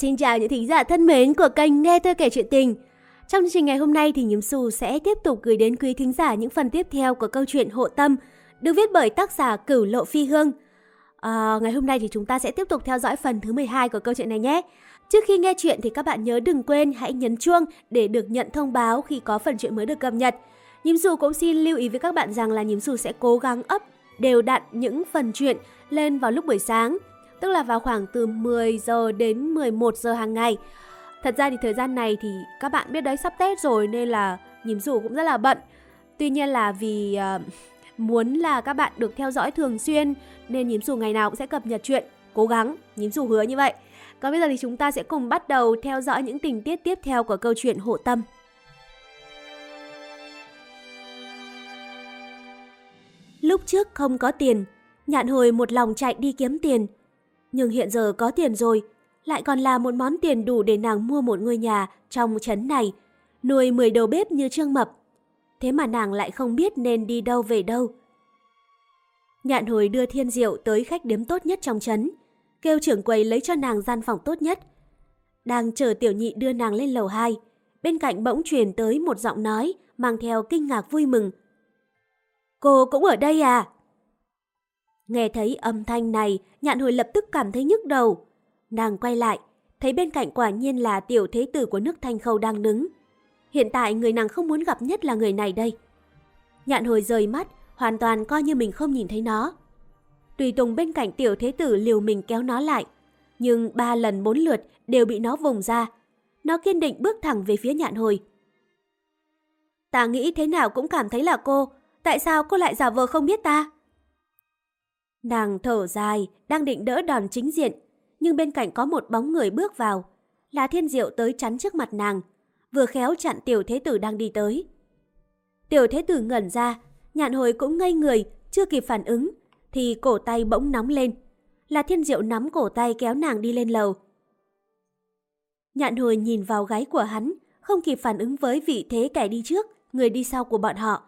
Xin chào những thính giả thân mến của kênh Nghe Tôi Kể Chuyện Tình. Trong chương trình ngày hôm nay thì Nhím Xu sẽ tiếp tục gửi đến quý thính giả những phần tiếp theo của câu chuyện Hộ Tâm, được viết bởi tác giả Cửu Lộ Phi Hương. À, ngày hôm nay thì chúng ta sẽ tiếp tục theo dõi phần thứ 12 của câu chuyện này nhé. Trước khi nghe chuyện thì các bạn nhớ đừng quên hãy nhấn chuông để được nhận thông báo khi có phần chuyện mới được cập nhật. Nhím Xu cũng xin lưu ý với các bạn rằng là Nhím Xu sẽ cố gắng up đều đặn những phần chuyện lên vào lúc buổi sáng tức là vào khoảng từ 10 giờ đến 11 giờ hàng ngày. Thật ra thì thời gian này thì các bạn biết đấy sắp Tết rồi nên là nhím rủ cũng rất là bận. Tuy nhiên là vì uh, muốn là các bạn được theo dõi thường xuyên nên nhím rủ ngày nào cũng sẽ cập nhật chuyện, cố gắng, nhím rủ hứa như vậy. Còn bây giờ thì chúng ta sẽ cùng bắt đầu theo dõi những tình tiết tiếp theo của câu chuyện Hộ Tâm. Lúc trước không có tiền, nhạn hồi một lòng chạy đi kiếm tiền, nhưng hiện giờ có tiền rồi, lại còn là một món tiền đủ để nàng mua một ngôi nhà trong trấn này, nuôi 10 đầu bếp như Trương Mập. Thế mà nàng lại không biết nên đi đâu về đâu. Nhạn hồi đưa thiên diệu tới khách điếm tốt nhất trong trấn, kêu trưởng quầy lấy cho nàng gian phòng tốt nhất. Đang chờ tiểu nhị đưa nàng lên lầu 2, bên cạnh bỗng truyền tới một giọng nói mang theo kinh ngạc vui mừng. Cô cũng ở đây à? Nghe thấy âm thanh này, nhạn hồi lập tức cảm thấy nhức đầu. Nàng quay lại, thấy bên cạnh quả nhiên là tiểu thế tử của nước Thanh Khâu đang đứng. Hiện tại người nàng không muốn gặp nhất là người này đây. Nhạn hồi rời mắt, hoàn toàn coi như mình không nhìn thấy nó. Tùy Tùng bên cạnh tiểu thế tử liều mình kéo nó lại, nhưng ba lần bốn lượt đều bị nó vùng ra. Nó kiên định bước thẳng về phía nhạn hồi. Ta nghĩ thế nào cũng cảm thấy là cô, tại sao cô lại giả vờ không biết ta? Nàng thở dài, đang định đỡ đòn chính diện, nhưng bên cạnh có một bóng người bước vào. Là thiên diệu tới chắn trước mặt nàng, vừa khéo chặn tiểu thế tử đang đi tới. Tiểu thế tử ngẩn ra, nhạn hồi cũng ngây người, chưa kịp phản ứng, thì cổ tay bỗng nóng lên. Là thiên diệu nắm cổ tay kéo nàng đi lên lầu. Nhạn hồi nhìn vào gáy của hắn, không kịp phản ứng với vị thế kẻ đi trước, người đi sau của bọn họ.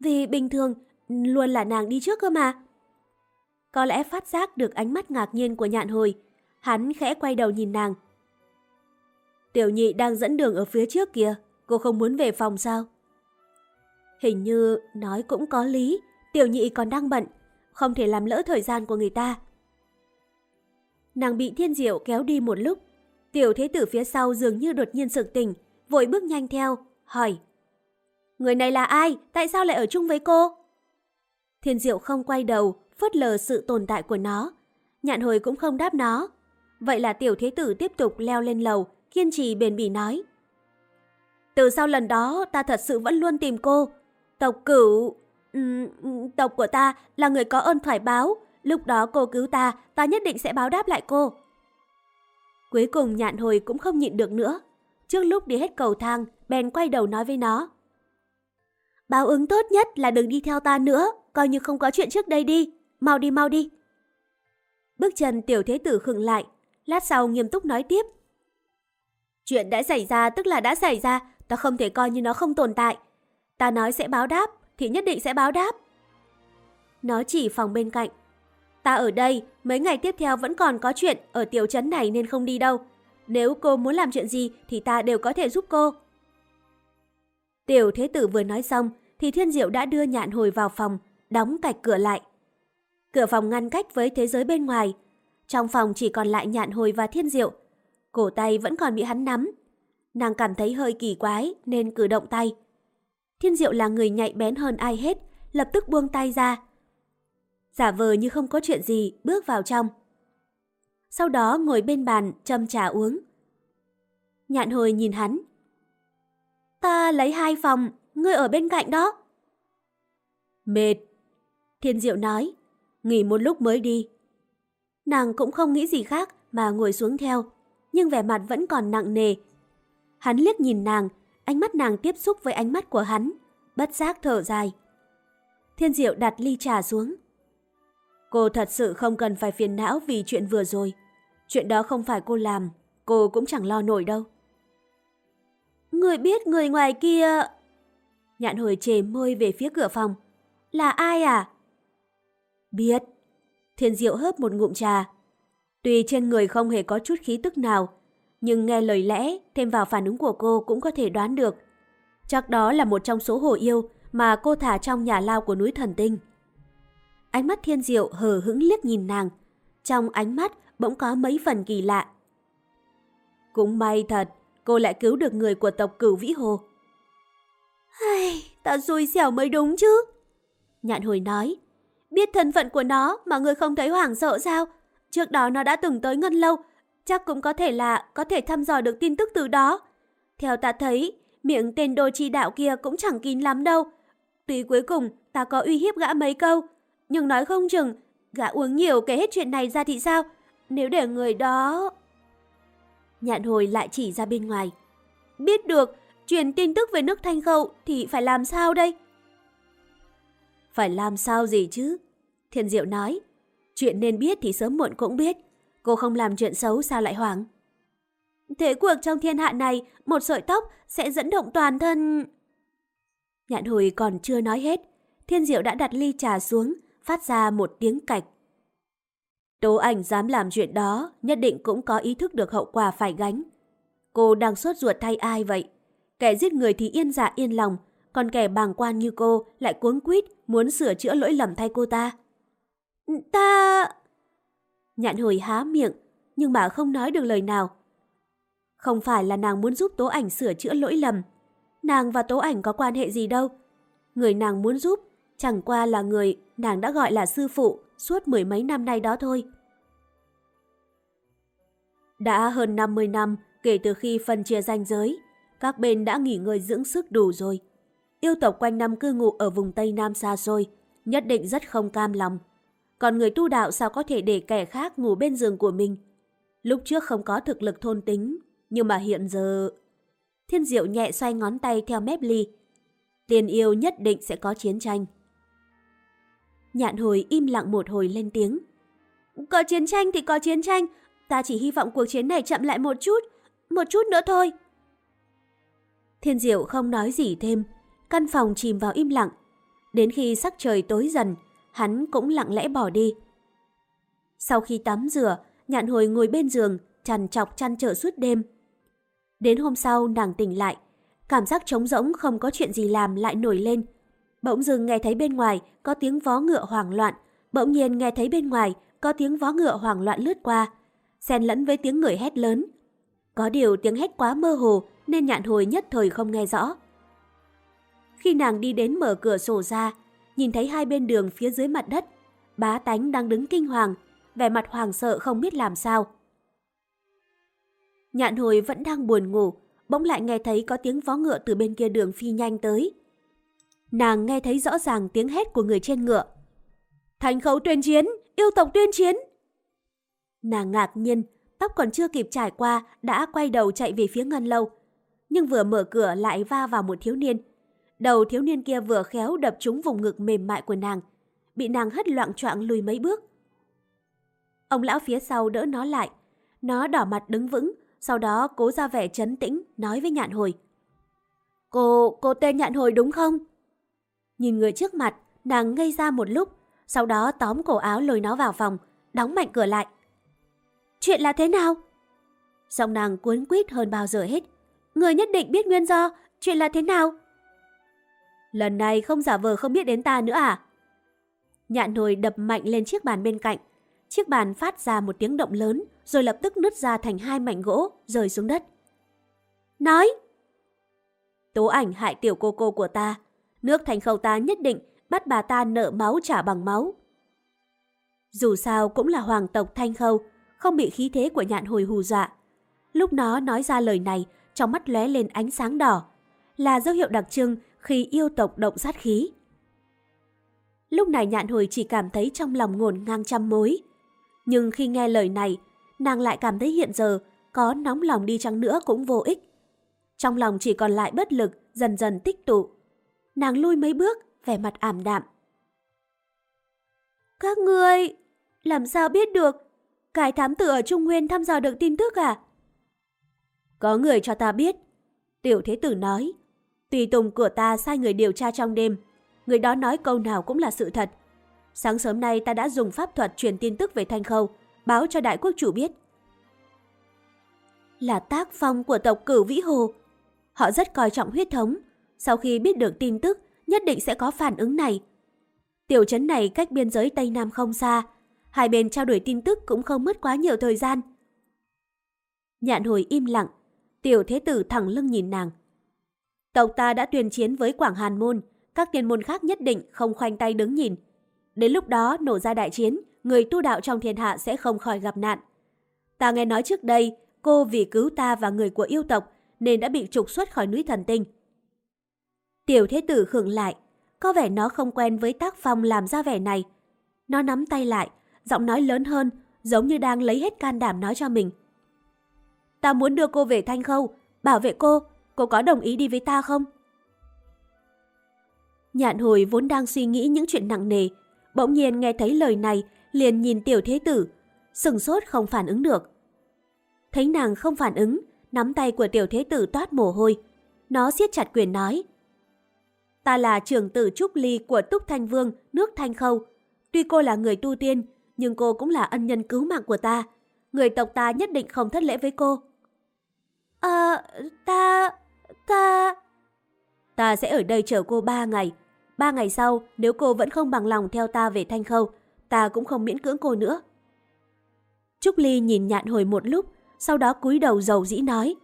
Vì bình thường, luôn là nàng đi trước cơ mà. Có lẽ phát giác được ánh mắt ngạc nhiên của nhạn hồi. Hắn khẽ quay đầu nhìn nàng. Tiểu nhị đang dẫn đường ở phía trước kìa. Cô không muốn về phòng sao? Hình như nói cũng có lý. Tiểu nhị còn đang bận. Không thể làm lỡ thời gian của người ta. Nàng bị thiên diệu kéo đi một lúc. Tiểu thế tử phía sau dường như đột nhiên sực tỉnh. Vội bước nhanh theo. Hỏi. Người này là ai? Tại sao lại ở chung với cô? Thiên diệu không quay đầu, phớt lờ sự tồn tại của nó. Nhạn hồi cũng không đáp nó. Vậy là tiểu thế tử tiếp tục leo lên lầu, kiên trì bền bỉ nói. Từ sau lần đó ta thật sự vẫn luôn tìm cô. Tộc cửu... Tộc của ta là người có ơn phải báo. Lúc đó cô cứu ta, ta nhất định sẽ báo đáp lại cô. Cuối cùng nhạn hồi cũng không nhịn được nữa. Trước lúc đi hết cầu thang, bèn quay đầu nói với nó. Báo ứng tốt nhất là đừng đi theo ta nữa, coi như không có chuyện trước đây đi mau đi mau đi. Bước chân tiểu thế tử khựng lại, lát sau nghiêm túc nói tiếp. Chuyện đã xảy ra tức là đã xảy ra, ta không thể coi như nó không tồn tại. Ta nói sẽ báo đáp, thì nhất định sẽ báo đáp. Nó chỉ phòng bên cạnh. Ta ở đây, mấy ngày tiếp theo vẫn còn có chuyện ở tiểu trấn này nên không đi đâu. Nếu cô muốn làm chuyện gì thì ta đều có thể giúp cô. Tiểu thế tử vừa nói xong thì thiên diệu đã đưa nhạn hồi vào phòng, đóng cạch cửa lại. Cửa phòng ngăn cách với thế giới bên ngoài. Trong phòng chỉ còn lại nhạn hồi và thiên diệu. Cổ tay vẫn còn bị hắn nắm. Nàng cảm thấy hơi kỳ quái nên cử động tay. Thiên diệu là người nhạy bén hơn ai hết, lập tức buông tay ra. Giả vờ như không có chuyện gì, bước vào trong. Sau đó ngồi bên bàn châm trà uống. Nhạn hồi nhìn hắn. Ta lấy hai phòng, ngươi ở bên cạnh đó. Mệt. Thiên diệu nói nghỉ một lúc mới đi. Nàng cũng không nghĩ gì khác mà ngồi xuống theo, nhưng vẻ mặt vẫn còn nặng nề. Hắn liếc nhìn nàng, ánh mắt nàng tiếp xúc với ánh mắt của hắn, bất giác thở dài. Thiên Diệu đặt ly trà xuống. Cô thật sự không cần phải phiền não vì chuyện vừa rồi. Chuyện đó không phải cô làm, cô cũng chẳng lo nổi đâu. Người biết người ngoài kia... Nhạn hồi chề môi về phía cửa phòng. Là ai à? Biết. Thiên Diệu hớp một ngụm trà. Tuy trên người không hề có chút khí tức nào, nhưng nghe lời lẽ thêm vào phản ứng của cô cũng có thể đoán được. Chắc đó là một trong số hồ yêu mà cô thả trong nhà lao của núi thần tinh. Ánh mắt thiên diệu hờ hững liếc nhìn nàng. Trong ánh mắt bỗng có mấy phần kỳ lạ. Cũng may thật, cô lại cứu được người của tộc cửu vĩ hồ. Ai, ta xui xẻo mới đúng chứ. Nhạn hồi nói, biết thân phận của nó mà người không thấy hoảng sợ sao? Trước đó nó đã từng tới ngân lâu, chắc cũng có thể là có thể thăm dò được tin tức từ đó. Theo ta thấy, miệng tên đô chi đạo kia cũng chẳng kín lắm đâu. Tuy cuối cùng ta có uy hiếp gã mấy câu, nhưng nói không chừng, gã uống nhiều kể hết chuyện này ra thì sao? Nếu để người đó... Nhạn hồi lại chỉ ra bên ngoài. Biết được, truyền tin tức về nước Thanh Khâu thì phải làm sao đây? Phải làm sao gì chứ? Thiên Diệu nói. Chuyện nên biết thì sớm muộn cũng biết. Cô không làm chuyện xấu sao lại hoảng? Thế cuộc trong thiên hạ này, một sợi tóc sẽ dẫn động toàn thân... Nhạn hồi còn chưa nói hết. Thiên Diệu đã đặt ly trà xuống, phát ra một tiếng cạch. Tố ảnh dám làm chuyện đó, nhất định cũng có ý thức được hậu quả phải gánh. Cô đang sốt ruột thay ai vậy? Kẻ giết người thì yên dạ yên lòng, còn kẻ bàng quan như cô lại cuống quýt muốn sửa chữa lỗi lầm thay cô ta. Ta... Nhạn hồi há miệng, nhưng mà không nói được lời nào. Không phải là nàng muốn giúp tố ảnh sửa chữa lỗi lầm. Nàng và tố ảnh có quan hệ gì đâu. Người nàng muốn giúp chẳng qua là người nàng đã gọi là sư phụ suốt mười mấy năm nay đó thôi. Đã hơn 50 năm kể từ khi phân chia ranh giới, các bên đã nghỉ ngơi dưỡng sức đủ rồi. Yêu tộc quanh năm cư ngụ ở vùng Tây Nam xa xôi, nhất định rất không cam lòng. Còn người tu đạo sao có thể để kẻ khác ngủ bên giường của mình? Lúc trước không có thực lực thôn tính, nhưng mà hiện giờ... Thiên diệu nhẹ xoay ngón tay theo mép ly. Tiền yêu nhất định sẽ có chiến tranh. Nhạn hồi im lặng một hồi lên tiếng. Có chiến tranh thì có chiến tranh, ta chỉ hy vọng cuộc chiến này chậm lại một chút, một chút nữa thôi. Thiên diệu không nói gì thêm, căn phòng chìm vào im lặng. Đến khi sắc trời tối dần, hắn cũng lặng lẽ bỏ đi. Sau khi tắm rửa, nhạn hồi ngồi bên giường, trằn chọc chăn trở suốt đêm. Đến hôm sau nàng tỉnh lại, cảm giác trống rỗng không có chuyện gì làm lại nổi lên. Bỗng dưng nghe thấy bên ngoài có tiếng vó ngựa hoảng loạn, bỗng nhiên nghe thấy bên ngoài có tiếng vó ngựa hoảng loạn lướt qua, xen lẫn với tiếng người hét lớn. Có điều tiếng hét quá mơ hồ nên nhạn hồi nhất thời không nghe rõ. Khi nàng đi đến mở cửa sổ ra, nhìn thấy hai bên đường phía dưới mặt đất, bá tánh đang đứng kinh hoàng, vẻ mặt hoàng sợ không biết làm sao. Nhạn hồi vẫn đang buồn ngủ, bỗng lại nghe thấy có tiếng vó ngựa từ bên kia đường phi nhanh tới. Nàng nghe thấy rõ ràng tiếng hét của người trên ngựa. Thành khấu tuyên chiến, yêu tộc tuyên chiến. Nàng ngạc nhiên, tóc còn chưa kịp trải qua đã quay đầu chạy về phía ngân lâu. Nhưng vừa mở cửa lại va vào một thiếu niên. Đầu thiếu niên kia vừa khéo đập trúng vùng ngực mềm mại của nàng, bị nàng hất loạn choạng lùi mấy bước. Ông lão phía sau đỡ nó lại, nó đỏ mặt đứng vững, sau đó cố ra vẻ chấn tĩnh, nói với nhạn hồi. Cô, cô tên nhạn hồi đúng không? Nhìn người trước mặt, nàng ngây ra một lúc, sau đó tóm cổ áo lôi nó vào phòng, đóng mạnh cửa lại. Chuyện là thế nào? Giọng nàng cuốn quýt hơn bao giờ hết. Người nhất định biết nguyên do, chuyện là thế nào? Lần này không giả vờ không biết đến ta nữa à? Nhạn hồi đập mạnh lên chiếc bàn bên cạnh. Chiếc bàn phát ra một tiếng động lớn, rồi lập tức nứt ra thành hai mảnh gỗ, rơi xuống đất. Nói! Tố ảnh hại tiểu cô cô của ta. Nước thành khâu ta nhất định bắt bà ta nợ máu trả bằng máu. Dù sao cũng là hoàng tộc thanh khâu, không bị khí thế của nhạn hồi hù dọa. Lúc nó nói ra lời này, trong mắt lóe lên ánh sáng đỏ, là dấu hiệu đặc trưng khi yêu tộc động sát khí. Lúc này nhạn hồi chỉ cảm thấy trong lòng ngổn ngang trăm mối. Nhưng khi nghe lời này, nàng lại cảm thấy hiện giờ có nóng lòng đi chăng nữa cũng vô ích. Trong lòng chỉ còn lại bất lực, dần dần tích tụ. Nàng lui mấy bước, vẻ mặt ảm đạm. Các ngươi, làm sao biết được? Cái thám tử ở Trung Nguyên thăm dò được tin tức à? Có người cho ta biết. Tiểu Thế Tử nói, tùy tùng của ta sai người điều tra trong đêm. Người đó nói câu nào cũng là sự thật. Sáng sớm nay ta đã dùng pháp thuật truyền tin tức về Thanh Khâu, báo cho đại quốc chủ biết. Là tác phong của tộc cửu Vĩ Hồ. Họ rất coi trọng huyết thống. Sau khi biết được tin tức, nhất định sẽ có phản ứng này. Tiểu trấn này cách biên giới Tây Nam không xa. Hai bên trao đổi tin tức cũng không mất quá nhiều thời gian. Nhạn hồi im lặng. Tiểu thế tử thẳng lưng nhìn nàng. Tộc ta đã tuyên chiến với Quảng Hàn Môn. Các tiên môn khác nhất định không khoanh tay đứng nhìn. Đến lúc đó nổ ra đại chiến, người tu đạo trong thiên hạ sẽ không khỏi gặp nạn. Ta nghe nói trước đây, cô vì cứu ta và người của yêu tộc nên đã bị trục xuất khỏi núi thần tinh. Tiểu thế tử khựng lại, có vẻ nó không quen với tác phong làm ra vẻ này. Nó nắm tay lại, giọng nói lớn hơn, giống như đang lấy hết can đảm nói cho mình. Ta muốn đưa cô về Thanh Khâu, bảo vệ cô, cô có đồng ý đi với ta không? Nhạn hồi vốn đang suy nghĩ những chuyện nặng nề, bỗng nhiên nghe thấy lời này, liền nhìn tiểu thế tử, sừng sốt không phản ứng được. Thấy nàng không phản ứng, nắm tay của tiểu thế tử toát mồ hôi. Nó siết chặt quyền nói. Ta là trưởng tử Trúc Ly của Túc Thanh Vương, nước Thanh Khâu. Tuy cô là người tu tiên, nhưng cô cũng là ân nhân cứu mạng của ta. Người tộc ta nhất định không thất lễ với cô. À, ta ta... Ta sẽ ở đây chờ cô ba ngày. Ba ngày sau, nếu cô vẫn không bằng lòng theo ta về Thanh Khâu, ta cũng không miễn cưỡng cô nữa. Trúc Ly nhìn nhạn hồi một lúc, sau đó cúi đầu dầu dĩ nói.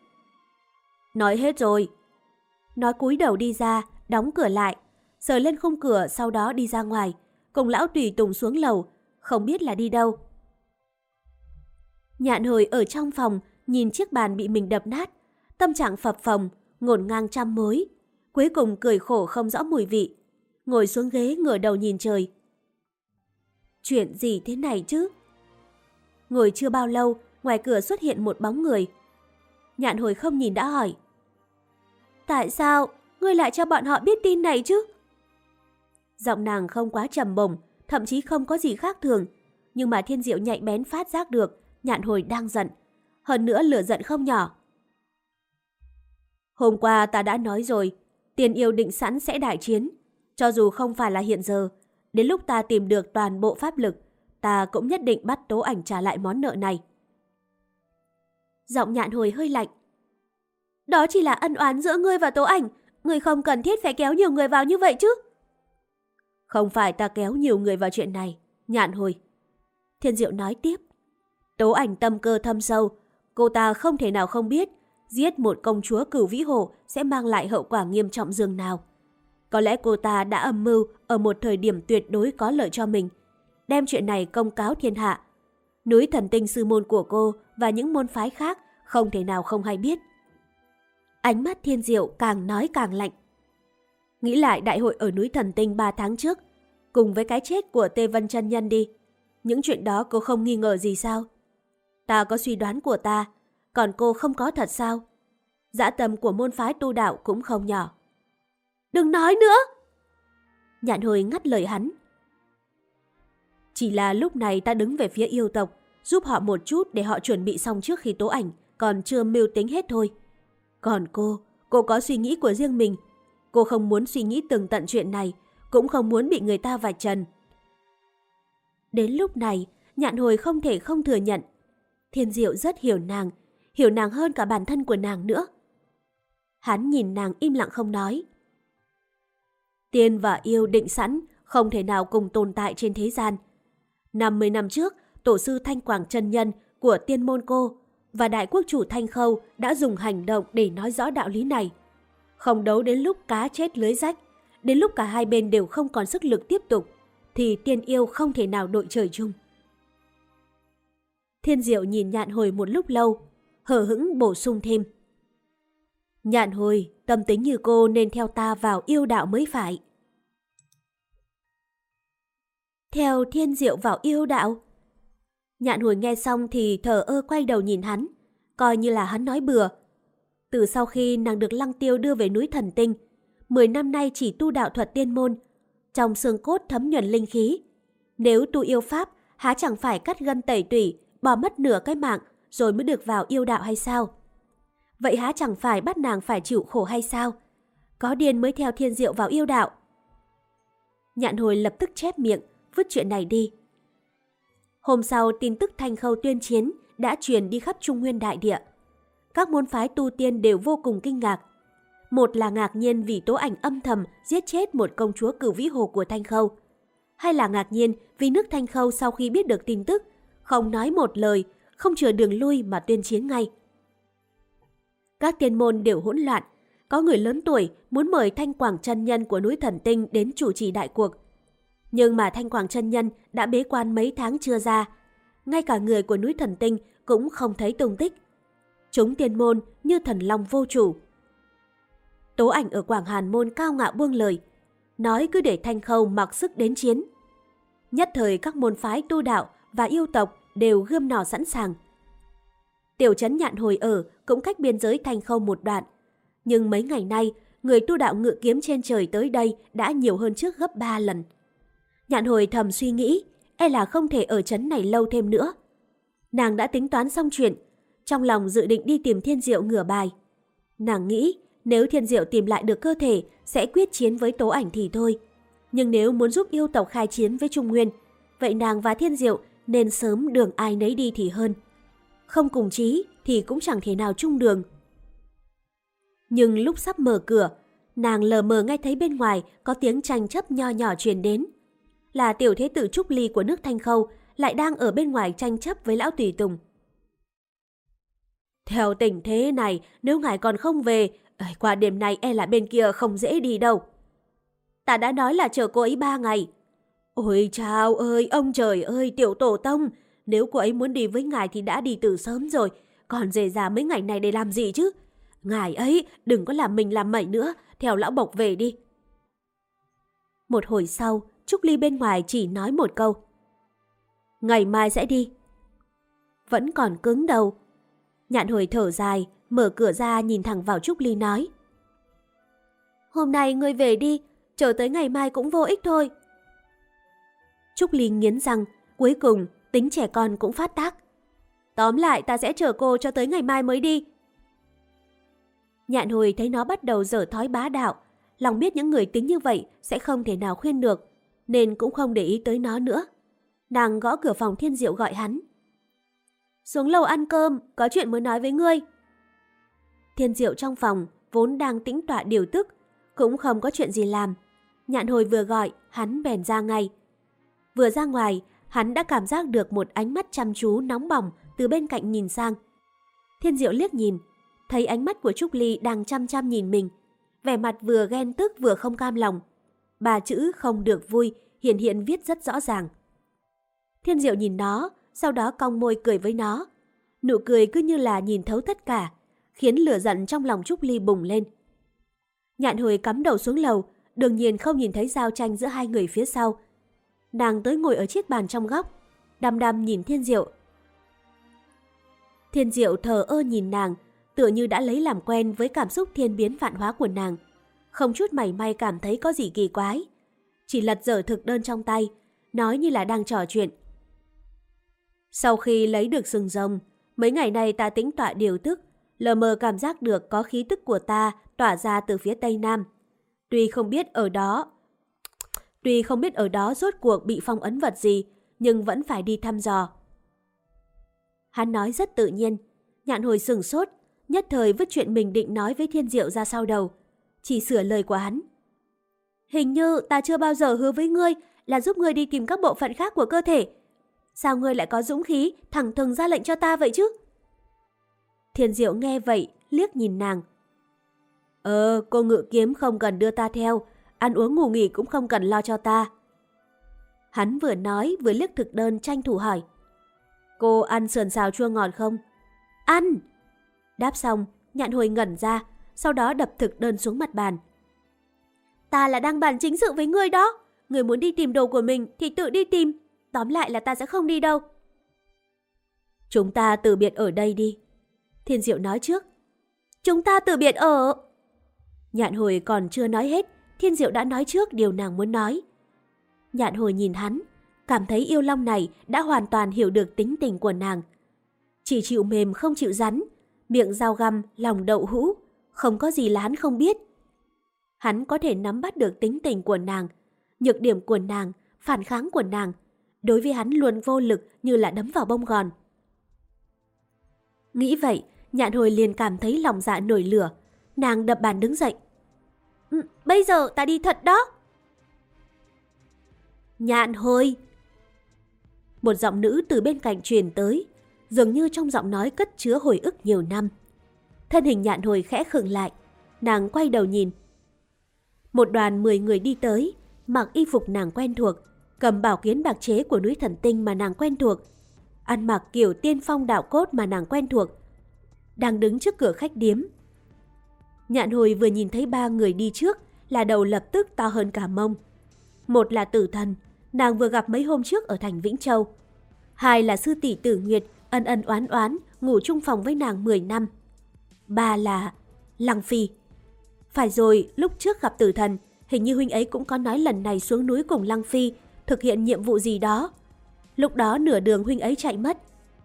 Nói hết rồi. Nói cúi đầu đi ra, đóng cửa lại, sờ lên khung cửa sau đó đi ra ngoài, cùng lão tùy tùng xuống lầu, không biết là đi đâu. Nhạn hồi ở trong phòng, nhìn chiếc bàn bị mình đập nát, tâm trạng phập phồng, ngổn ngang trăm mối. Cuối cùng cười khổ không rõ mùi vị, ngồi xuống ghế ngửa đầu nhìn trời. Chuyện gì thế này chứ? Ngồi chưa bao lâu, ngoài cửa xuất hiện một bóng người. Nhạn hồi không nhìn đã hỏi. Tại sao ngươi lại cho bọn họ biết tin này chứ? Giọng nàng không quá trầm bổng, thậm chí không có gì khác thường. Nhưng mà thiên diệu nhạy bén phát giác được, nhạn hồi đang giận. Hơn nữa lửa giận không nhỏ. Hôm qua ta đã nói rồi, tiền yêu định sẵn sẽ đại chiến. Cho dù không phải là hiện giờ, đến lúc ta tìm được toàn bộ pháp lực, ta cũng nhất định bắt tố ảnh trả lại món nợ này. Giọng nhạn hồi hơi lạnh. Đó chỉ là ân oán giữa ngươi và tố ảnh, ngươi không cần thiết phải kéo nhiều người vào như vậy chứ. Không phải ta kéo nhiều người vào chuyện này, nhạn hồi. Thiên Diệu nói tiếp. Tố ảnh tâm cơ thâm sâu, cô ta không thể nào không biết giết một công chúa cửu vĩ hồ sẽ mang lại hậu quả nghiêm trọng dường nào. Có lẽ cô ta đã âm mưu ở một thời điểm tuyệt đối có lợi cho mình, đem chuyện này công cáo thiên hạ. Núi thần tinh sư môn của cô và những môn phái khác không thể nào không hay biết. Ánh mắt thiên diệu càng nói càng lạnh. Nghĩ lại đại hội ở núi thần tinh 3 tháng trước, cùng với cái chết của Tê Vân chân Nhân đi. Những chuyện đó cô không nghi ngờ gì sao? Ta có suy đoán của ta, còn cô không có thật sao? Dạ Dã tâm của môn phái tu đạo cũng không nhỏ. Đừng nói nữa! Nhạn hồi ngắt lời hắn. Chỉ là lúc này ta đứng về phía yêu tộc, giúp họ một chút để họ chuẩn bị xong trước khi tố ảnh, còn chưa mưu tính hết thôi. Còn cô, cô có suy nghĩ của riêng mình. Cô không muốn suy nghĩ từng tận chuyện này, cũng không muốn bị người ta vạch trần. Đến lúc này, nhạn hồi không thể không thừa nhận. Thiên diệu rất hiểu nàng, hiểu nàng hơn cả bản thân của nàng nữa. Hắn nhìn nàng im lặng không nói. Tiên và yêu định sẵn, không thể nào cùng tồn tại trên thế gian. 50 năm trước, tổ sư Thanh Quảng chân Nhân của tiên môn cô và đại quốc chủ Thanh Khâu đã dùng hành động để nói rõ đạo lý này. Không đấu đến lúc cá chết lưới rách, đến lúc cả hai bên đều không còn sức lực tiếp tục, thì tiên yêu không thể nào đội trời chung. Thiên diệu nhìn nhạn hồi một lúc lâu, hờ hững bổ sung thêm. Nhạn hồi, tâm tính như cô nên theo ta vào yêu đạo mới phải. Theo thiên diệu vào yêu đạo? Nhạn hồi nghe xong thì thở ơ quay đầu nhìn hắn, coi như là hắn nói bừa. Từ sau khi nàng được lăng tiêu đưa về núi thần tinh, 10 năm nay chỉ tu đạo thuật tiên môn, trong xương cốt thấm nhuần linh khí. Nếu tu yêu pháp, há chẳng phải cắt gân tẩy tủy, bỏ mất nửa cái mạng rồi mới được vào yêu đạo hay sao? Vậy há chẳng phải bắt nàng phải chịu khổ hay sao? Có điên mới theo thiên diệu vào yêu đạo. Nhạn hồi lập tức chép miệng, vứt chuyện này đi. Hôm sau, tin tức Thanh Khâu tuyên chiến đã truyền đi khắp Trung Nguyên Đại Địa. Các môn phái tu tiên đều vô cùng kinh ngạc. Một là ngạc nhiên vì tố ảnh âm thầm giết chết một công chúa cửu vĩ hồ của Thanh Khâu. Hay là ngạc nhiên vì nước Thanh Khâu sau khi biết được tin tức, không nói một lời, không chờ đường lui mà tuyên chiến ngay. Các tiên môn đều hỗn loạn, có người lớn tuổi muốn mời Thanh Quảng chân nhân của núi Thần Tinh đến chủ trì đại cuộc. Nhưng mà Thanh Quảng chân nhân đã bế quan mấy tháng chưa ra. Ngay cả người của núi Thần Tinh cũng không thấy tung tích. Chúng tiên môn như thần long vô chủ. Tố ảnh ở Quảng Hàn Môn cao ngạo buông lời, nói cứ để Thanh Khâu mặc sức đến chiến. Nhất thời các môn phái tu đạo và yêu tộc đều gươm nỏ sẵn sàng. Tiểu trấn nhạn hồi ở cũng cách biên giới thành Khâu một đoạn. Nhưng mấy ngày nay, người tu đạo ngự kiếm trên trời tới đây đã nhiều hơn trước gấp 3 lần. Nhạn hồi thầm suy nghĩ, e là không thể ở trấn này lâu thêm nữa. Nàng đã tính toán xong chuyện, trong lòng dự định đi tìm thiên diệu ngửa bài. Nàng nghĩ nếu thiên diệu tìm lại được cơ thể sẽ quyết chiến với tố ảnh thì thôi. Nhưng nếu muốn giúp yêu tộc khai chiến với Trung Nguyên, vậy nàng và thiên diệu nên sớm đường ai nấy đi thì hơn. Không cùng chí thì cũng chẳng thể nào chung đường. Nhưng lúc sắp mở cửa, nàng lờ mờ nghe thấy bên ngoài có tiếng tranh chấp nho nhỏ truyền đến. Là tiểu thế tử Trúc Ly của nước Thanh Khâu lại đang ở bên ngoài tranh chấp với lão Tùy Tùng. Theo tình thế này, nếu ngài còn không về, qua đêm nay e là bên kia không dễ đi đâu. Ta đã nói là chờ cô ấy ba ngày. Ôi chào ơi, ông trời ơi, tiểu tổ tông, nếu cô ấy muốn đi với ngài thì đã đi từ sớm rồi, còn dề ra mấy ngày này để làm gì chứ? Ngài ấy, đừng có làm mình làm mẩy nữa, theo lão bộc về đi. Một hồi sau, Trúc Ly bên ngoài chỉ nói một câu. Ngày mai sẽ đi. Vẫn còn cứng đầu. Nhạn hồi thở dài, mở cửa ra nhìn thẳng vào Trúc Ly nói. Hôm nay ngươi về đi, chờ tới ngày mai cũng vô ích thôi. Trúc Ly nghiến răng, cuối cùng tính trẻ con cũng phát tác. Tóm lại ta sẽ chờ cô cho tới ngày mai mới đi. Nhạn hồi thấy nó bắt đầu dở thói bá đạo, lòng biết những người tính như vậy sẽ không thể nào khuyên được, nên cũng không để ý tới nó nữa. Nàng gõ cửa phòng thiên diệu gọi hắn. Xuống lầu ăn cơm, có chuyện muốn nói với ngươi. Thiên diệu trong phòng, vốn đang tĩnh tọa điều tức, cũng không có chuyện gì làm. Nhạn hồi vừa gọi, hắn bèn ra ngay. Vừa ra ngoài, hắn đã cảm giác được một ánh mắt chăm chú nóng bỏng từ bên cạnh nhìn sang. Thiên diệu liếc nhìn, thấy ánh mắt của Trúc Ly đang chăm chăm nhìn mình, vẻ mặt vừa ghen tức vừa không cam lòng. Ba chữ không được vui hiện hiện viết rất rõ ràng. Thiên diệu nhìn nó, sau đó cong môi cười với nó. Nụ cười cứ như là nhìn thấu tất cả, khiến lửa giận trong lòng Trúc Ly bùng lên. Nhạn hồi cắm đầu xuống lầu, đương nhiên không nhìn thấy giao tranh giữa hai người phía sau. Nàng tới ngồi ở chiếc bàn trong góc, đăm đăm nhìn Thiên Diệu. Thiên Diệu thờ ơ nhìn nàng, tựa như đã lấy làm quen với cảm xúc thiên biến vạn hóa của nàng. Không chút mảy may cảm thấy có gì kỳ quái. Chỉ lật dở thực đơn trong tay, nói như là đang trò chuyện. Sau khi lấy được sừng rồng, mấy ngày nay ta tĩnh tọa điều tức, lờ mờ cảm giác được có khí tức của ta tỏa ra từ phía tây nam. Tuy không biết ở đó, tuy không biết ở đó rốt cuộc bị phong ấn vật gì, nhưng vẫn phải đi thăm dò. Hắn nói rất tự nhiên, nhạn hồi sừng sốt, nhất thời vứt chuyện mình định nói với thiên diệu ra sau đầu, chỉ sửa lời của hắn. Hình như ta chưa bao giờ hứa với ngươi là giúp ngươi đi tìm các bộ phận khác của cơ thể. Sao ngươi lại có dũng khí thẳng thừng ra lệnh cho ta vậy chứ? Thiên diệu nghe vậy, liếc nhìn nàng. Ờ, cô ngự kiếm không cần đưa ta theo, ăn uống ngủ nghỉ cũng không cần lo cho ta. Hắn vừa nói vừa liếc thực đơn tranh thủ hỏi. Cô ăn sườn xào chua ngọt không? Ăn! Đáp xong, nhạn hồi ngẩn ra, sau đó đập thực đơn xuống mặt bàn. Ta là đang bàn chính sự với ngươi đó. Người muốn đi tìm đồ của mình thì tự đi tìm. Tóm lại là ta sẽ không đi đâu. Chúng ta từ biệt ở đây đi. Thiên Diệu nói trước. Chúng ta từ biệt ở... Nhạn hồi còn chưa nói hết, Thiên Diệu đã nói trước điều nàng muốn nói. Nhạn hồi nhìn hắn, cảm thấy yêu long này đã hoàn toàn hiểu được tính tình của nàng. Chỉ chịu mềm không chịu rắn, miệng dao găm, lòng đậu hũ, không có gì là hắn không biết. Hắn có thể nắm bắt được tính tình của nàng, nhược điểm của nàng, phản kháng của nàng, Đối với hắn luôn vô lực như là đấm vào bông gòn. Nghĩ vậy, nhạn hồi liền cảm thấy lòng dạ nổi lửa. Nàng đập bàn đứng dậy. Ừ, bây giờ ta đi thật đó. Nhạn hồi! Một giọng nữ từ bên cạnh truyền tới, dường như trong giọng nói cất chứa hồi ức nhiều năm. Thân hình nhạn hồi khẽ khựng lại, nàng quay đầu nhìn. Một đoàn 10 người đi tới, mặc y phục nàng quen thuộc, cầm bảo kiếm bạc chế của núi thần tinh mà nàng quen thuộc, ăn mặc kiểu tiên phong đạo cốt mà nàng quen thuộc, đang đứng trước cửa khách điếm. Nhạn hồi vừa nhìn thấy ba người đi trước là đầu lập tức to hơn cả mông. Một là tử thần, nàng vừa gặp mấy hôm trước ở thành Vĩnh Châu. Hai là sư tỷ tử Nguyệt, ân ân oán oán, ngủ chung phòng với nàng 10 năm. Ba là Lăng Phi. Phải rồi, lúc trước gặp tử thần, hình như huynh ấy cũng có nói lần này xuống núi cùng Lăng Phi, thực hiện nhiệm vụ gì đó. Lúc đó nửa đường huynh ấy chạy mất,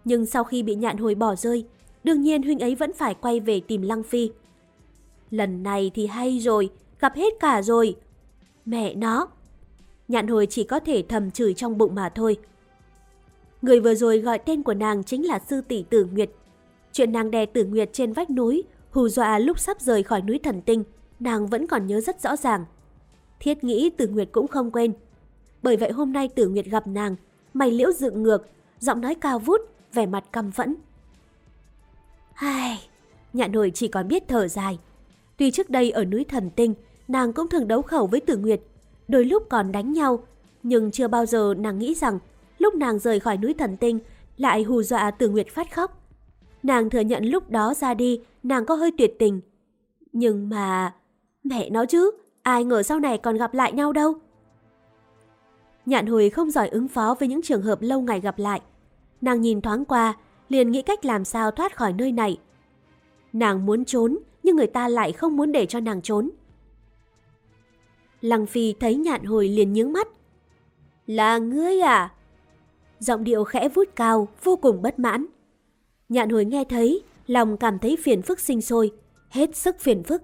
nhưng sau khi bị nhạn hồi bỏ rơi, đương nhiên huynh ấy vẫn phải quay về tìm Lăng Phi. Lần này thì hay rồi, gặp hết cả rồi. Mẹ nó! Nhạn hồi chỉ có thể thầm chửi trong bụng mà thôi. Người vừa rồi gọi tên của nàng chính là sư tỷ Tử Nguyệt. Chuyện nàng đè Tử Nguyệt trên vách núi, hù dọa lúc sắp rời khỏi núi thần tinh, nàng vẫn còn nhớ rất rõ ràng. Thiết nghĩ Tử Nguyệt cũng không quên. Bởi vậy hôm nay Tử Nguyệt gặp nàng, mày liễu dựng ngược, giọng nói cao vút, vẻ mặt căm phẫn. Ai, nhạn hồi chỉ còn biết thở dài. Tuy trước đây ở núi thần tinh, nàng cũng thường đấu khẩu với Tử Nguyệt, đôi lúc còn đánh nhau, nhưng chưa bao giờ nàng nghĩ rằng lúc nàng rời khỏi núi thần tinh lại hù dọa Tử Nguyệt phát khóc. Nàng thừa nhận lúc đó ra đi, nàng có hơi tuyệt tình. Nhưng mà... Mẹ nó chứ, ai ngờ sau này còn gặp lại nhau đâu. Nhạn hồi không giỏi ứng phó với những trường hợp lâu ngày gặp lại. Nàng nhìn thoáng qua, liền nghĩ cách làm sao thoát khỏi nơi này. Nàng muốn trốn, nhưng người ta lại không muốn để cho nàng trốn. Lăng Phi thấy nhạn hồi liền nhướng mắt. Là ngươi à? Giọng điệu khẽ vút cao, vô cùng bất mãn. Nhạn hồi nghe thấy, lòng cảm thấy phiền phức sinh sôi, hết sức phiền phức.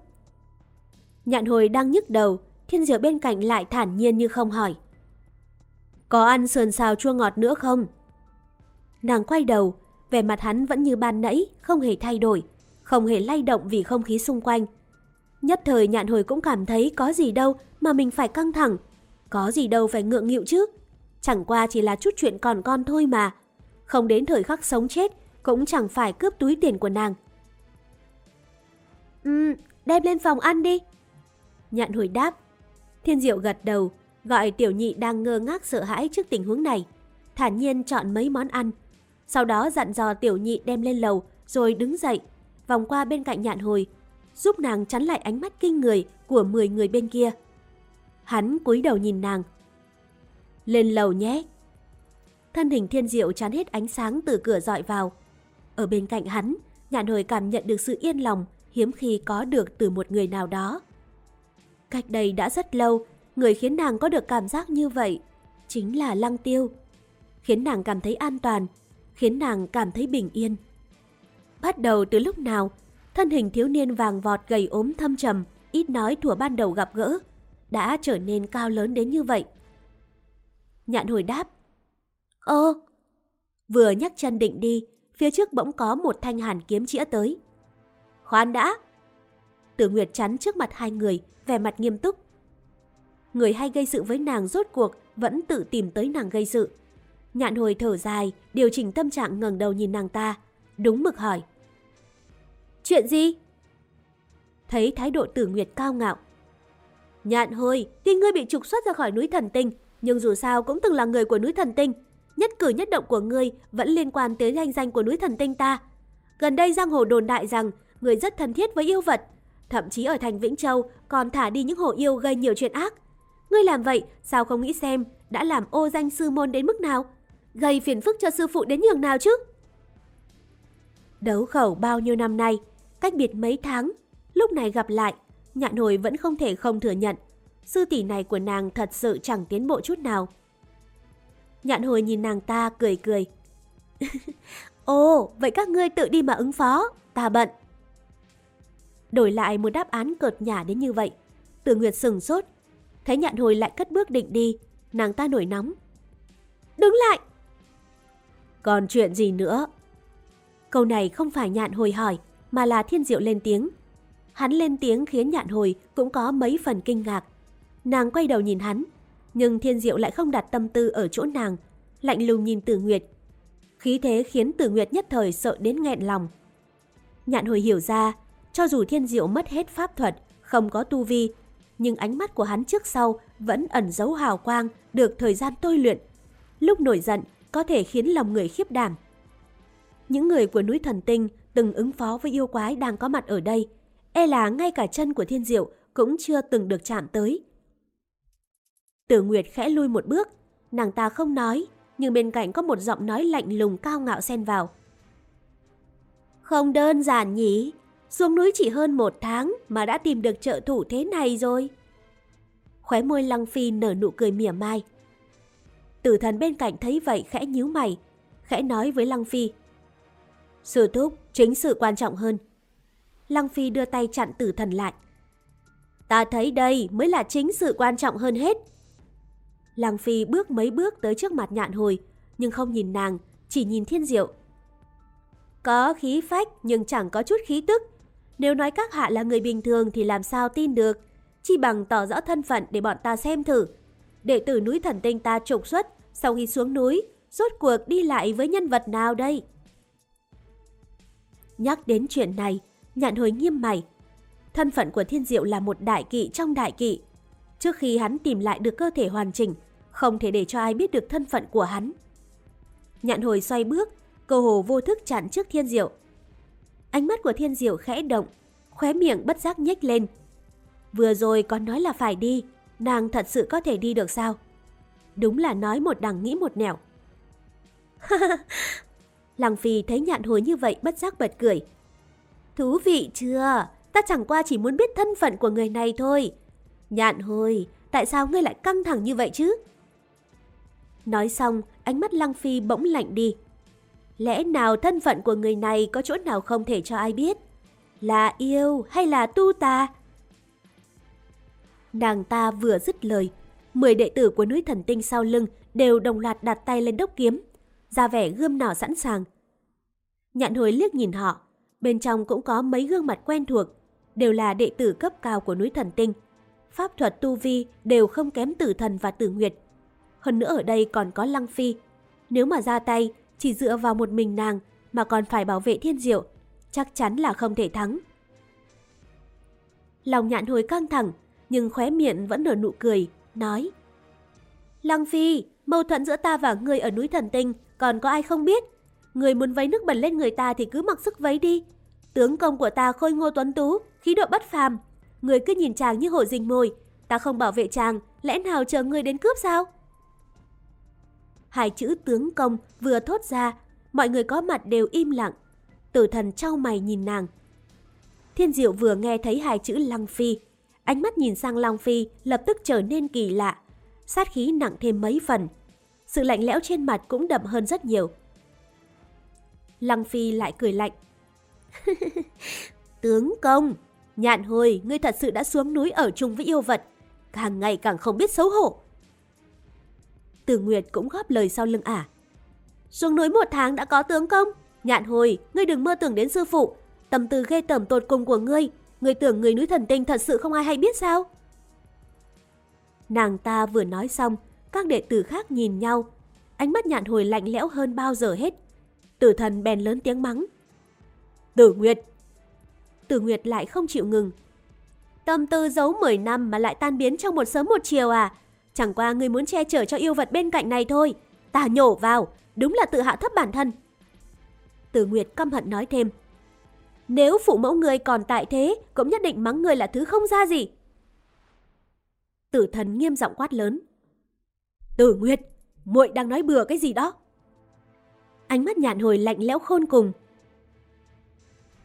Nhạn hồi đang nhức đầu, thiên diệu bên cạnh lại thản nhiên như không hỏi. Có ăn sườn xào chua ngọt nữa không? Nàng quay đầu, vẻ mặt hắn vẫn như ban nãy, không hề thay đổi, không hề lay động vì không khí xung quanh. Nhất thời nhạn hồi cũng cảm thấy có gì đâu mà mình phải căng thẳng, có gì đâu phải ngượng nghịu chứ. Chẳng qua chỉ là chút chuyện còn con thôi mà. Không đến thời khắc sống chết, cũng chẳng phải cướp túi tiền của nàng. Ừ, đem lên phòng ăn đi. Nhạn hồi đáp. Thiên diệu gật đầu, gọi tiểu nhị đang ngơ ngác sợ hãi trước tình huống này. Thản nhiên chọn mấy món ăn. Sau đó dặn dò tiểu nhị đem lên lầu, rồi đứng dậy, vòng qua bên cạnh nhạn hồi, giúp nàng chắn lại ánh mắt kinh người của 10 người bên kia. Hắn cúi đầu nhìn nàng. Lên lầu nhé. Thân hình thiên diệu chán hết ánh sáng từ cửa dọi vào. Ở bên cạnh hắn, nhạn hồi cảm nhận được sự yên lòng hiếm khi có được từ một người nào đó. Cách đây đã rất lâu, người khiến nàng có được cảm giác như vậy chính là Lăng Tiêu. Khiến nàng cảm thấy an toàn, khiến nàng cảm thấy bình yên. Bắt đầu từ lúc nào, thân hình thiếu niên vàng vọt gầy ốm thâm trầm, ít nói thủa ban đầu gặp gỡ, đã trở nên cao lớn đến như vậy. Nhạn hồi đáp. Ơ! Vừa nhắc chân định đi, phía trước bỗng có một thanh hàn kiếm chĩa tới. Khoan đã! Tử Nguyệt chắn trước mặt hai người, vẻ mặt nghiêm túc. Người hay gây sự với nàng rốt cuộc vẫn tự tìm tới nàng gây sự. Nhạn hồi thở dài, điều chỉnh tâm trạng ngẩng đầu nhìn nàng ta, đúng mực hỏi. Chuyện gì? Thấy thái độ tử nguyệt cao ngạo. Nhạn hồi, tuy ngươi bị trục xuất ra khỏi núi thần tinh, nhưng dù sao cũng từng là người của núi thần tinh. Nhất cử nhất động của ngươi vẫn liên quan tới danh danh của núi thần tinh ta. Gần đây giang hồ đồn đại rằng người rất thân thiết với yêu vật. Thậm chí ở thành Vĩnh Châu còn thả đi những hồ yêu gây nhiều chuyện ác. Ngươi làm vậy sao không nghĩ xem đã làm ô danh sư môn đến mức nào? Gây phiền phức cho sư phụ đến nhường nào chứ? Đấu khẩu bao nhiêu năm nay, cách biệt mấy tháng, lúc này gặp lại, nhạn hồi vẫn không thể không thừa nhận. Sư tỷ này của nàng thật sự chẳng tiến bộ chút nào. Nhạn hồi nhìn nàng ta cười cười. Ồ, vậy các ngươi tự đi mà ứng phó, ta bận. Đổi lại một đáp án cợt nhả đến như vậy. Tử Nguyệt sừng sốt, thấy nhạn hồi lại cất bước định đi, nàng ta nổi nóng. đứng lại. Còn chuyện gì nữa? Câu này không phải nhạn hồi hỏi, mà là thiên diệu lên tiếng. Hắn lên tiếng khiến nhạn hồi cũng có mấy phần kinh ngạc. Nàng quay đầu nhìn hắn, nhưng thiên diệu lại không đặt tâm tư ở chỗ nàng, lạnh lùng nhìn tử nguyệt. Khí thế khiến tử nguyệt nhất thời sợ đến nghẹn lòng. Nhạn hồi hiểu ra, cho dù thiên diệu mất hết pháp thuật, không có tu vi, nhưng ánh mắt của hắn trước sau vẫn ẩn giấu hào quang được thời gian tôi luyện. Lúc nổi giận có thể khiến lòng người khiếp đảm. Những người của núi thần tinh từng ứng phó với yêu quái đang có mặt ở đây, e là ngay cả chân của thiên diệu cũng chưa từng được chạm tới. Tử Nguyệt khẽ lui một bước, nàng ta không nói, nhưng bên cạnh có một giọng nói lạnh lùng cao ngạo xen vào. Không đơn giản nhỉ, xuống núi chỉ hơn một tháng mà đã tìm được trợ thủ thế này rồi. Khóe môi Lăng Phi nở nụ cười mỉa mai. Tử thần bên cạnh thấy vậy khẽ nhíu mày, khẽ nói với Lăng Phi. Sư thúc, chính sự quan trọng hơn. Lăng Phi đưa tay chặn tử thần lại. Ta thấy đây mới là chính sự quan trọng hơn hết. Lăng Phi bước mấy bước tới trước mặt nhạn hồi, nhưng không nhìn nàng, chỉ nhìn thiên diệu. Có khí phách nhưng chẳng có chút khí tức. Nếu nói các hạ là người bình thường thì làm sao tin được, chỉ bằng tỏ rõ thân phận để bọn ta xem thử. Đệ tử núi thần tinh ta trục xuất, sau khi xuống núi, rốt cuộc đi lại với nhân vật nào đây? Nhắc đến chuyện này, nhạn hồi nghiêm mày. Thân phận của thiên diệu là một đại kỵ trong đại kỵ. Trước khi hắn tìm lại được cơ thể hoàn chỉnh, không thể để cho ai biết được thân phận của hắn. Nhạn hồi xoay bước, cơ hồ vô thức chặn trước thiên diệu. Ánh mắt của thiên diệu khẽ động, khóe miệng bất giác nhếch lên. Vừa rồi còn nói là phải đi, nàng thật sự có thể đi được sao? Đúng là nói một đằng nghĩ một nẻo. Lăng Phi thấy nhạn hồi như vậy bất giác bật cười. Thú vị chưa? Ta chẳng qua chỉ muốn biết thân phận của người này thôi. Nhạn hồi, tại sao ngươi lại căng thẳng như vậy chứ? Nói xong, ánh mắt Lăng Phi bỗng lạnh đi. Lẽ nào thân phận của người này có chỗ nào không thể cho ai biết? Là yêu hay là tu tà? Nàng ta vừa dứt lời, mười đệ tử của núi thần tinh sau lưng đều đồng loạt đặt tay lên đốc kiếm, ra vẻ gươm nỏ sẵn sàng. Nhạn hồi liếc nhìn họ, bên trong cũng có mấy gương mặt quen thuộc, đều là đệ tử cấp cao của núi thần tinh. Pháp thuật tu vi đều không kém tử thần và tử nguyệt. Hơn nữa ở đây còn có Lăng Phi. Nếu mà ra tay, chỉ dựa vào một mình nàng mà còn phải bảo vệ thiên diệu, chắc chắn là không thể thắng. Lòng nhạn hồi căng thẳng, nhưng khóe miệng vẫn nở nụ cười, nói Lăng Phi, mâu thuẫn giữa ta và người ở núi thần tinh, còn có ai không biết? Người muốn vấy nước bẩn lên người ta thì cứ mặc sức vấy đi. Tướng công của ta khôi ngô tuấn tú, khí độ bất phàm. Người cứ nhìn chàng như hổ rình mồi. Ta không bảo vệ chàng, lẽ nào chờ người đến cướp sao? Hai chữ tướng công vừa thốt ra, mọi người có mặt đều im lặng. Tử thần trao mày nhìn nàng. Thiên diệu vừa nghe thấy hai chữ lăng phi. Ánh mắt nhìn sang Long Phi lập tức trở nên kỳ lạ. Sát khí nặng thêm mấy phần. Sự lạnh lẽo trên mặt cũng đậm hơn rất nhiều. Lăng Phi lại cười lạnh. Tướng công, nhạn hồi, ngươi thật sự đã xuống núi ở chung với yêu vật. Càng ngày càng không biết xấu hổ. Từ Nguyệt cũng góp lời sau lưng ả. Xuống núi một tháng đã có tướng công. Nhạn hồi, ngươi đừng mơ tưởng đến sư phụ. Tâm tư ghê tởm tột cùng của ngươi. Ngươi tưởng người núi thần tinh thật sự không ai hay biết sao? Nàng ta vừa nói xong, các đệ tử khác nhìn nhau. Ánh mắt nhạn hồi lạnh lẽo hơn bao giờ hết. Tử thần bèn lớn tiếng mắng. Tử Nguyệt! Tử Nguyệt lại không chịu ngừng. Tâm tư giấu 10 năm mà lại tan biến trong một sớm một chiều à? Chẳng qua người muốn che chở cho yêu vật bên cạnh này thôi. Ta nhổ vào, đúng là tự hạ thấp bản thân. Tử Nguyệt căm hận nói thêm. Nếu phụ mẫu người còn tại thế, cũng nhất định mắng người là thứ không ra gì. Tử thần nghiêm giọng quát lớn. Tử Nguyệt, muội đang nói bừa cái gì đó? Ánh mắt nhạn hồi lạnh lẽo khôn cùng.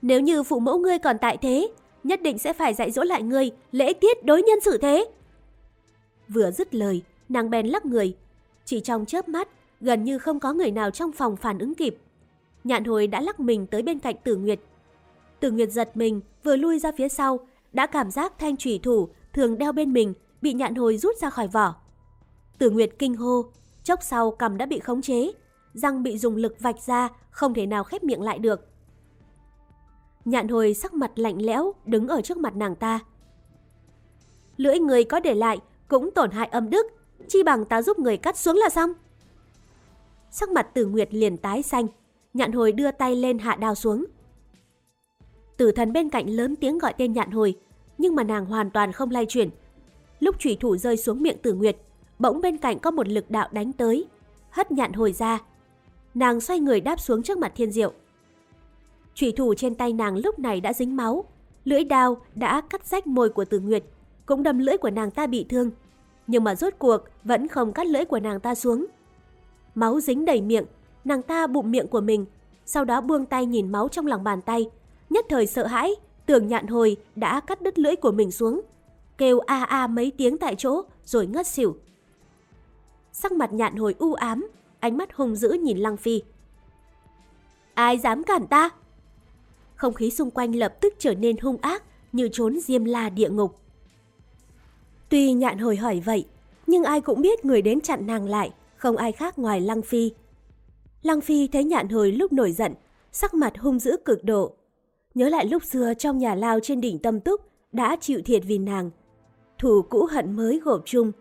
Nếu như phụ mẫu ngươi còn tại thế, nhất định sẽ phải dạy dỗ lại ngươi lễ tiết đối nhân xử thế. Vừa dứt lời, nàng bèn lắc người. Chỉ trong chớp mắt, gần như không có người nào trong phòng phản ứng kịp. Nhạn hồi đã lắc mình tới bên cạnh Tử Nguyệt. Tử Nguyệt giật mình, vừa lui ra phía sau, đã cảm giác thanh trùy thủ thường đeo bên mình bị nhạn hồi rút ra khỏi vỏ. Tử Nguyệt kinh hô, Chốc sau cầm đã bị khống chế, răng bị dùng lực vạch ra, không thể nào khép miệng lại được. Nhạn hồi sắc mặt lạnh lẽo, đứng ở trước mặt nàng ta. Lưỡi người có để lại, cũng tổn hại âm đức, chi bằng ta giúp người cắt xuống là xong. Sắc mặt tử nguyệt liền tái xanh, nhạn hồi đưa tay lên hạ đao xuống. Tử thần bên cạnh lớn tiếng gọi tên nhạn hồi, nhưng mà nàng hoàn toàn không lay chuyển. Lúc chủy thủ rơi xuống miệng tử nguyệt, bỗng bên cạnh có một lực đạo đánh tới, hất nhạn hồi ra. Nàng xoay người đáp xuống trước mặt thiên diệu. Chủy thủ trên tay nàng lúc này đã dính máu, lưỡi đao đã cắt rách môi của tử nguyệt, cũng đâm lưỡi của nàng ta bị thương. Nhưng mà rốt cuộc vẫn không cắt lưỡi của nàng ta xuống. Máu dính đầy miệng, nàng ta bụng miệng của mình, sau đó buông tay nhìn máu trong lòng bàn tay, nhất thời sợ hãi, tưởng nhạn hồi đã cắt đứt lưỡi của mình xuống. Kêu a a mấy tiếng tại chỗ rồi ngất xỉu. Sắc mặt nhạn hồi u ám, ánh mắt hung dữ nhìn Lăng Phi. Ai dám cản ta? Không khí xung quanh lập tức trở nên hung ác như trốn diêm la địa ngục. Tuy nhạn hồi hỏi vậy, nhưng ai cũng biết người đến chặn nàng lại, không ai khác ngoài Lăng Phi. Lăng Phi thấy nhạn hồi lúc nổi giận, sắc mặt hung dữ cực độ. Nhớ lại lúc xưa trong nhà lao trên đỉnh tâm túc đã chịu thiệt vì nàng. Thủ cũ hận mới gộp chung,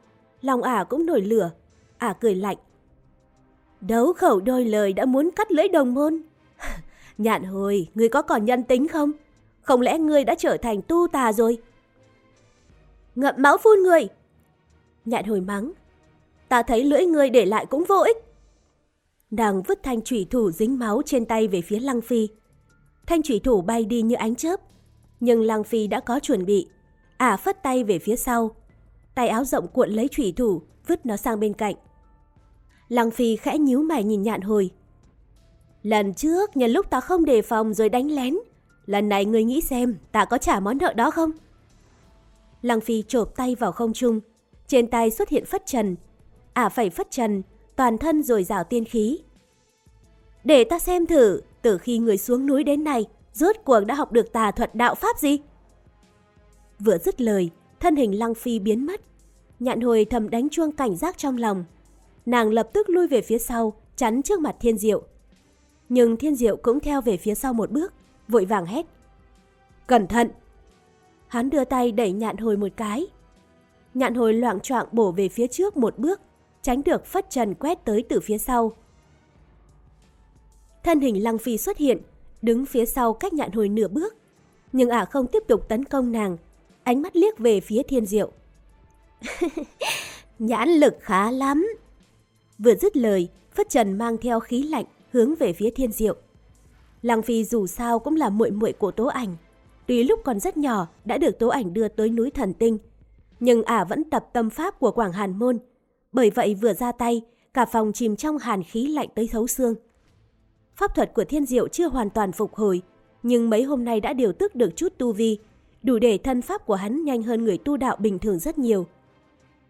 lòng ả cũng nổi lửa, ả cười lạnh. Đấu khẩu đôi lời đã muốn cắt lưỡi đồng môn. Nhạn hồi, ngươi có còn nhân tính không? Không lẽ ngươi đã trở thành tu tà rồi? Ngậm máu phun người! Nhạn hồi mắng. Ta thấy lưỡi ngươi để lại cũng vô ích. Nàng vứt thanh thủy thủ dính máu trên tay về phía Lăng Phi. Thanh thủy thủ bay đi như ánh chớp. Nhưng Lăng Phi đã có chuẩn bị. Ả à, phất tay về phía sau. Tay áo rộng cuộn lấy thủy thủ, vứt nó sang bên cạnh. Lăng Phi khẽ nhíu mày nhìn nhạn hồi. Lần trước nhân lúc ta không đề phòng rồi đánh lén. Lần này ngươi nghĩ xem ta có trả món nợ đó không? Lăng Phi chộp tay vào không trung. Trên tay xuất hiện phất trần. Ả à, phải phất trần, toàn thân rồi rào tiên khí. Để ta xem thử, từ khi người xuống núi đến nay, rốt cuộc đã học được tà thuật đạo pháp gì? Vừa dứt lời, thân hình Lăng Phi biến mất. Nhạn hồi thầm đánh chuông cảnh giác trong lòng. Nàng lập tức lui về phía sau, chắn trước mặt thiên diệu. Nhưng thiên diệu cũng theo về phía sau một bước, vội vàng hét. Cẩn thận! Hắn đưa tay đẩy nhạn hồi một cái. Nhạn hồi loạn choạng bổ về phía trước một bước, tránh được phất trần quét tới từ phía sau. Thân hình Lăng Phi xuất hiện, đứng phía sau cách nhạn hồi nửa bước. Nhưng ả không tiếp tục tấn công nàng, ánh mắt liếc về phía thiên diệu. Nhãn lực khá lắm. Vừa dứt lời, Phất Trần mang theo khí lạnh hướng về phía thiên diệu. Lăng Phi dù sao cũng là muội muội của Tố Ảnh. Tuy lúc còn rất nhỏ đã được Tố Ảnh đưa tới núi Thần Tinh, nhưng ả vẫn tập tâm pháp của Quảng Hàn Môn. Bởi vậy vừa ra tay, cả phòng chìm trong hàn khí lạnh tới thấu xương. Pháp thuật của thiên diệu chưa hoàn toàn phục hồi, nhưng mấy hôm nay đã điều tức được chút tu vi, đủ để thân pháp của hắn nhanh hơn người tu đạo bình thường rất nhiều.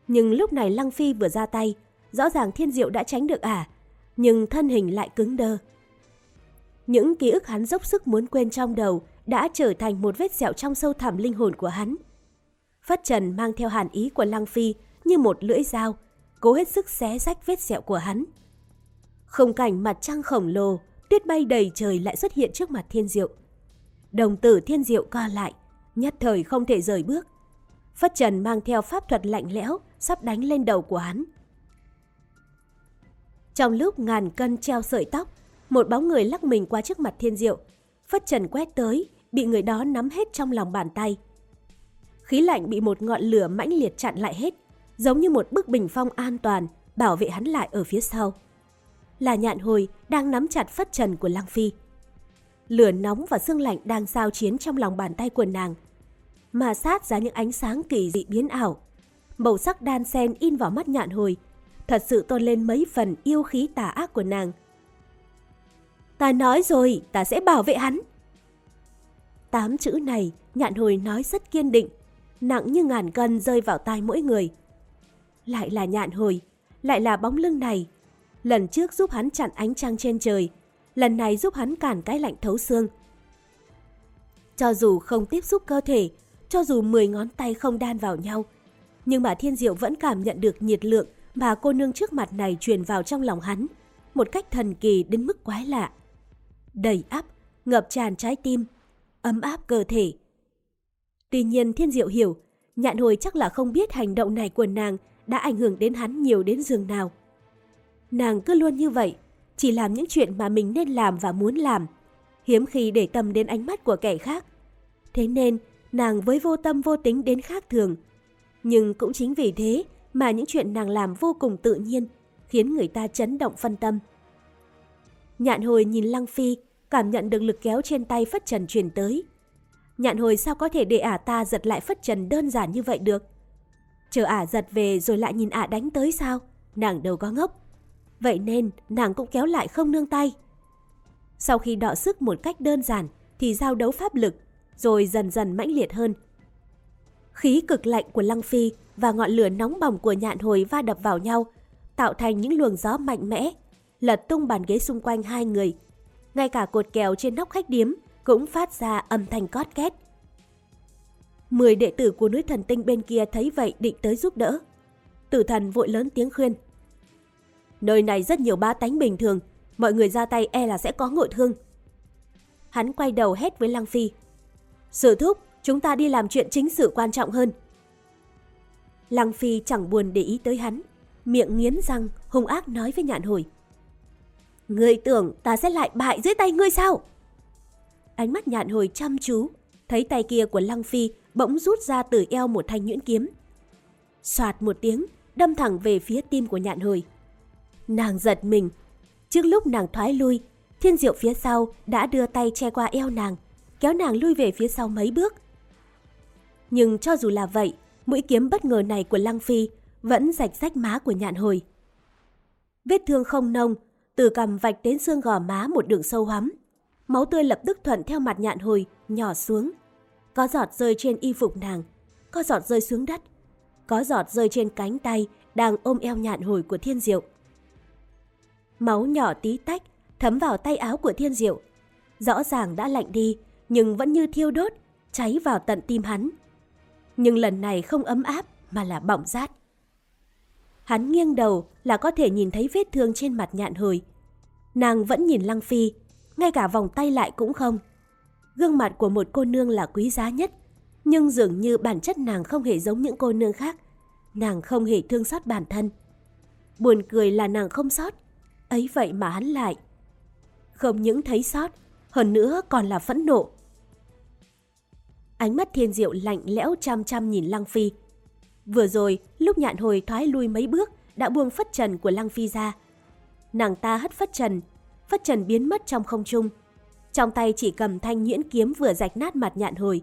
Nhưng lúc này Lăng Phi vừa ra tay, rõ ràng thiên diệu đã tránh được ả, nhưng thân hình lại cứng đơ. Những ký ức hắn dốc sức muốn quên trong đầu đã trở thành một vết sẹo trong sâu thẳm linh hồn của hắn. Phất Trần mang theo hàn ý của Lăng Phi như một lưỡi dao, cố hết sức xé rách vết sẹo của hắn. Không cảnh mặt trăng khổng lồ, tuyết bay đầy trời lại xuất hiện trước mặt thiên diệu. Đồng tử thiên diệu co lại, nhất thời không thể rời bước. Phất Trần mang theo pháp thuật lạnh lẽo, sắp đánh lên đầu của hắn. Trong lúc ngàn cân treo sợi tóc, một bóng người lắc mình qua trước mặt thiên diệu. Phất Trần quét tới, bị người đó nắm hết trong lòng bàn tay. Khí lạnh bị một ngọn lửa mãnh liệt chặn lại hết, giống như một bức bình phong an toàn, bảo vệ hắn lại ở phía sau. Là nhạn hồi đang nắm chặt phất trần của Lăng Phi. Lửa nóng và sương lạnh đang giao chiến trong lòng bàn tay của nàng, mà sát ra những ánh sáng kỳ dị biến ảo. Màu sắc đan xen in vào mắt nhạn hồi, thật sự tôn lên mấy phần yêu khí tà ác của nàng. Ta nói rồi, ta sẽ bảo vệ hắn. Tám chữ này, nhạn hồi nói rất kiên định, nặng như ngàn cân rơi vào tai mỗi người. Lại là nhạn hồi, lại là bóng lưng này. Lần trước giúp hắn chặn ánh trăng trên trời, lần này giúp hắn cản cái lạnh thấu xương. Cho dù không tiếp xúc cơ thể, cho dù 10 ngón tay không đan vào nhau, nhưng mà Thiên Diệu vẫn cảm nhận được nhiệt lượng mà cô nương trước mặt này truyền vào trong lòng hắn, một cách thần kỳ đến mức quái lạ. Đầy áp, ngập tràn trái tim, ấm áp cơ thể. Tuy nhiên Thiên Diệu hiểu, nhạn hồi chắc là không biết hành động này của nàng đã ảnh hưởng đến hắn nhiều đến giường nào. Nàng cứ luôn như vậy, chỉ làm những chuyện mà mình nên làm và muốn làm, hiếm khi để tâm đến ánh mắt của kẻ khác. Thế nên, nàng với vô tâm vô tính đến khác thường. Nhưng cũng chính vì thế mà những chuyện nàng làm vô cùng tự nhiên, khiến người ta chấn động phân tâm. Nhạn hồi nhìn Lăng Phi, cảm nhận được lực kéo trên tay Phất Trần truyền tới. Nhạn hồi sao có thể để ả ta giật lại Phất Trần đơn giản như vậy được? Chờ ả giật về rồi lại nhìn ả đánh tới sao? Nàng đâu có ngốc. Vậy nên nàng cũng kéo lại không nương tay. Sau khi đọ sức một cách đơn giản thì giao đấu pháp lực, rồi dần dần mãnh liệt hơn. Khí cực lạnh của Lăng Phi và ngọn lửa nóng bỏng của nhạn hồi va đập vào nhau, tạo thành những luồng gió mạnh mẽ, lật tung bàn ghế xung quanh hai người. Ngay cả cột kèo trên nóc khách điếm cũng phát ra âm thanh cót két. Mười đệ tử của núi thần tinh bên kia thấy vậy định tới giúp đỡ. Tử thần vội lớn tiếng khuyên. Nơi này rất nhiều ba tánh bình thường, mọi người ra tay e là sẽ có ngộ thương. Hắn quay đầu hét với Lăng Phi. Sử thúc, chúng ta đi làm chuyện chính sự quan trọng hơn. Lăng Phi chẳng buồn để ý tới hắn, miệng nghiến răng, hung ác nói với nhạn hồi. Ngươi tưởng ta sẽ lại bại dưới tay ngươi sao? Ánh mắt nhạn hồi chăm chú, thấy tay kia của Lăng Phi bỗng rút ra từ eo một thanh nhuyễn kiếm. Xoạt một tiếng, đâm thẳng về phía tim của nhạn hồi. Nàng giật mình. Trước lúc nàng thoái lui, thiên diệu phía sau đã đưa tay che qua eo nàng, kéo nàng lui về phía sau mấy bước. Nhưng cho dù là vậy, mũi kiếm bất ngờ này của Lăng Phi vẫn rạch rách má của nhạn hồi. Vết thương không nông, từ cằm vạch đến xương gò má một đường sâu hắm. Máu tươi lập tức thuận theo mặt nhạn hồi, nhỏ xuống. Có giọt rơi trên y phục nàng, có giọt rơi xuống đất, có giọt rơi trên cánh tay đang ôm eo nhạn hồi của thiên diệu. Máu nhỏ tí tách, thấm vào tay áo của thiên diệu. Rõ ràng đã lạnh đi, nhưng vẫn như thiêu đốt, cháy vào tận tim hắn. Nhưng lần này không ấm áp mà là bỏng rát. Hắn nghiêng đầu là có thể nhìn thấy vết thương trên mặt nhạn hồi. Nàng vẫn nhìn Lăng Phi, ngay cả vòng tay lại cũng không. Gương mặt của một cô nương là quý giá nhất, nhưng dường như bản chất nàng không hề giống những cô nương khác. Nàng không hề thương xót bản thân. Buồn cười là nàng không sót, ấy vậy mà hắn lại. Không những thấy sót, hơn nữa còn là phẫn nộ. Ánh mắt thiên diệu lạnh lẽo chăm chăm nhìn Lăng Phi. Vừa rồi, lúc nhạn hồi thoái lui mấy bước, đã buông phất trần của Lăng Phi ra. Nàng ta hất phất trần, phất trần biến mất trong không trung. Trong tay chỉ cầm thanh nhuyễn kiếm vừa rạch nát mặt nhạn hồi.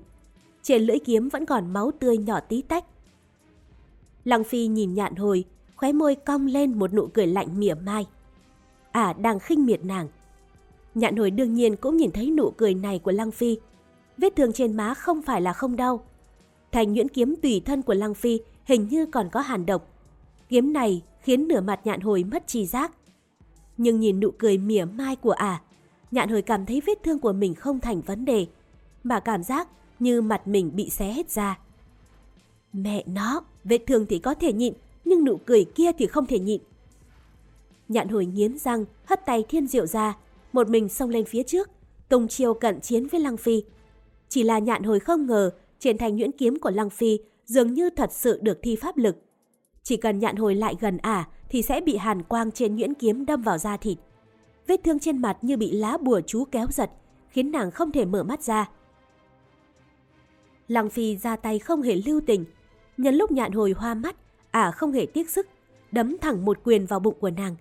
Trên lưỡi kiếm vẫn còn máu tươi nhỏ tí tách. Lăng Phi nhìn nhạn hồi, khóe môi cong lên một nụ cười lạnh mỉa mai. À đang khinh miệt nàng. Nhạn hồi đương nhiên cũng nhìn thấy nụ cười này của Lăng Phi. Vết thương trên má không phải là không đau. Thành nhuyễn kiếm tùy thân của Lăng Phi hình như còn có hàn độc. Kiếm này khiến nửa mặt nhạn hồi mất tri giác. Nhưng nhìn nụ cười mỉa mai của ả, à, nhạn hồi cảm thấy vết thương của mình không thành vấn đề, mà cảm giác như mặt mình bị xé hết ra. Mẹ nó, vết thương thì có thể nhịn, nhưng nụ cười kia thì không thể nhịn. Nhạn hồi nghiến răng, hất tay thiên diệu ra, một mình xông lên phía trước, tung chiêu cận chiến với Lăng Phi. Chỉ là nhạn hồi không ngờ, trên thành nhuyễn kiếm của Lăng Phi dường như thật sự được thi pháp lực. Chỉ cần nhạn hồi lại gần ả thì sẽ bị hàn quang trên nhuyễn kiếm đâm vào da thịt. Vết thương trên mặt như bị lá bùa chú kéo giật, khiến nàng không thể mở mắt ra. Lăng Phi ra tay không hề lưu tình. Nhân lúc nhạn hồi hoa mắt, ả không hề tiếc sức, đấm thẳng một quyền vào bụng của nàng.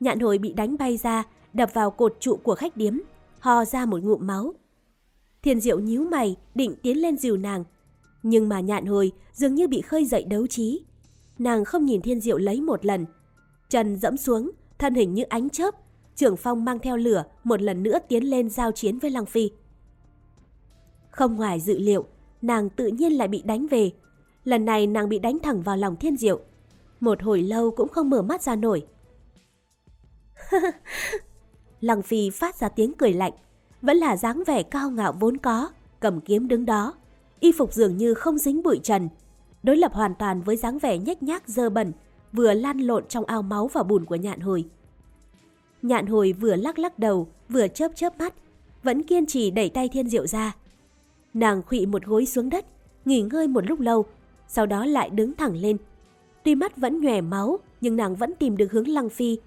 Nhạn hồi bị đánh bay ra, đập vào cột trụ của khách điếm, ho ra một ngụm máu. Thiên diệu nhíu mày, định tiến lên dìu nàng. Nhưng mà nhạn hồi dường như bị khơi dậy đấu trí. Nàng không nhìn thiên diệu lấy một lần. Trần dẫm xuống, thân hình như ánh chớp. Trưởng phong mang theo lửa một lần nữa tiến lên giao chiến với Lăng Phi. Không ngoài dự liệu, nàng tự nhiên lại bị đánh về. Lần này nàng bị đánh thẳng vào lòng thiên diệu. Một hồi lâu cũng không mở mắt ra nổi. Lăng Phi phát ra tiếng cười lạnh, vẫn là dáng vẻ cao ngạo vốn có, cầm kiếm đứng đó. Y phục dường như không dính bụi trần, đối lập hoàn toàn với dáng vẻ nhếch nhác dơ bẩn vừa lan lộn trong ao máu và bùn của nhạn hồi. Nhạn hồi vừa lắc lắc đầu, vừa chớp chớp mắt, vẫn kiên trì đẩy tay thiên diệu ra. Nàng khụy một gối xuống đất, nghỉ ngơi một lúc lâu, sau đó lại đứng thẳng lên. Tuy mắt vẫn nhòe máu, nhưng nàng vẫn tìm được hướng Lăng Phi,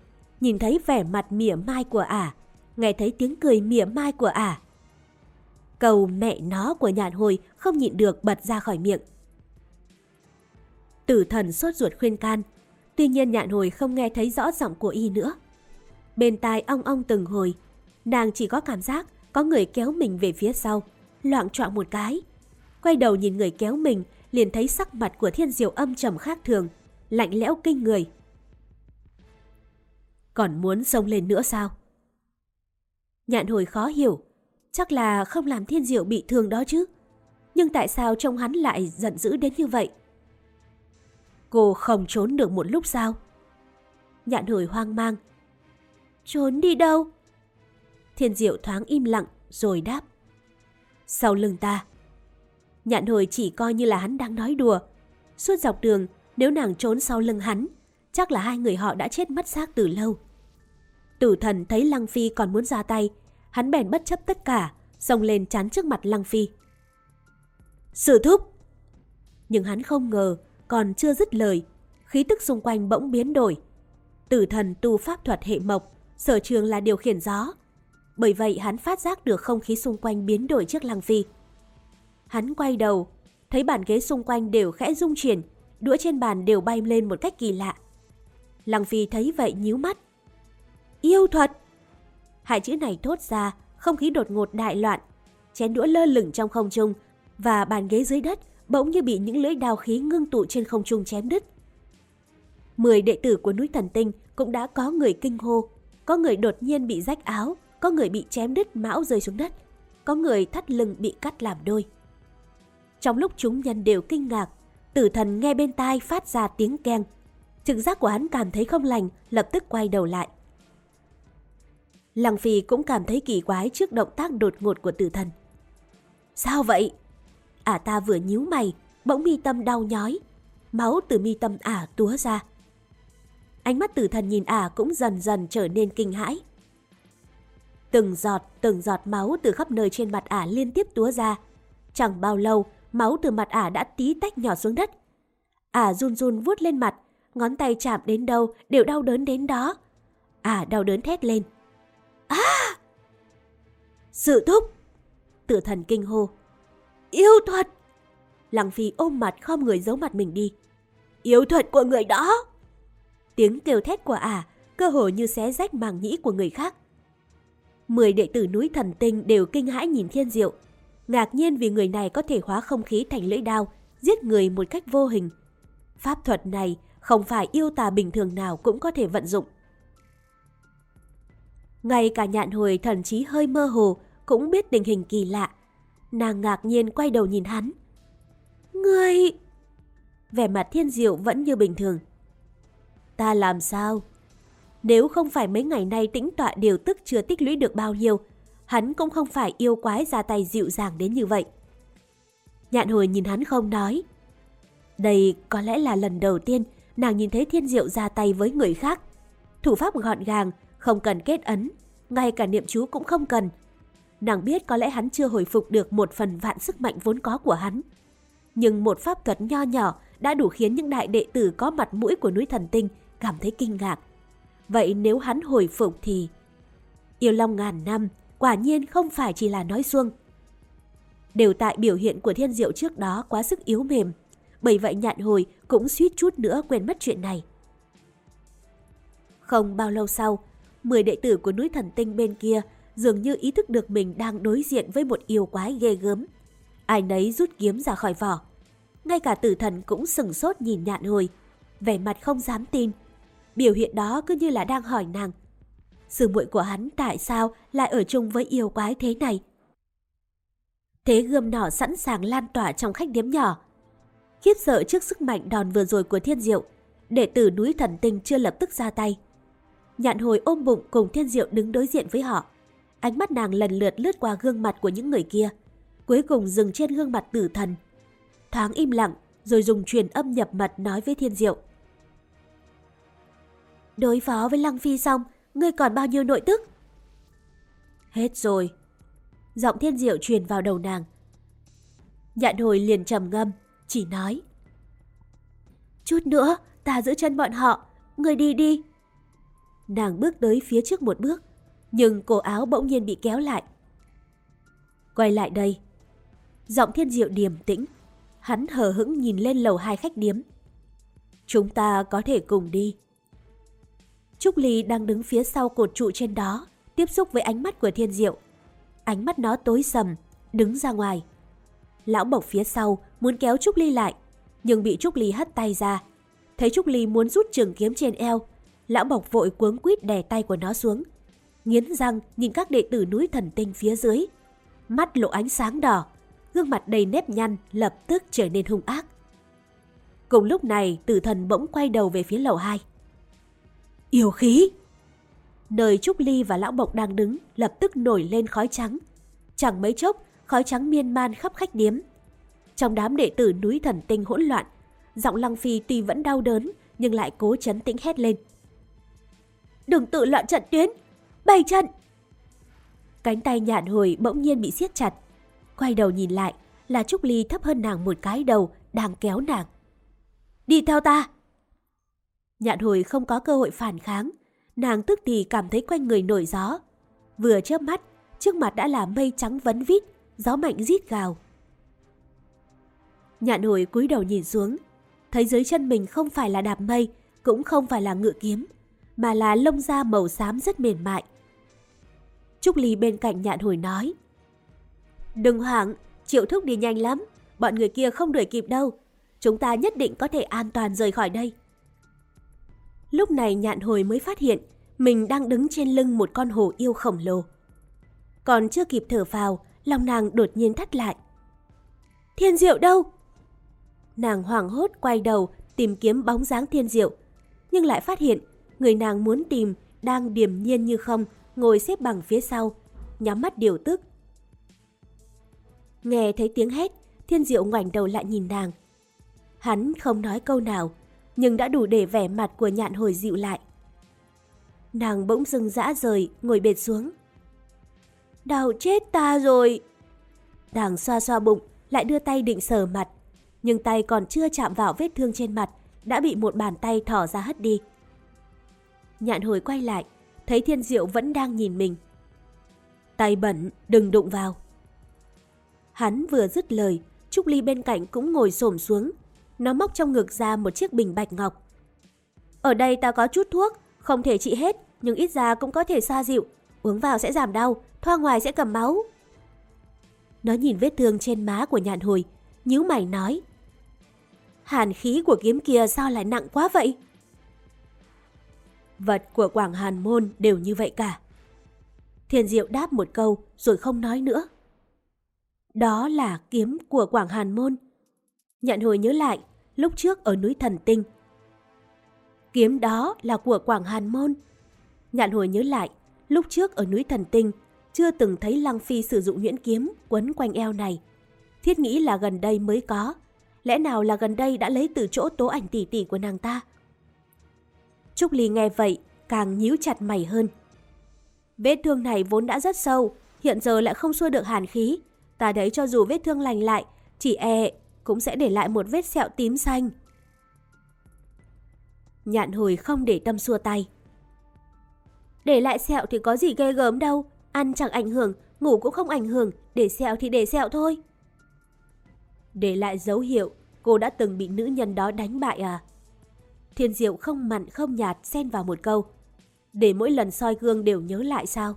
nhìn thấy vẻ mặt mỉa mai của ả, nghe thấy tiếng cười mỉa mai của ả. Cầu mẹ nó của nhạn hồi không nhịn được bật ra khỏi miệng. Tử thần sốt ruột khuyên can, tuy nhiên nhạn hồi không nghe thấy rõ giọng của y nữa. Bên tai ong ong từng hồi, nàng chỉ có cảm giác có người kéo mình về phía sau, loạn trọng một cái. Quay đầu nhìn người kéo mình, liền thấy sắc mặt của thiên diệu âm trầm khác thường, lạnh lẽo kinh người. Còn muốn sông lên nữa sao? Nhạn hồi khó hiểu, chắc là không làm thiên diệu bị thương đó chứ. Nhưng tại sao trông hắn lại giận dữ đến như vậy? Cô không trốn được một lúc sao? Nhạn hồi hoang mang. Trốn đi đâu? Thiên diệu thoáng im lặng rồi đáp. Sau lưng ta. Nhạn hồi chỉ coi như là hắn đang nói đùa. Suốt dọc đường, nếu nàng trốn sau lưng hắn, chắc là hai người họ đã chết mất xác từ lâu. Tử thần thấy Lăng Phi còn muốn ra tay, hắn bèn bất chấp tất cả, xông lên chắn trước mặt Lăng Phi. Sử thúc! Nhưng hắn không ngờ, còn chưa dứt lời, khí tức xung quanh bỗng biến đổi. Tử thần tu pháp thuật hệ mộc, sở trường là điều khiển gió. Bởi vậy hắn phát giác được không khí xung quanh biến đổi trước Lăng Phi. Hắn quay đầu, thấy bàn ghế xung quanh đều khẽ rung chuyển, đũa trên bàn đều bay lên một cách kỳ lạ. Lăng Phi thấy vậy nhíu mắt. Yêu thuật! Hai chữ này thốt ra, không khí đột ngột đại loạn. Chén đũa lơ lửng trong không trung và bàn ghế dưới đất bỗng như bị những lưỡi đao khí ngưng tụ trên không trung chém đứt. Mười đệ tử của núi thần tinh cũng đã có người kinh hô, có người đột nhiên bị rách áo, có người bị chém đứt mão rơi xuống đất, có người thắt lưng bị cắt làm đôi. Trong lúc chúng nhân đều kinh ngạc, tử thần nghe bên tai phát ra tiếng keng. Trực giác của hắn cảm thấy không lành, lập tức quay đầu lại. Lăng Phi cũng cảm thấy kỳ quái trước động tác đột ngột của tử thần. Sao vậy? Ả ta vừa nhíu mày, bỗng mi tâm đau nhói. Máu từ mi tâm ả túa ra. Ánh mắt tử thần nhìn ả cũng dần dần trở nên kinh hãi. Từng giọt, từng giọt máu từ khắp nơi trên mặt ả liên tiếp túa ra. Chẳng bao lâu, máu từ mặt ả đã tí tách nhỏ xuống đất. Ả run run vuốt lên mặt, ngón tay chạm đến đâu đều đau đớn đến đó. Ả đau đớn thét lên. À! Sự thúc! Tử thần kinh hô. Yêu thuật! Lăng Phi ôm mặt khom người giấu mặt mình đi. Yêu thuật của người đó! Tiếng kêu thét của ả, cơ hồ như xé rách màng nhĩ của người khác. Mười đệ tử núi thần tinh đều kinh hãi nhìn thiên diệu. Ngạc nhiên vì người này có thể hóa không khí thành lưỡi đao, giết người một cách vô hình. Pháp thuật này không phải yêu tà bình thường nào cũng có thể vận dụng. Ngay cả nhạn hồi thần trí hơi mơ hồ cũng biết tình hình kỳ lạ. Nàng ngạc nhiên quay đầu nhìn hắn. Ngươi... Vẻ mặt thiên diệu vẫn như bình thường. Ta làm sao? Nếu không phải mấy ngày nay tĩnh tọa điều tức chưa tích lũy được bao nhiêu, hắn cũng không phải yêu quái ra tay dịu dàng đến như vậy. Nhạn hồi nhìn hắn không nói. Đây có lẽ là lần đầu tiên nàng nhìn thấy thiên diệu ra tay với người khác. Thủ pháp gọn gàng, không cần kết ấn, ngay cả niệm chú cũng không cần. Nàng biết có lẽ hắn chưa hồi phục được một phần vạn sức mạnh vốn có của hắn. Nhưng một pháp thuật nho nhỏ đã đủ khiến những đại đệ tử có mặt mũi của núi thần tinh cảm thấy kinh ngạc. Vậy nếu hắn hồi phục thì... Yêu Long ngàn năm, quả nhiên không phải chỉ là nói xuông. Đều tại biểu hiện của thiên diệu trước đó quá sức yếu mềm. Bởi vậy nhạn hồi cũng suýt chút nữa quên mất chuyện này. Không bao lâu sau, 10 đệ tử của núi thần tinh bên kia dường như ý thức được mình đang đối diện với một yêu quái ghê gớm. Ai nấy rút kiếm ra khỏi vỏ. Ngay cả tử thần cũng sừng sốt nhìn nhạn hồi, vẻ mặt không dám tin. Biểu hiện đó cứ như là đang hỏi nàng. Sư muội của hắn tại sao lại ở chung với yêu quái thế này? Thế gươm nỏ sẵn sàng lan tỏa trong khách điếm nhỏ. Khiếp sợ trước sức mạnh đòn vừa rồi của thiên diệu, đệ tử núi thần tinh chưa lập tức ra tay. Nhạn hồi ôm bụng cùng thiên diệu đứng đối diện với họ. Ánh mắt nàng lần lượt lướt qua gương mặt của những người kia. Cuối cùng dừng trên gương mặt tử thần. Thoáng im lặng, rồi dùng truyền âm nhập mật nói với thiên diệu. Đối phó với Lăng Phi xong, ngươi còn bao nhiêu nội tức? Hết rồi. Giọng thiên diệu truyền vào đầu nàng. Nhạn hồi liền trầm ngâm, chỉ nói. Chút nữa, ta giữ chân bọn họ, người đi đi. Nàng bước tới phía trước một bước, nhưng cổ áo bỗng nhiên bị kéo lại. Quay lại đây. Giọng thiên diệu điềm tĩnh, hắn hờ hững nhìn lên lầu hai khách điếm. Chúng ta có thể cùng đi. Trúc Ly đang đứng phía sau cột trụ trên đó, tiếp xúc với ánh mắt của thiên diệu. Ánh mắt nó tối sầm, đứng ra ngoài. Lão Bộc phía sau muốn kéo Trúc Ly lại, nhưng bị Trúc Ly hất tay ra. Thấy Trúc Ly muốn rút trường kiếm trên eo, Lão Bộc vội cuống quýt đè tay của nó xuống. Nghiến răng nhìn các đệ tử núi thần tinh phía dưới. Mắt lộ ánh sáng đỏ, gương mặt đầy nếp nhăn lập tức trở nên hung ác. Cùng lúc này, tử thần bỗng quay đầu về phía lầu 2. Yêu khí! Nơi Trúc Ly và Lão Bộc đang đứng lập tức nổi lên khói trắng. Chẳng mấy chốc, khói trắng miên man khắp khách điếm. Trong đám đệ tử núi thần tinh hỗn loạn, giọng Lăng Phi tuy vẫn đau đớn nhưng lại cố chấn tĩnh hét lên. Đừng tự loạn trận tuyến, bày trận! Cánh tay nhạn hồi bỗng nhiên bị siết chặt. Quay đầu nhìn lại là Trúc Ly thấp hơn nàng một cái đầu đang kéo nàng. Đi theo ta! Nhạn hồi không có cơ hội phản kháng. Nàng tức thì cảm thấy quanh người nổi gió. Vừa chớp mắt, trước mặt đã là mây trắng vấn vít, gió mạnh rít gào. Nhạn hồi cúi đầu nhìn xuống, thấy dưới chân mình không phải là đạp mây, cũng không phải là ngựa kiếm, mà là lông da màu xám rất mềm mại. Trúc Ly bên cạnh nhạn hồi nói. Đừng hoảng, triệu thúc đi nhanh lắm, bọn người kia không đuổi kịp đâu. Chúng ta nhất định có thể an toàn rời khỏi đây. Lúc này nhạn hồi mới phát hiện mình đang đứng trên lưng một con hổ yêu khổng lồ. Còn chưa kịp thở vào, lòng nàng đột nhiên thắt lại. Thiên diệu đâu? Nàng hoảng hốt quay đầu tìm kiếm bóng dáng thiên diệu, nhưng lại phát hiện người nàng muốn tìm đang điềm nhiên như không, ngồi xếp bằng phía sau, nhắm mắt điều tức. Nghe thấy tiếng hét, thiên diệu ngoảnh đầu lại nhìn nàng. Hắn không nói câu nào, nhưng đã đủ để vẻ mặt của nhạn hồi dịu lại. Nàng bỗng dưng dã rời, ngồi bệt xuống. Đau chết ta rồi! Nàng xoa xoa bụng, lại đưa tay định sờ mặt. Nhưng tay còn chưa chạm vào vết thương trên mặt, đã bị một bàn tay thỏ ra hất đi. Nhạn hồi quay lại, thấy thiên diệu vẫn đang nhìn mình. Tay bẩn, đừng đụng vào. Hắn vừa dứt lời, Trúc Ly bên cạnh cũng ngồi xổm xuống, nó móc trong ngực ra một chiếc bình bạch ngọc. Ở đây ta có chút thuốc, không thể trị hết, nhưng ít ra cũng có thể xoa dịu. Uống vào sẽ giảm đau, thoa ngoài sẽ cầm máu. Nó nhìn vết thương trên má của nhạn hồi, nhíu mày nói. Hàn khí của kiếm kia sao lại nặng quá vậy? Vật của Quảng Hàn Môn đều như vậy cả. Thiền Diệu đáp một câu rồi không nói nữa. Đó là kiếm của Quảng Hàn Môn. Nhạn hồi nhớ lại, lúc trước ở núi Thần Tinh. Kiếm đó là của Quảng Hàn Môn. Nhạn hồi nhớ lại, lúc trước ở núi Thần Tinh, chưa từng thấy Lăng Phi sử dụng nhuyễn kiếm quấn quanh eo này. Thiết nghĩ là gần đây mới có. Lẽ nào là gần đây đã lấy từ chỗ tố ảnh tỷ tỷ của nàng ta? Trúc Ly nghe vậy, càng nhíu chặt mày hơn. Vết thương này vốn đã rất sâu, hiện giờ lại không xua được hàn khí. Ta đấy cho dù vết thương lành lại, chỉ e cũng sẽ để lại một vết sẹo tím xanh. Nhạn hồi không để tâm xua tay. Để lại sẹo thì có gì ghê gớm đâu, ăn chẳng ảnh hưởng, ngủ cũng không ảnh hưởng, để sẹo thì để sẹo thôi. Để lại dấu hiệu, cô đã từng bị nữ nhân đó đánh bại à? Thiên Diệu không mặn không nhạt xen vào một câu. Để mỗi lần soi gương đều nhớ lại sao?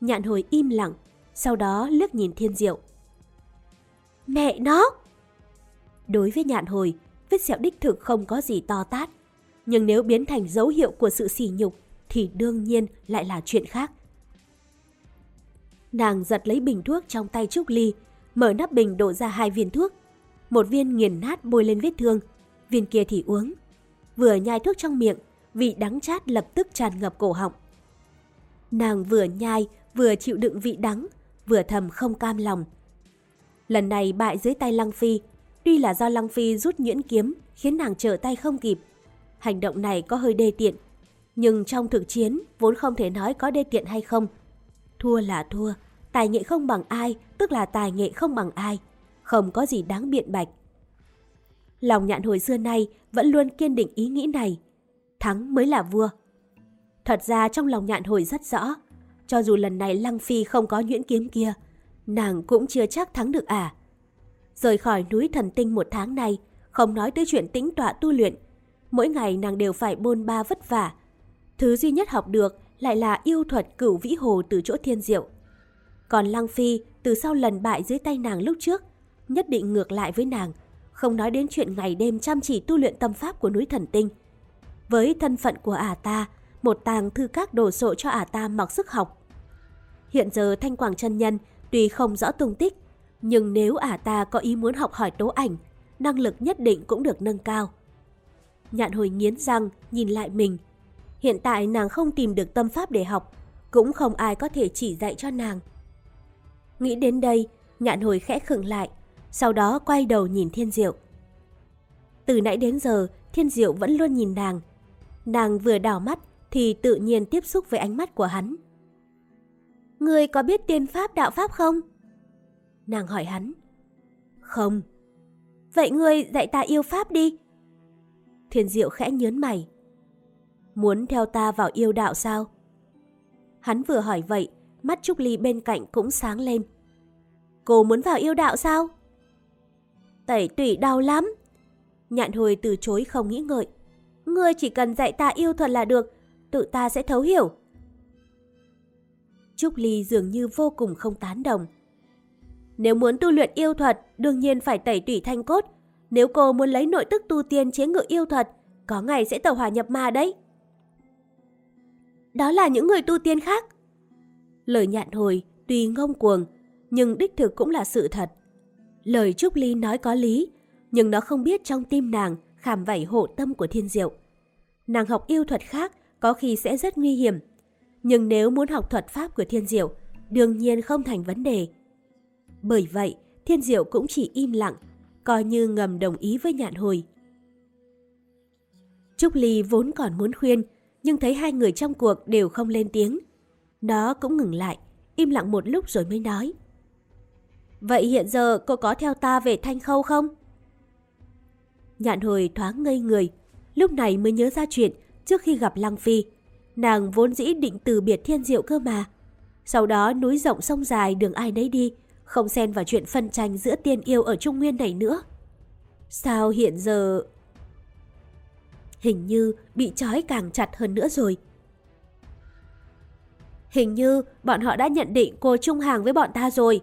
Nhạn hồi im lặng, sau đó liếc nhìn Thiên Diệu. Mẹ nó! Đối với nhạn hồi, vết sẹo đích thực không có gì to tát. Nhưng nếu biến thành dấu hiệu của sự sỉ nhục thì đương nhiên lại là chuyện khác. Nàng giật lấy bình thuốc trong tay Trúc Ly, mở nắp bình đổ ra hai viên thuốc. Một viên nghiền nát bôi lên vết thương, viên kia thì uống. Vừa nhai thuốc trong miệng, vị đắng chát lập tức tràn ngập cổ họng. Nàng vừa nhai, vừa chịu đựng vị đắng, vừa thầm không cam lòng, Lần này bại dưới tay Lăng Phi, tuy là do Lăng Phi rút nhuyễn kiếm khiến nàng trở tay không kịp. Hành động này có hơi đê tiện, nhưng trong thực chiến vốn không thể nói có đê tiện hay không. Thua là thua, tài nghệ không bằng ai, tức là tài nghệ không bằng ai. Không có gì đáng biện bạch. Lòng nhạn hồi xưa nay vẫn luôn kiên định ý nghĩ này. Thắng mới là vua. Thật ra trong lòng nhạn hồi rất rõ, cho dù lần này Lăng Phi không có nhuyễn kiếm kia, nàng cũng chưa chắc thắng được à. Rời khỏi núi thần tinh một tháng này, không nói tới chuyện tĩnh tọa tu luyện. Mỗi ngày nàng đều phải bôn ba vất vả. Thứ duy nhất học được lại là yêu thuật cửu vĩ hồ từ chỗ thiên diệu. Còn Lăng Phi từ sau lần bại dưới tay nàng lúc trước, nhất định ngược lại với nàng, không nói đến chuyện ngày đêm chăm chỉ tu luyện tâm pháp của núi thần tinh. Với thân phận của ả ta, một tàng thư các đồ sộ cho ả ta mặc sức học. Hiện giờ Thanh Quảng chân Nhân tuy không rõ tung tích, nhưng nếu ả ta có ý muốn học hỏi tố ảnh, năng lực nhất định cũng được nâng cao. Nhạn hồi nghiến răng, nhìn lại mình. Hiện tại nàng không tìm được tâm pháp để học, cũng không ai có thể chỉ dạy cho nàng. Nghĩ đến đây, nhạn hồi khẽ khựng lại, sau đó quay đầu nhìn Thiên Diệu. Từ nãy đến giờ, Thiên Diệu vẫn luôn nhìn nàng. Nàng vừa đảo mắt thì tự nhiên tiếp xúc với ánh mắt của hắn. Ngươi có biết tiên pháp đạo pháp không? Nàng hỏi hắn. Không. Vậy ngươi dạy ta yêu pháp đi. Thiên Diệu khẽ nhớn mày. Muốn theo ta vào yêu đạo sao? Hắn vừa hỏi vậy, mắt Trúc Ly bên cạnh cũng sáng lên. Cô muốn vào yêu đạo sao? Tẩy tủy đau lắm. Nhạn hồi từ chối không nghĩ ngợi. Ngươi chỉ cần dạy ta yêu thuật là được, tự ta sẽ thấu hiểu. Trúc Ly dường như vô cùng không tán đồng. Nếu muốn tu luyện yêu thuật, đương nhiên phải tẩy tủy thanh cốt. Nếu cô muốn lấy nội tức tu tiên chế ngự yêu thuật, có ngày sẽ tẩu hỏa nhập ma đấy. Đó là những người tu tiên khác. Lời nhạn hồi tuy ngông cuồng, nhưng đích thực cũng là sự thật. Lời Trúc Ly nói có lý, nhưng nó không biết trong tim nàng khảm vảy hộ tâm của thiên diệu. Nàng học yêu thuật khác có khi sẽ rất nguy hiểm. Nhưng nếu muốn học thuật pháp của thiên diệu, đương nhiên không thành vấn đề. Bởi vậy, thiên diệu cũng chỉ im lặng, coi như ngầm đồng ý với nhạn hồi. Trúc Ly vốn còn muốn khuyên, nhưng thấy hai người trong cuộc đều không lên tiếng. Nó cũng ngừng lại, im lặng một lúc rồi mới nói. Vậy hiện giờ cô có theo ta về Thanh Khâu không? Nhạn hồi thoáng ngây người, lúc này mới nhớ ra chuyện trước khi gặp Lăng Phi. Nàng vốn dĩ định từ biệt thiên diệu cơ mà. Sau đó núi rộng sông dài đường ai nấy đi, không xen vào chuyện phân tranh giữa tiên yêu ở Trung Nguyên này nữa. Sao hiện giờ... Hình như bị trói càng chặt hơn nữa rồi. Hình như bọn họ đã nhận định cô trung hàng với bọn ta rồi.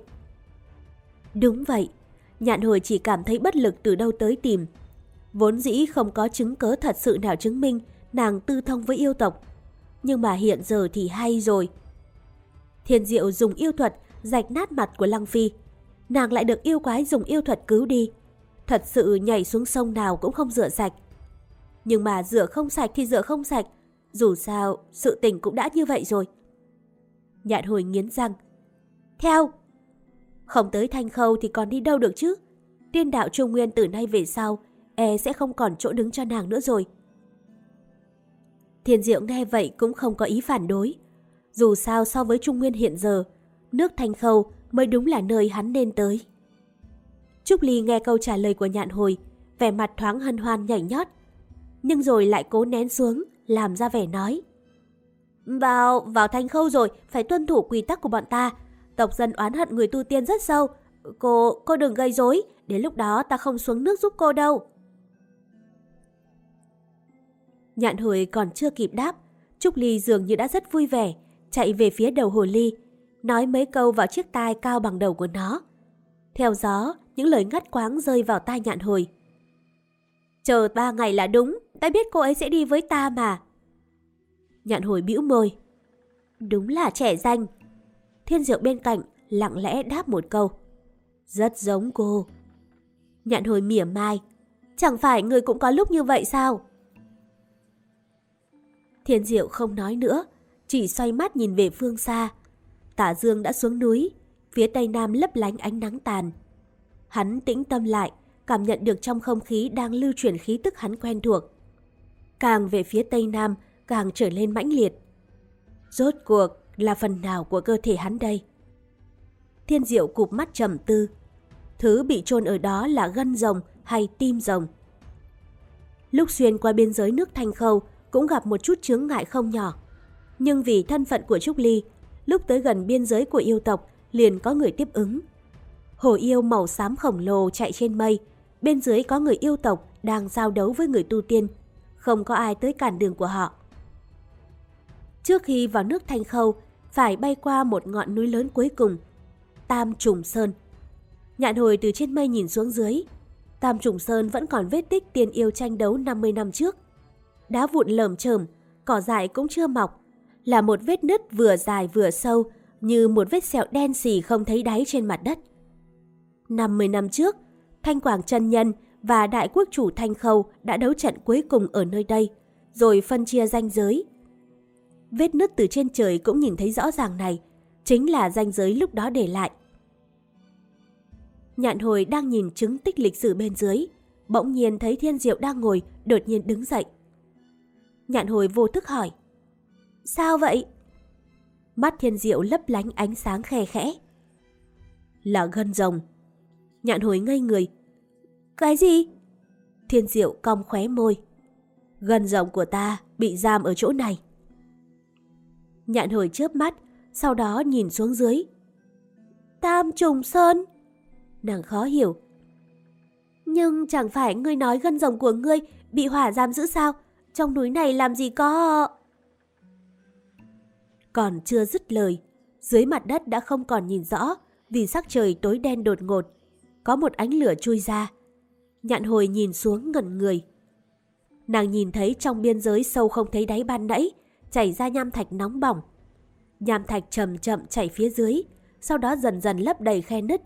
Đúng vậy, nhạn hồi chỉ cảm thấy bất lực từ đâu tới tìm. Vốn dĩ không có chứng cớ thật sự nào chứng minh nàng tư thông với yêu tộc. Nhưng mà hiện giờ thì hay rồi. Thiên diệu dùng yêu thuật rạch nát mặt của Lăng Phi. Nàng lại được yêu quái dùng yêu thuật cứu đi. Thật sự nhảy xuống sông nào cũng không rửa sạch. Nhưng mà rửa không sạch thì rửa không sạch. Dù sao, sự tình cũng đã như vậy rồi. Nhạn hồi nghiến răng. Theo! Không tới thanh khâu thì còn đi đâu được chứ? Tiên đạo Trung Nguyên từ nay về sau, e sẽ không còn chỗ đứng cho nàng nữa rồi. Thiên Diệu nghe vậy cũng không có ý phản đối. Dù sao so với Trung Nguyên hiện giờ, nước Thanh Khâu mới đúng là nơi hắn nên tới. Trúc Ly nghe câu trả lời của nhạn hồi, vẻ mặt thoáng hân hoan nhảy nhót. Nhưng rồi lại cố nén xuống, làm ra vẻ nói. Vào, vào Thanh Khâu rồi, phải tuân thủ quy tắc của bọn ta. Tộc dân oán hận người tu tiên rất sâu. Cô, cô đừng gây rối, đến lúc đó ta không xuống nước giúp cô đâu. Nhạn hồi còn chưa kịp đáp, Trúc Ly dường như đã rất vui vẻ, chạy về phía đầu hồ ly, nói mấy câu vào chiếc tai cao bằng đầu của nó. Theo gió, những lời ngắt quáng rơi vào tai nhạn hồi. Chờ ba ngày là đúng, ta biết cô ấy sẽ đi với ta mà. Nhạn hồi bĩu môi. Đúng là trẻ danh. Thiên diệu bên cạnh lặng lẽ đáp một câu. Rất giống cô. Nhạn hồi mỉa mai. Chẳng phải người cũng có lúc như vậy sao? Thiên diệu không nói nữa, chỉ xoay mắt nhìn về phương xa. Tả dương đã xuống núi, phía tây nam lấp lánh ánh nắng tàn. Hắn tĩnh tâm lại, cảm nhận được trong không khí đang lưu chuyển khí tức hắn quen thuộc. càng về phía tây nam càng trở lên mãnh liệt. Rốt cuộc là phần nào của cơ thể hắn đây? Thiên diệu cụp mắt trầm tư. Thứ bị chôn ở đó là gân rồng hay tim rồng. Lúc xuyên qua biên giới nước Thanh Khâu cũng gặp một chút chướng ngại không nhỏ. Nhưng vì thân phận của Trúc Ly, lúc tới gần biên giới của yêu tộc liền có người tiếp ứng. Hồ yêu màu xám khổng lồ chạy trên mây, bên dưới có người yêu tộc đang giao đấu với người tu tiên, không có ai tới cản đường của họ. Trước khi vào nước Thanh Khâu, phải bay qua một ngọn núi lớn cuối cùng, Tam Trùng Sơn. Nhạn hồi từ trên mây nhìn xuống dưới, Tam Trùng Sơn vẫn còn vết tích tiền yêu tranh đấu 50 năm trước. Đá vụn lởm chởm, cỏ dại cũng chưa mọc, là một vết nứt vừa dài vừa sâu, như một vết sẹo đen xì không thấy đáy trên mặt đất. 50 năm trước, Thanh Quảng chân Nhân và Đại Quốc chủ Thanh Khâu đã đấu trận cuối cùng ở nơi đây, rồi phân chia danh giới. Vết nứt từ trên trời cũng nhìn thấy rõ ràng này, chính là ranh giới lúc đó để lại. Nhạn hồi đang nhìn chứng tích lịch sử bên dưới, bỗng nhiên thấy Thiên Diệu đang ngồi, đột nhiên đứng dậy. Nhạn hồi vô thức hỏi, Sao vậy? Mắt Thiên Diệu lấp lánh ánh sáng khe khẽ. Là gân rồng. Nhạn hồi ngây người. Cái gì? Thiên Diệu cong khóe môi. Gân rồng của ta bị giam ở chỗ này. Nhạn hồi chớp mắt, sau đó nhìn xuống dưới. Tam trùng sơn. Nàng khó hiểu. Nhưng chẳng phải ngươi nói gân rồng của ngươi bị hỏa giam giữ sao? Trong núi này làm gì có... Còn chưa dứt lời, dưới mặt đất đã không còn nhìn rõ vì sắc trời tối đen đột ngột. Có một ánh lửa chui ra. Nhạn hồi nhìn xuống ngẩn người. Nàng nhìn thấy trong biên giới sâu không thấy đáy ban nãy, chảy ra nham thạch nóng bỏng. Nham thạch chậm chậm chảy phía dưới, sau đó dần dần lấp đầy khe nứt,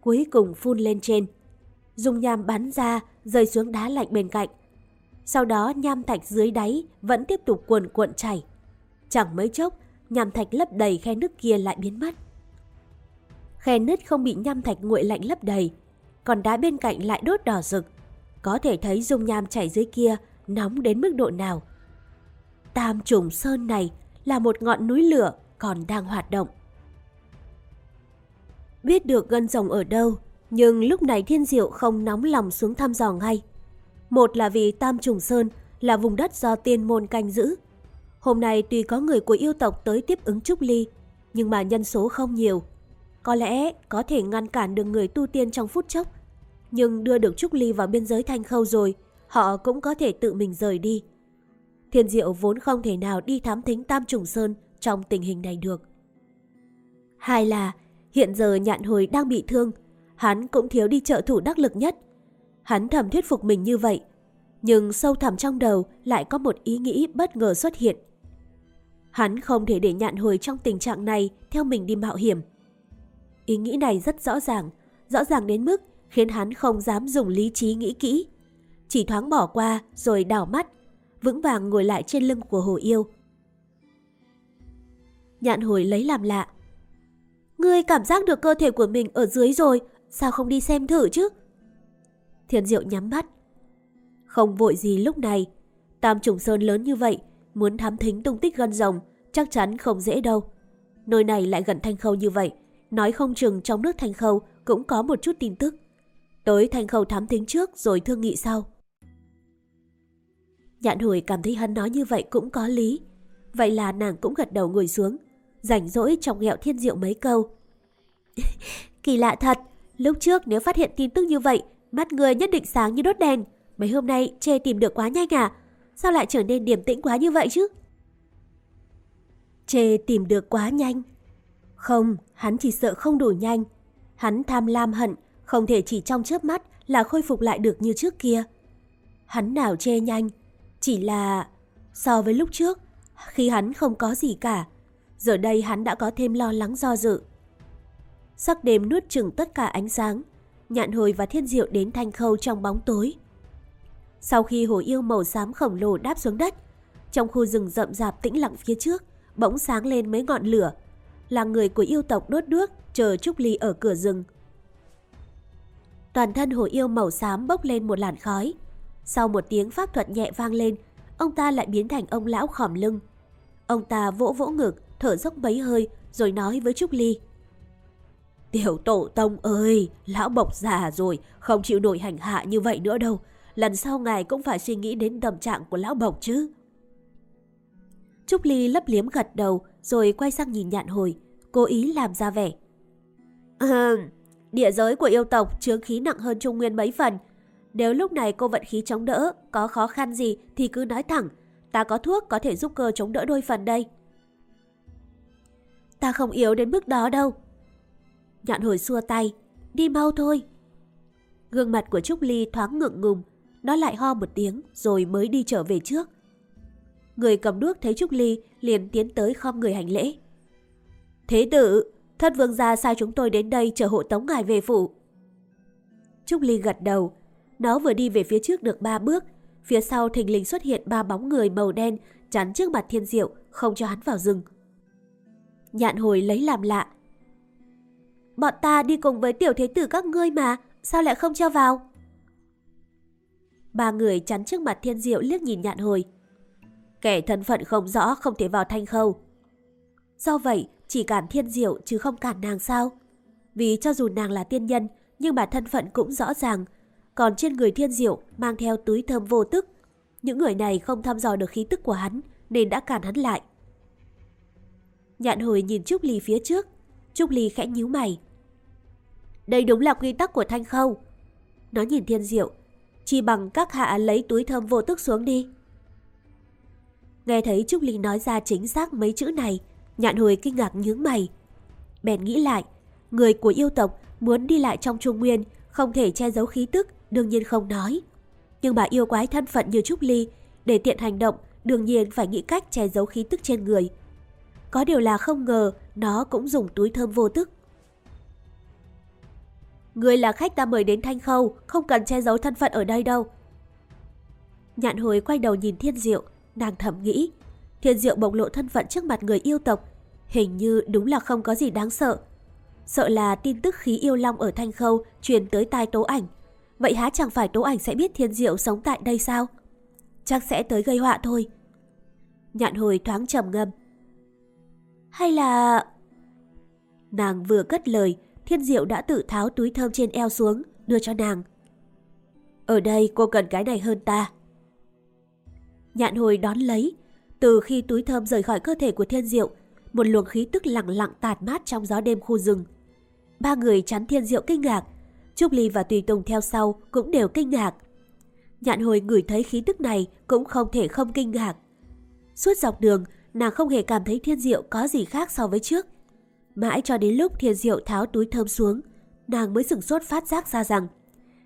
cuối cùng phun lên trên. Dung nham bắn ra, rơi xuống đá lạnh bên cạnh. Sau đó nham thạch dưới đáy vẫn tiếp tục cuồn cuộn chảy. Chẳng mấy chốc, nham thạch lấp đầy khe nứt kia lại biến mất. Khe nứt không bị nham thạch nguội lạnh lấp đầy, còn đá bên cạnh lại đốt đỏ rực. Có thể thấy dung nham chảy dưới kia nóng đến mức độ nào. Tam trùng sơn này là một ngọn núi lửa còn đang hoạt động. Biết được gân rồng ở đâu, nhưng lúc này Thiên Diệu không nóng lòng xuống thăm dò ngay. Một là vì Tam Trùng Sơn là vùng đất do tiên môn canh giữ. Hôm nay tuy có người của yêu tộc tới tiếp ứng Trúc Ly, nhưng mà nhân số không nhiều. Có lẽ có thể ngăn cản được người tu tiên trong phút chốc. Nhưng đưa được Trúc Ly vào biên giới thanh khâu rồi, họ cũng có thể tự mình rời đi. Thiên Diệu vốn không thể nào đi thám thính Tam Trùng Sơn trong tình hình này được. Hai là, hiện giờ nhạn hồi đang bị thương, hắn cũng thiếu đi trợ thủ đắc lực nhất. Hắn thầm thuyết phục mình như vậy, nhưng sâu thẳm trong đầu lại có một ý nghĩ bất ngờ xuất hiện. Hắn không thể để nhạn hồi trong tình trạng này theo mình đi mạo hiểm. Ý nghĩ này rất rõ ràng, rõ ràng đến mức khiến hắn không dám dùng lý trí nghĩ kỹ. Chỉ thoáng bỏ qua rồi đảo mắt, vững vàng ngồi lại trên lưng của hồ yêu. Nhạn hồi lấy làm lạ. Ngươi cảm giác được cơ thể của mình ở dưới rồi, sao không đi xem thử chứ? Thiên diệu nhắm mắt. Không vội gì lúc này, tam trùng sơn lớn như vậy, muốn thám thính tung tích gân rồng, chắc chắn không dễ đâu. Nơi này lại gần Thanh Khâu như vậy, nói không chừng trong nước Thanh Khâu cũng có một chút tin tức. Tới Thanh Khâu thám thính trước rồi thương nghị sau. Nhạn hồi cảm thấy hắn nói như vậy cũng có lý. Vậy là nàng cũng gật đầu ngồi xuống, rảnh rỗi trong nghẹo thiên diệu mấy câu. Kỳ lạ thật, lúc trước nếu phát hiện tin tức như vậy, mắt người nhất định sáng như đốt đèn. Mấy hôm nay chê tìm được quá nhanh à? Sao lại trở nên điềm tĩnh quá như vậy chứ? Chê tìm được quá nhanh. Không, hắn chỉ sợ không đủ nhanh. Hắn tham lam hận, không thể chỉ trong chớp mắt là khôi phục lại được như trước kia. Hắn nào chê nhanh, chỉ là so với lúc trước, khi hắn không có gì cả, giờ đây hắn đã có thêm lo lắng do dự. Sắc đêm nuốt chừng tất cả ánh sáng, nhạn hồi và thiên diệu đến thanh khâu trong bóng tối. Sau khi hồ yêu màu xám khổng lồ đáp xuống đất, trong khu rừng rậm rạp tĩnh lặng phía trước, bỗng sáng lên mấy ngọn lửa. Là người của yêu tộc đốt đuốc chờ Trúc Ly ở cửa rừng. Toàn thân hồ yêu màu xám bốc lên một làn khói. Sau một tiếng pháp thuật nhẹ vang lên, ông ta lại biến thành ông lão khòm lưng. Ông ta vỗ vỗ ngực, thở dốc mấy hơi, rồi nói với Trúc Ly. Tiểu tổ tông ơi, lão bộc già rồi, không chịu nổi hành hạ như vậy nữa đâu. Lần sau ngài cũng phải suy nghĩ đến tâm trạng của lão bộc chứ. Trúc Ly lấp liếm gật đầu, rồi quay sang nhìn nhạn hồi, cố ý làm ra vẻ. À, địa giới của yêu tộc chứa khí nặng hơn Trung Nguyên mấy phần. Nếu lúc này cô vận khí chống đỡ, có khó khăn gì thì cứ nói thẳng. Ta có thuốc có thể giúp cơ chống đỡ đôi phần đây. Ta không yếu đến mức đó đâu. Nhạn hồi xua tay, đi mau thôi. Gương mặt của Trúc Ly thoáng ngượng ngùng, nó lại ho một tiếng rồi mới đi trở về trước. Người cầm đuốc thấy Trúc Ly liền tiến tới khom người hành lễ. Thế tử, thất vương gia sai chúng tôi đến đây chờ hộ tống ngài về phủ. Trúc Ly gật đầu. Nó vừa đi về phía trước được ba bước. Phía sau thình lình xuất hiện ba bóng người màu đen chắn trước mặt thiên diệu, không cho hắn vào rừng. Nhạn hồi lấy làm lạ. Bọn ta đi cùng với tiểu thế tử các ngươi mà, sao lại không cho vào? Ba người chắn trước mặt thiên diệu liếc nhìn nhạn hồi. Kẻ thân phận không rõ không thể vào thanh khâu. Do vậy, chỉ cản thiên diệu chứ không cản nàng sao? Vì cho dù nàng là tiên nhân, nhưng mà thân phận cũng rõ ràng. Còn trên người thiên diệu mang theo túi thơm vô tức. Những người này không thăm dò được khí tức của hắn nên đã cản hắn lại. Nhạn hồi nhìn Trúc Ly phía trước. Trúc Ly khẽ nhíu mày. Đây đúng là quy tắc của Thanh Khâu. Nó nhìn thiên diệu. Chỉ bằng các hạ lấy túi thơm vô tức xuống đi. Nghe thấy Trúc Ly nói ra chính xác mấy chữ này, nhạn hồi kinh ngạc nhướng mày. Bèn nghĩ lại, người của yêu tộc muốn đi lại trong Trung Nguyên không thể che giấu khí tức, đương nhiên không nói. Nhưng bà yêu quái thân phận như Trúc Ly, để tiện hành động, đương nhiên phải nghĩ cách che giấu khí tức trên người. Có điều là không ngờ nó cũng dùng túi thơm vô tức. Người là khách ta mời đến Thanh Khâu, không cần che giấu thân phận ở đây đâu. Nhạn hồi quay đầu nhìn Thiên Diệu, nàng thầm nghĩ. Thiên Diệu bộc lộ thân phận trước mặt người yêu tộc, hình như đúng là không có gì đáng sợ. Sợ là tin tức khí yêu long ở Thanh Khâu truyền tới tai Tố Ảnh. Vậy há chẳng phải Tố Ảnh sẽ biết Thiên Diệu sống tại đây sao? Chắc sẽ tới gây họa thôi. Nhạn hồi thoáng trầm ngâm. Hay là... Nàng vừa cất lời, Thiên Diệu đã tự tháo túi thơm trên eo xuống, đưa cho nàng. Ở đây cô cần cái này hơn ta. Nhạn hồi đón lấy. Từ khi túi thơm rời khỏi cơ thể của Thiên Diệu, một luồng khí tức lặng lặng tạt mát trong gió đêm khu rừng. Ba người chắn Thiên Diệu kinh ngạc. Trúc Ly và Tùy Tùng theo sau cũng đều kinh ngạc. Nhạn hồi ngửi thấy khí tức này cũng không thể không kinh ngạc. Suốt dọc đường, nàng không hề cảm thấy Thiên Diệu có gì khác so với trước. Mãi cho đến lúc Thiên Diệu tháo túi thơm xuống, nàng mới sửng sốt phát giác ra rằng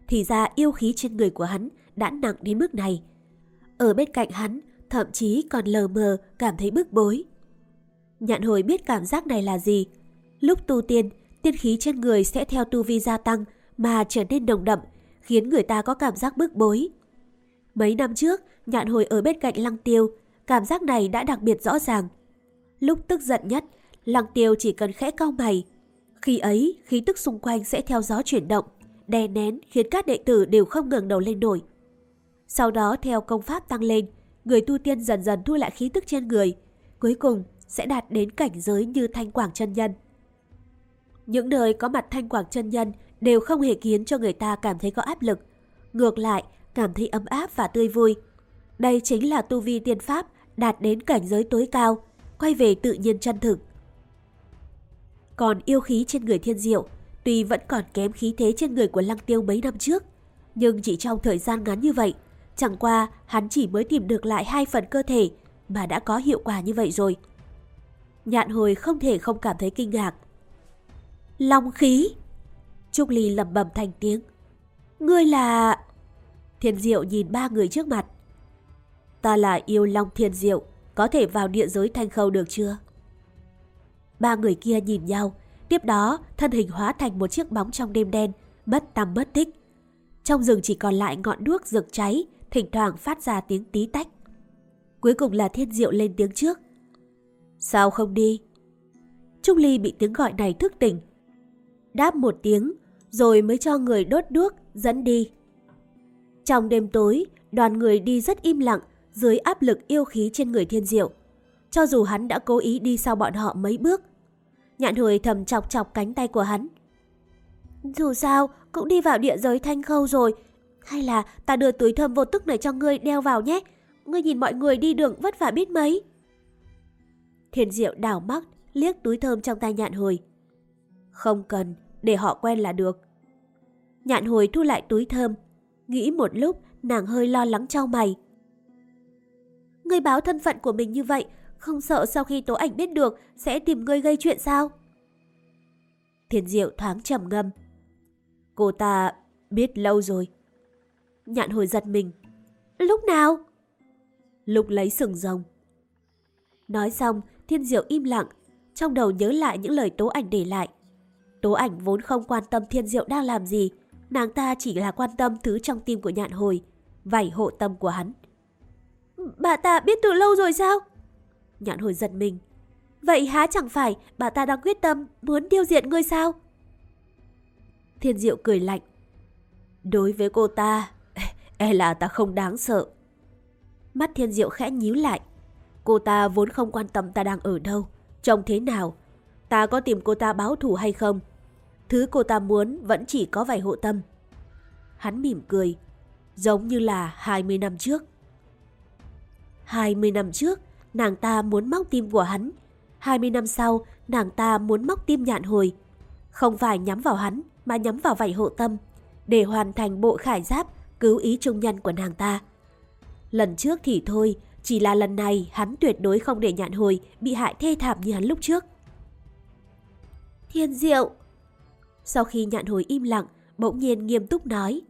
thì ra yêu khí trên người của hắn đã nặng đến mức này. Ở bên cạnh hắn, thậm chí còn lờ mờ cảm thấy bức bối. Nhạn hồi biết cảm giác này là gì. Lúc tu tiên, tiên khí trên người sẽ theo tu vi gia tăng mà trở nên nồng đậm, khiến người ta có cảm giác bức bối. Mấy năm trước, nhạn hồi ở bên cạnh lăng tiêu, cảm giác này đã đặc biệt rõ ràng. Lúc tức giận nhất, lăng tiêu chỉ cần khẽ cau mày. Khi ấy, khí tức xung quanh sẽ theo gió chuyển động, đè nén khiến các đệ tử đều không ngừng đầu lên nổi. Sau đó theo công pháp tăng lên, người tu tiên dần dần thu lại khí tức trên người, cuối cùng sẽ đạt đến cảnh giới như Thanh Quảng chân Nhân. Những nơi có mặt Thanh Quảng chân Nhân đều không hề khiến cho người ta cảm thấy có áp lực, ngược lại cảm thấy ấm áp và tươi vui. Đây chính là tu vi tiên pháp đạt đến cảnh giới tối cao, quay về tự nhiên chân thực. Còn yêu khí trên người thiên diệu, tuy vẫn còn kém khí thế trên người của lăng tiêu mấy năm trước, nhưng chỉ trong thời gian ngắn như vậy, Chẳng qua hắn chỉ mới tìm được lại hai phần cơ thể mà đã có hiệu quả như vậy rồi. Nhạn hồi không thể không cảm thấy kinh ngạc. Long khí! Trúc Ly lầm bầm thành tiếng. Ngươi là... Thiên Diệu nhìn ba người trước mặt. Ta là yêu Long Thiên Diệu, có thể vào địa giới thanh khâu được chưa? Ba người kia nhìn nhau, tiếp đó thân hình hóa thành một chiếc bóng trong đêm đen, mất tăm mất tích. Trong rừng chỉ còn lại ngọn đuốc rực cháy, thỉnh thoảng phát ra tiếng tí tách. Cuối cùng là thiên diệu lên tiếng trước. Sao không đi? Trúc Ly bị tiếng gọi này thức tỉnh. Đáp một tiếng, rồi mới cho người đốt đuốc, dẫn đi. Trong đêm tối, đoàn người đi rất im lặng, dưới áp lực yêu khí trên người thiên diệu. Cho dù hắn đã cố ý đi sau bọn họ mấy bước. Nhạn hồi thầm chọc chọc cánh tay của hắn. Dù sao, cũng đi vào địa giới thanh khâu rồi. Hay là ta đưa túi thơm vô tức này cho ngươi đeo vào nhé. Ngươi nhìn mọi người đi đường vất vả biết mấy. Thiên diệu đảo mắt, liếc túi thơm trong tay nhạn hồi. Không cần, để họ quen là được. Nhạn hồi thu lại túi thơm. Nghĩ một lúc, nàng hơi lo lắng trao mày. Ngươi báo thân phận của mình như vậy, không sợ sau khi tố ảnh biết được sẽ tìm ngươi gây chuyện sao? Thiên diệu thoáng trầm ngâm. Cô ta biết lâu rồi. Nhạn hồi giật mình. Lúc nào? Lúc lấy sừng rồng. Nói xong, thiên diệu im lặng, trong đầu nhớ lại những lời tố ảnh để lại. Tố ảnh vốn không quan tâm thiên diệu đang làm gì, nàng ta chỉ là quan tâm thứ trong tim của nhạn hồi, vảy hộ tâm của hắn. Bà ta biết từ lâu rồi sao? Nhạn hồi giật mình. Vậy há chẳng phải bà ta đang quyết tâm muốn tiêu diệt ngươi sao? Thiên Diệu cười lạnh. Đối với cô ta, e là ta không đáng sợ. Mắt Thiên Diệu khẽ nhíu lại. Cô ta vốn không quan tâm ta đang ở đâu, trông thế nào. Ta có tìm cô ta báo thù hay không? Thứ cô ta muốn vẫn chỉ có vài hộ tâm. Hắn mỉm cười, giống như là 20 năm trước. 20 năm trước, nàng ta muốn móc tim của hắn. 20 năm sau, nàng ta muốn móc tim nhạn hồi. Không phải nhắm vào hắn, mà nhắm vào vảy hộ tâm, để hoàn thành bộ khải giáp cứu ý trung nhân của nàng ta. Lần trước thì thôi, chỉ là lần này hắn tuyệt đối không để nhạn hồi bị hại thê thảm như hắn lúc trước. Thiên diệu! Sau khi nhạn hồi im lặng, bỗng nhiên nghiêm túc nói.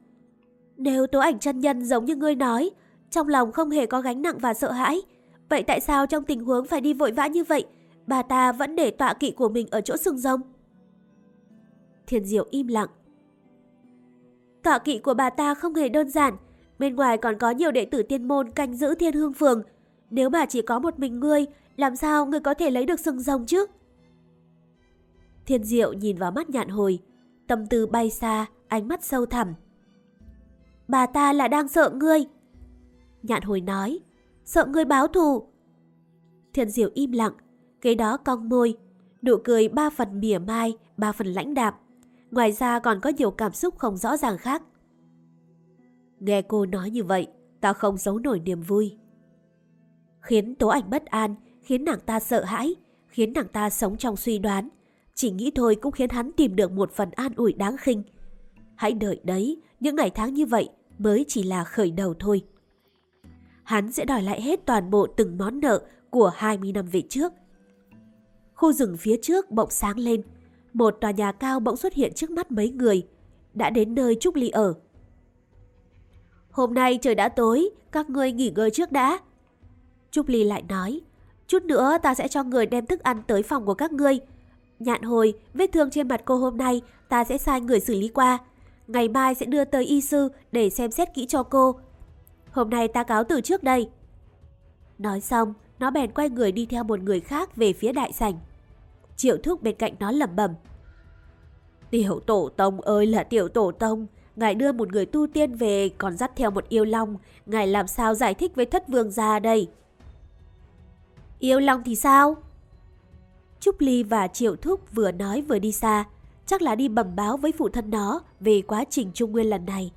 Nếu tố ảnh chân nhân giống như ngươi nói, trong lòng không hề có gánh nặng và sợ hãi, vậy tại sao trong tình huống phải đi vội vã như vậy, bà ta vẫn để tọa kỵ của mình ở chỗ sừng rồng? Thiên Diệu im lặng. Tọa kỵ của bà ta không hề đơn giản, bên ngoài còn có nhiều đệ tử tiên môn canh giữ thiên hương phường. Nếu mà chỉ có một mình ngươi, làm sao ngươi có thể lấy được sừng rồng chứ? Thiên Diệu nhìn vào mắt nhạn hồi, tâm tư bay xa, ánh mắt sâu thẳm. Bà ta là đang sợ ngươi. Nhạn hồi nói, sợ ngươi báo thù. Thiên Diệu im lặng, cái đó cong môi, nụ cười ba phần mỉa mai, ba phần lãnh đạm. Ngoài ra còn có nhiều cảm xúc không rõ ràng khác. Nghe cô nói như vậy, ta không giấu nổi niềm vui. Khiến tố ảnh bất an, khiến nàng ta sợ hãi, khiến nàng ta sống trong suy đoán. Chỉ nghĩ thôi cũng khiến hắn tìm được một phần an ủi đáng khinh. Hãy đợi đấy, những ngày tháng như vậy mới chỉ là khởi đầu thôi. Hắn sẽ đòi lại hết toàn bộ từng món nợ của 20 năm về trước. Khu rừng phía trước bỗng sáng lên, một tòa nhà cao bỗng xuất hiện trước mắt mấy người, đã đến nơi Trúc Ly ở. Hôm nay trời đã tối, các ngươi nghỉ ngơi trước đã. Trúc Ly lại nói, chút nữa ta sẽ cho người đem thức ăn tới phòng của các ngươi. Nhạn hồi, vết thương trên mặt cô hôm nay ta sẽ sai người xử lý qua. Ngày mai sẽ đưa tới y sư để xem xét kỹ cho cô. Hôm nay ta cáo từ trước đây. Nói xong, nó bèn quay người đi theo một người khác về phía đại sảnh. Triệu thúc bên cạnh nó lẩm bẩm. Tiểu tổ tông ơi là tiểu tổ tông, ngài đưa một người tu tiên về còn dắt theo một yêu long, ngài làm sao giải thích với thất vương gia đây? Yêu long thì sao? Trúc Ly và Triệu Thúc vừa nói vừa đi xa, chắc là đi bẩm báo với phụ thân nó về quá trình trung nguyên lần này.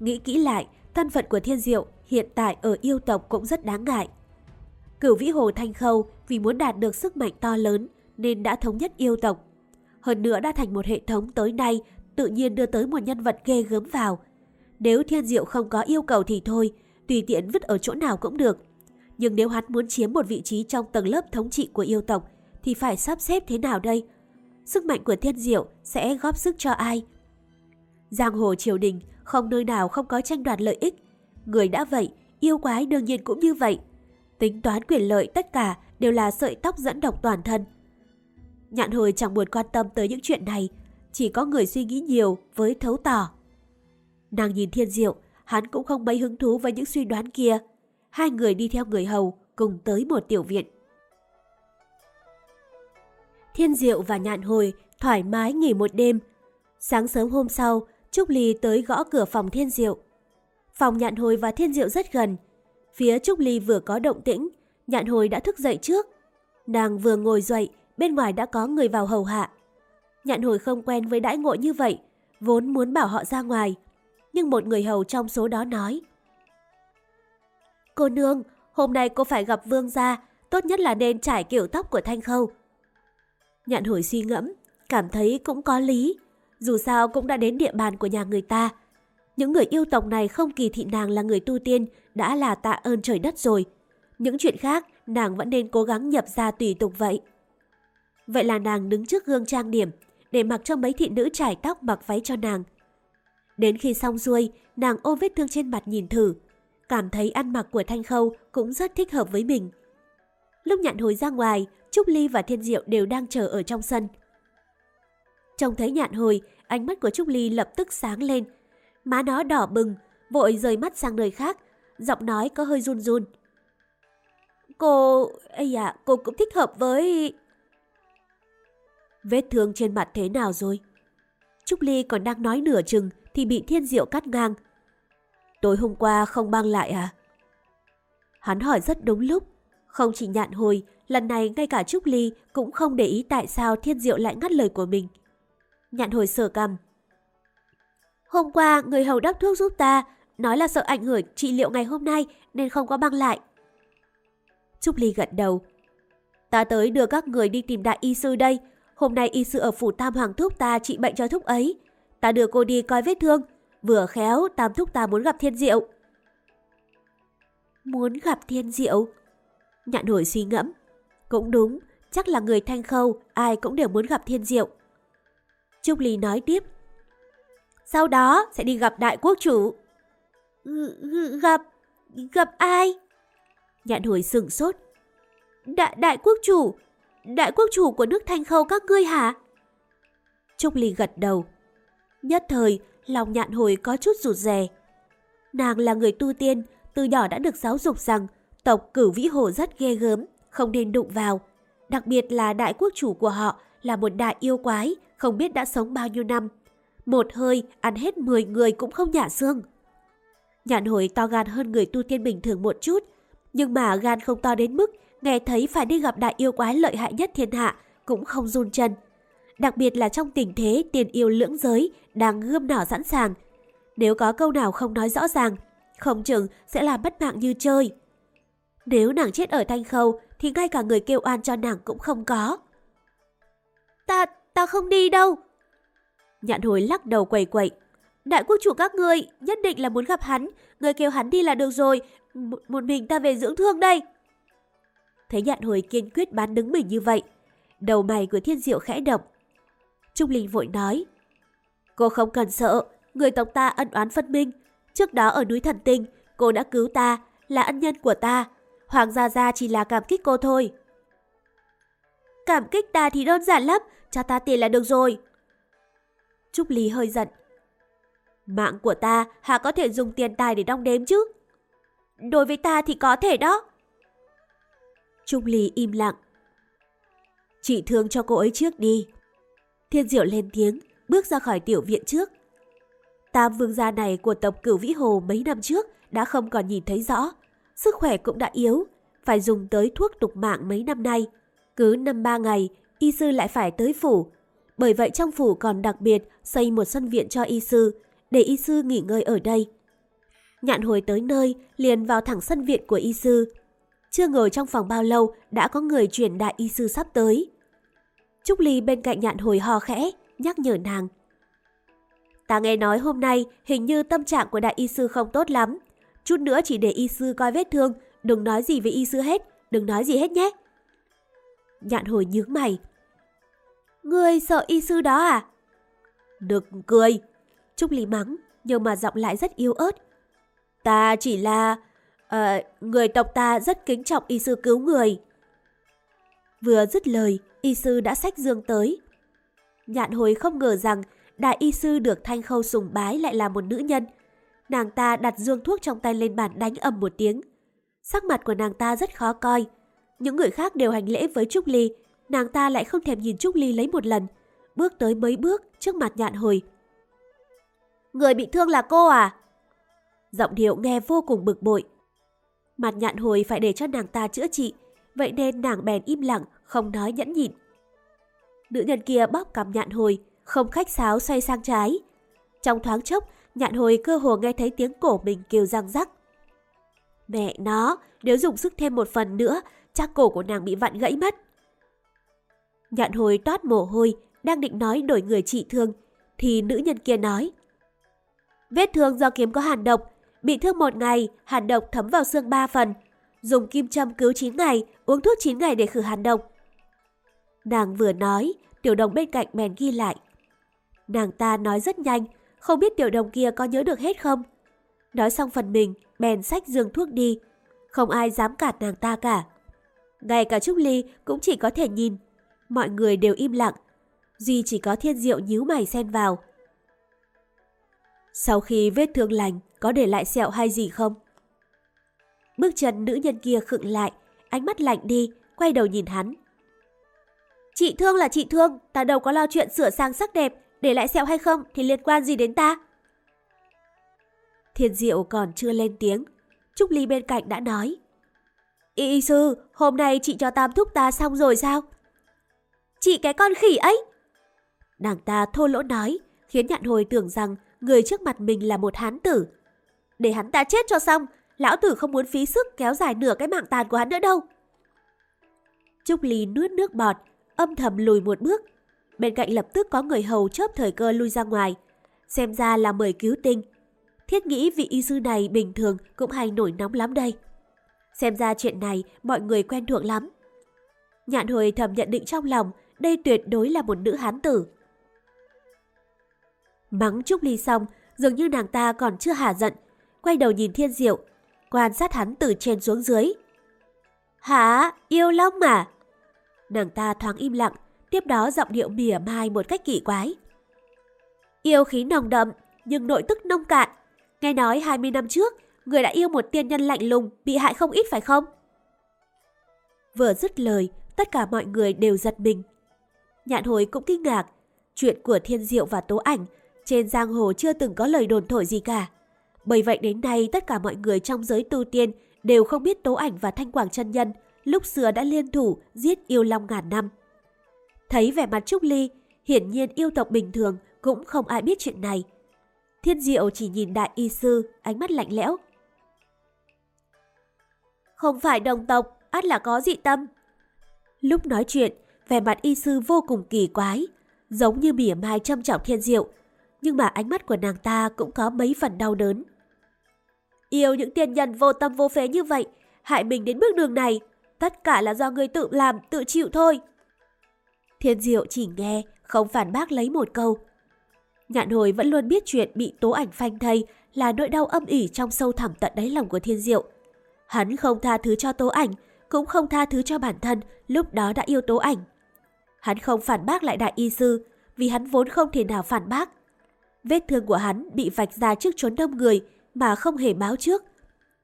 Nghĩ kỹ lại, thân phận của Thiên Diệu hiện tại ở yêu tộc cũng rất đáng ngại. Cửu Vĩ Hồ Thanh Khâu vì muốn đạt được sức mạnh to lớn nên đã thống nhất yêu tộc. Hơn nữa đã thành một hệ thống tới nay tự nhiên đưa tới một nhân vật ghê gớm vào. Nếu Thiên Diệu không có yêu cầu thì thôi, tùy tiện vứt ở chỗ nào cũng được. Nhưng nếu hắn muốn chiếm một vị trí trong tầng lớp thống trị của yêu tộc thì phải sắp xếp thế nào đây? Sức mạnh của Thiên Diệu sẽ góp sức cho ai? Giang hồ triều đình không nơi nào không có tranh đoạt lợi ích. Người đã vậy, yêu quái đương nhiên cũng như vậy. Tính toán quyền lợi tất cả đều là sợi tóc dẫn độc toàn thân. Nhạn hồi chẳng buồn quan tâm tới những chuyện này, chỉ có người suy nghĩ nhiều với thấu tỏ. Nàng nhìn thiên diệu, hắn cũng không mấy hứng thú với những suy đoán kia. Hai người đi theo người hầu cùng tới một tiểu viện. Thiên diệu và nhạn hồi thoải mái nghỉ một đêm. Sáng sớm hôm sau, Trúc Ly tới gõ cửa phòng thiên diệu. Phòng nhạn hồi và thiên diệu rất gần. Phía Trúc Ly vừa có động tĩnh, nhạn hồi đã thức dậy trước. Nàng vừa ngồi dậy, bên ngoài đã có người vào hầu hạ. Nhạn hồi không quen với đãi ngộ như vậy, vốn muốn bảo họ ra ngoài. Nhưng một người hầu trong số đó nói. Cô nương, hôm nay cô phải gặp vương gia, tốt nhất là nên trải kiểu tóc của Thanh Khâu. Nhạn hồi suy ngẫm, cảm thấy cũng có lý. Dù sao cũng đã đến địa bàn của nhà người ta. Những người yêu tộc này không kỳ thị nàng là người tu tiên đã là tạ ơn trời đất rồi. Những chuyện khác nàng vẫn nên cố gắng nhập ra tùy tục vậy. Vậy là nàng đứng trước gương trang điểm để mặc cho mấy thị nữ trải tóc mặc váy cho nàng. Đến khi xong xuôi, nàng ôm vết thương trên mặt nhìn thử. Cảm thấy ăn mặc của Thanh Khâu cũng rất thích hợp với mình. Lúc nhận hồi ra ngoài, Trúc Ly và Thiên Diệu đều đang chờ ở trong sân. Trông thấy nhạn hồi, ánh mắt của Trúc Ly lập tức sáng lên. Má nó đỏ bừng, vội rời mắt sang nơi khác, giọng nói có hơi run run. Cô... Ây à, cô cũng thích hợp với... Vết thương trên mặt thế nào rồi? Trúc Ly còn đang nói nửa chừng thì bị Thiên Diệu cắt ngang. Tối hôm qua không băng lại à? Hắn hỏi rất đúng lúc. Không chỉ nhạn hồi, lần này ngay cả Trúc Ly cũng không để ý tại sao Thiên Diệu lại ngắt lời của mình. Nhạn hồi sờ cầm. Hôm qua, người hầu đắp thuốc giúp ta, nói là sợ ảnh hưởng trị liệu ngày hôm nay nên không có băng lại. Trúc Ly gật đầu. Ta tới đưa các người đi tìm đại y sư đây. Hôm nay y sư ở phủ Tam Hoàng Thúc ta trị bệnh cho Thúc ấy. Ta đưa cô đi coi vết thương. Vừa khéo, Tam Thúc ta muốn gặp Thiên Diệu. Muốn gặp Thiên Diệu? Nhạn hồi suy ngẫm. Cũng đúng, chắc là người thanh khâu, ai cũng đều muốn gặp Thiên Diệu. Trúc Ly nói tiếp. Sau đó sẽ đi gặp đại quốc chủ. Gặp... gặp ai? Nhạn hồi sừng sốt. Đại, đại quốc chủ? Đại quốc chủ của nước Thanh Khâu các ngươi hả? Trúc Ly gật đầu. Nhất thời, lòng nhạn hồi có chút rụt rè. Nàng là người tu tiên, từ nhỏ đã được giáo dục rằng tộc cửu vĩ hồ rất ghê gớm, không nên đụng vào. Đặc biệt là đại quốc chủ của họ là một đại yêu quái, không biết đã sống bao nhiêu năm. Một hơi ăn hết 10 người cũng không nhả xương. Nhạn hồi to gan hơn người tu tiên bình thường một chút, nhưng mà gan không to đến mức nghe thấy phải đi gặp đại yêu quái lợi hại nhất thiên hạ cũng không run chân. Đặc biệt là trong tình thế tiền yêu lưỡng giới đang gươm nỏ sẵn sàng. Nếu có câu nào không nói rõ ràng, không chừng sẽ là bất mạng như chơi. Nếu nàng chết ở thanh khâu thì ngay cả người kêu oan cho nàng cũng không có. Ta, ta không đi đâu. Nhạn hồi lắc đầu quầy quậy. Đại quốc chủ các ngươi nhất định là muốn gặp hắn, người kêu hắn đi là được rồi, M một mình ta về dưỡng thương đây. Thấy nhạn hồi kiên quyết bán đứng mình như vậy, đầu mày của thiên diệu khẽ động. Trung Linh vội nói, cô không cần sợ, người tộc ta ân oán phân minh. Trước đó ở núi thần tinh, cô đã cứu ta, là ân nhân của ta. Hoàng gia gia chỉ là cảm kích cô thôi. Cảm kích ta thì đơn giản lắm, cho ta tiền là được rồi. Trúc Lý hơi giận. Mạng của ta hà có thể dùng tiền tài để đong đếm chứ? Đối với ta thì có thể đó. Trúc Lý im lặng. Chị thương cho cô ấy trước đi. Thiên Diệu lên tiếng, bước ra khỏi tiểu viện trước. Tam vương gia này của tộc cửu Vĩ Hồ mấy năm trước đã không còn nhìn thấy rõ. Sức khỏe cũng đã yếu, phải dùng tới thuốc tục mạng mấy năm nay. Cứ năm ba ngày, y sư lại phải tới phủ. Bởi vậy trong phủ còn đặc biệt xây một sân viện cho y sư, để y sư nghỉ ngơi ở đây. Nhạn hồi tới nơi, liền vào thẳng sân viện của y sư. Chưa ngồi trong phòng bao lâu, đã có người chuyển đại y sư sắp tới. Trúc Ly bên cạnh nhạn hồi hò khẽ, nhắc nhở nàng. Ta nghe nói hôm nay hình như tâm trạng của đại y sư không tốt lắm. Chút nữa chỉ để y sư coi vết thương, đừng nói gì với y sư hết, đừng nói gì hết nhé. Nhạn hồi nhướng mày. Ngươi sợ y sư đó à? Được cười. Trúc Lý mắng, nhưng mà giọng lại rất yếu ớt. Ta chỉ là... Uh, người tộc ta rất kính trọng y sư cứu người. Vừa dứt lời, y sư đã xách dương tới. Nhạn hồi không ngờ rằng đại y sư được thanh khâu sùng bái lại là một nữ nhân. Nàng ta đặt dương thuốc trong tay lên bàn đánh ầm một tiếng. Sắc mặt của nàng ta rất khó coi. Những người khác đều hành lễ với Trúc Ly, nàng ta lại không thèm nhìn Trúc Ly lấy một lần. Bước tới mấy bước trước mặt nhạn hồi. Người bị thương là cô à? Giọng điệu nghe vô cùng bực bội. Mặt nhạn hồi phải để cho nàng ta chữa trị, vậy nên nàng bèn im lặng, không nói nhẫn nhịn. Nữ nhân kia bóp cằm nhạn hồi, không khách sáo xoay sang trái. Trong thoáng chốc, nhạn hồi cơ hồ nghe thấy tiếng cổ mình kêu răng rắc. Mẹ nó, nếu dùng sức thêm một phần nữa, chắc cổ của nàng bị vặn gãy mất. Nhạn hồi toát mồ hôi, đang định nói đổi người trị thương, thì nữ nhân kia nói. Vết thương do kiếm có hàn độc, bị thương một ngày, hàn độc thấm vào xương ba phần. Dùng kim châm cứu 9 ngày, uống thuốc 9 ngày để khử hàn độc. Nàng vừa nói, tiểu đồng bên cạnh bèn ghi lại. Nàng ta nói rất nhanh, không biết tiểu đồng kia có nhớ được hết không. Nói xong phần mình, bèn sách giường thuốc đi. Không ai dám cản nàng ta cả. Ngay cả Trúc Ly cũng chỉ có thể nhìn. Mọi người đều im lặng. Duy chỉ có thiên diệu nhíu mày xen vào. Sau khi vết thương lành, có để lại sẹo hay gì không? Bước chân nữ nhân kia khựng lại, ánh mắt lạnh đi, quay đầu nhìn hắn. Chị thương là chị thương, ta đâu có lo chuyện sửa sang sắc đẹp, để lại sẹo hay không thì liên quan gì đến ta? Thiên Diệu còn chưa lên tiếng, Trúc Ly bên cạnh đã nói. Y, y sư, hôm nay chị cho tam thúc ta xong rồi sao? Chị cái con khỉ ấy! Nàng ta thô lỗ nói, khiến nhạn hồi tưởng rằng người trước mặt mình là một hán tử. Để hắn ta chết cho xong, lão tử không muốn phí sức kéo dài nửa cái mạng tàn của hắn nữa đâu. Trúc Ly nuốt nước bọt, âm thầm lùi một bước. Bên cạnh lập tức có người hầu chớp thời cơ lui ra ngoài. Xem ra là mời cứu tinh. Thiết nghĩ vị y sư này bình thường cũng hay nổi nóng lắm đây. Xem ra chuyện này mọi người quen thuộc lắm. Nhạn hồi thầm nhận định trong lòng đây tuyệt đối là một nữ hán tử. Mắng Trúc Ly xong, dường như nàng ta còn chưa hả giận. Quay đầu nhìn Thiên Diệu, quan sát hắn từ trên xuống dưới. Hả? Yêu Long mà? Nàng ta thoáng im lặng, tiếp đó giọng điệu mỉa mai một cách kỳ quái. Yêu khí nồng đậm, nhưng nội tức nông cạn. Nghe nói 20 năm trước, người đã yêu một tiên nhân lạnh lùng, bị hại không ít phải không? Vừa dứt lời, tất cả mọi người đều giật mình. Nhạn hồi cũng kinh ngạc. Chuyện của Thiên Diệu và Tố Ảnh trên giang hồ chưa từng có lời đồn thổi gì cả. Bởi vậy đến nay tất cả mọi người trong giới tu tiên đều không biết Tố Ảnh và Thanh Quảng chân Nhân lúc xưa đã liên thủ giết yêu long ngàn năm. Thấy vẻ mặt Trúc Ly, hiển nhiên yêu tộc bình thường cũng không ai biết chuyện này. Thiên Diệu chỉ nhìn đại y sư, ánh mắt lạnh lẽo. Không phải đồng tộc, ắt là có dị tâm. Lúc nói chuyện, vẻ mặt y sư vô cùng kỳ quái, giống như mỉa mai châm trọng Thiên Diệu, nhưng mà ánh mắt của nàng ta cũng có mấy phần đau đớn. Yêu những tiền nhân vô tâm vô phế như vậy, hại mình đến bước đường này, tất cả là do người tự làm, tự chịu thôi. Thiên Diệu chỉ nghe, không phản bác lấy một câu. Nhạn hồi vẫn luôn biết chuyện bị tố ảnh phanh thây là nỗi đau âm ỉ trong sâu thẳm tận đáy lòng của Thiên Diệu. Hắn không tha thứ cho tố ảnh, cũng không tha thứ cho bản thân lúc đó đã yêu tố ảnh. Hắn không phản bác lại đại y sư, vì hắn vốn không thể nào phản bác. Vết thương của hắn bị vạch ra trước trốn đông người mà không hề báo trước.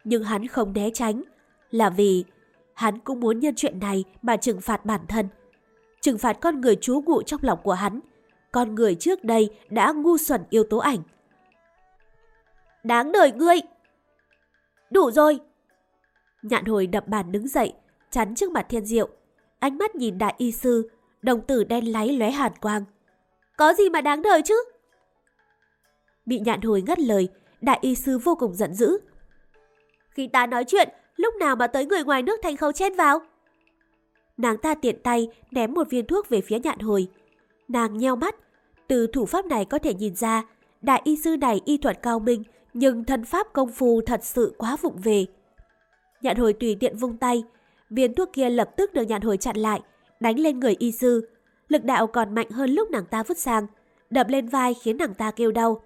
Nhưng hắn không né tránh, là vì hắn cũng muốn nhân chuyện này mà trừng phạt bản thân. Trừng phạt con người trú ngụ trong lòng của hắn. Con người trước đây đã ngu xuẩn yêu tố ảnh. Đáng đời ngươi! Đủ rồi! Nhạn hồi đập bàn đứng dậy, chắn trước mặt thiên diệu. Ánh mắt nhìn đại y sư, đồng tử đen láy lóe hàn quang. Có gì mà đáng đời chứ? Bị nhạn hồi ngắt lời, đại y sư vô cùng giận dữ. Khi ta nói chuyện, lúc nào mà tới người ngoài nước thành khâu chen vào? Nàng ta tiện tay ném một viên thuốc về phía nhạn hồi. Nàng nheo mắt, từ thủ pháp này có thể nhìn ra, đại y sư này y thuật cao minh, nhưng thân pháp công phu thật sự quá vụng về. Nhạn hồi tùy tiện vung tay, viên thuốc kia lập tức được nhạn hồi chặn lại, đánh lên người y sư. Lực đạo còn mạnh hơn lúc nàng ta vứt sang, đập lên vai khiến nàng ta kêu đau.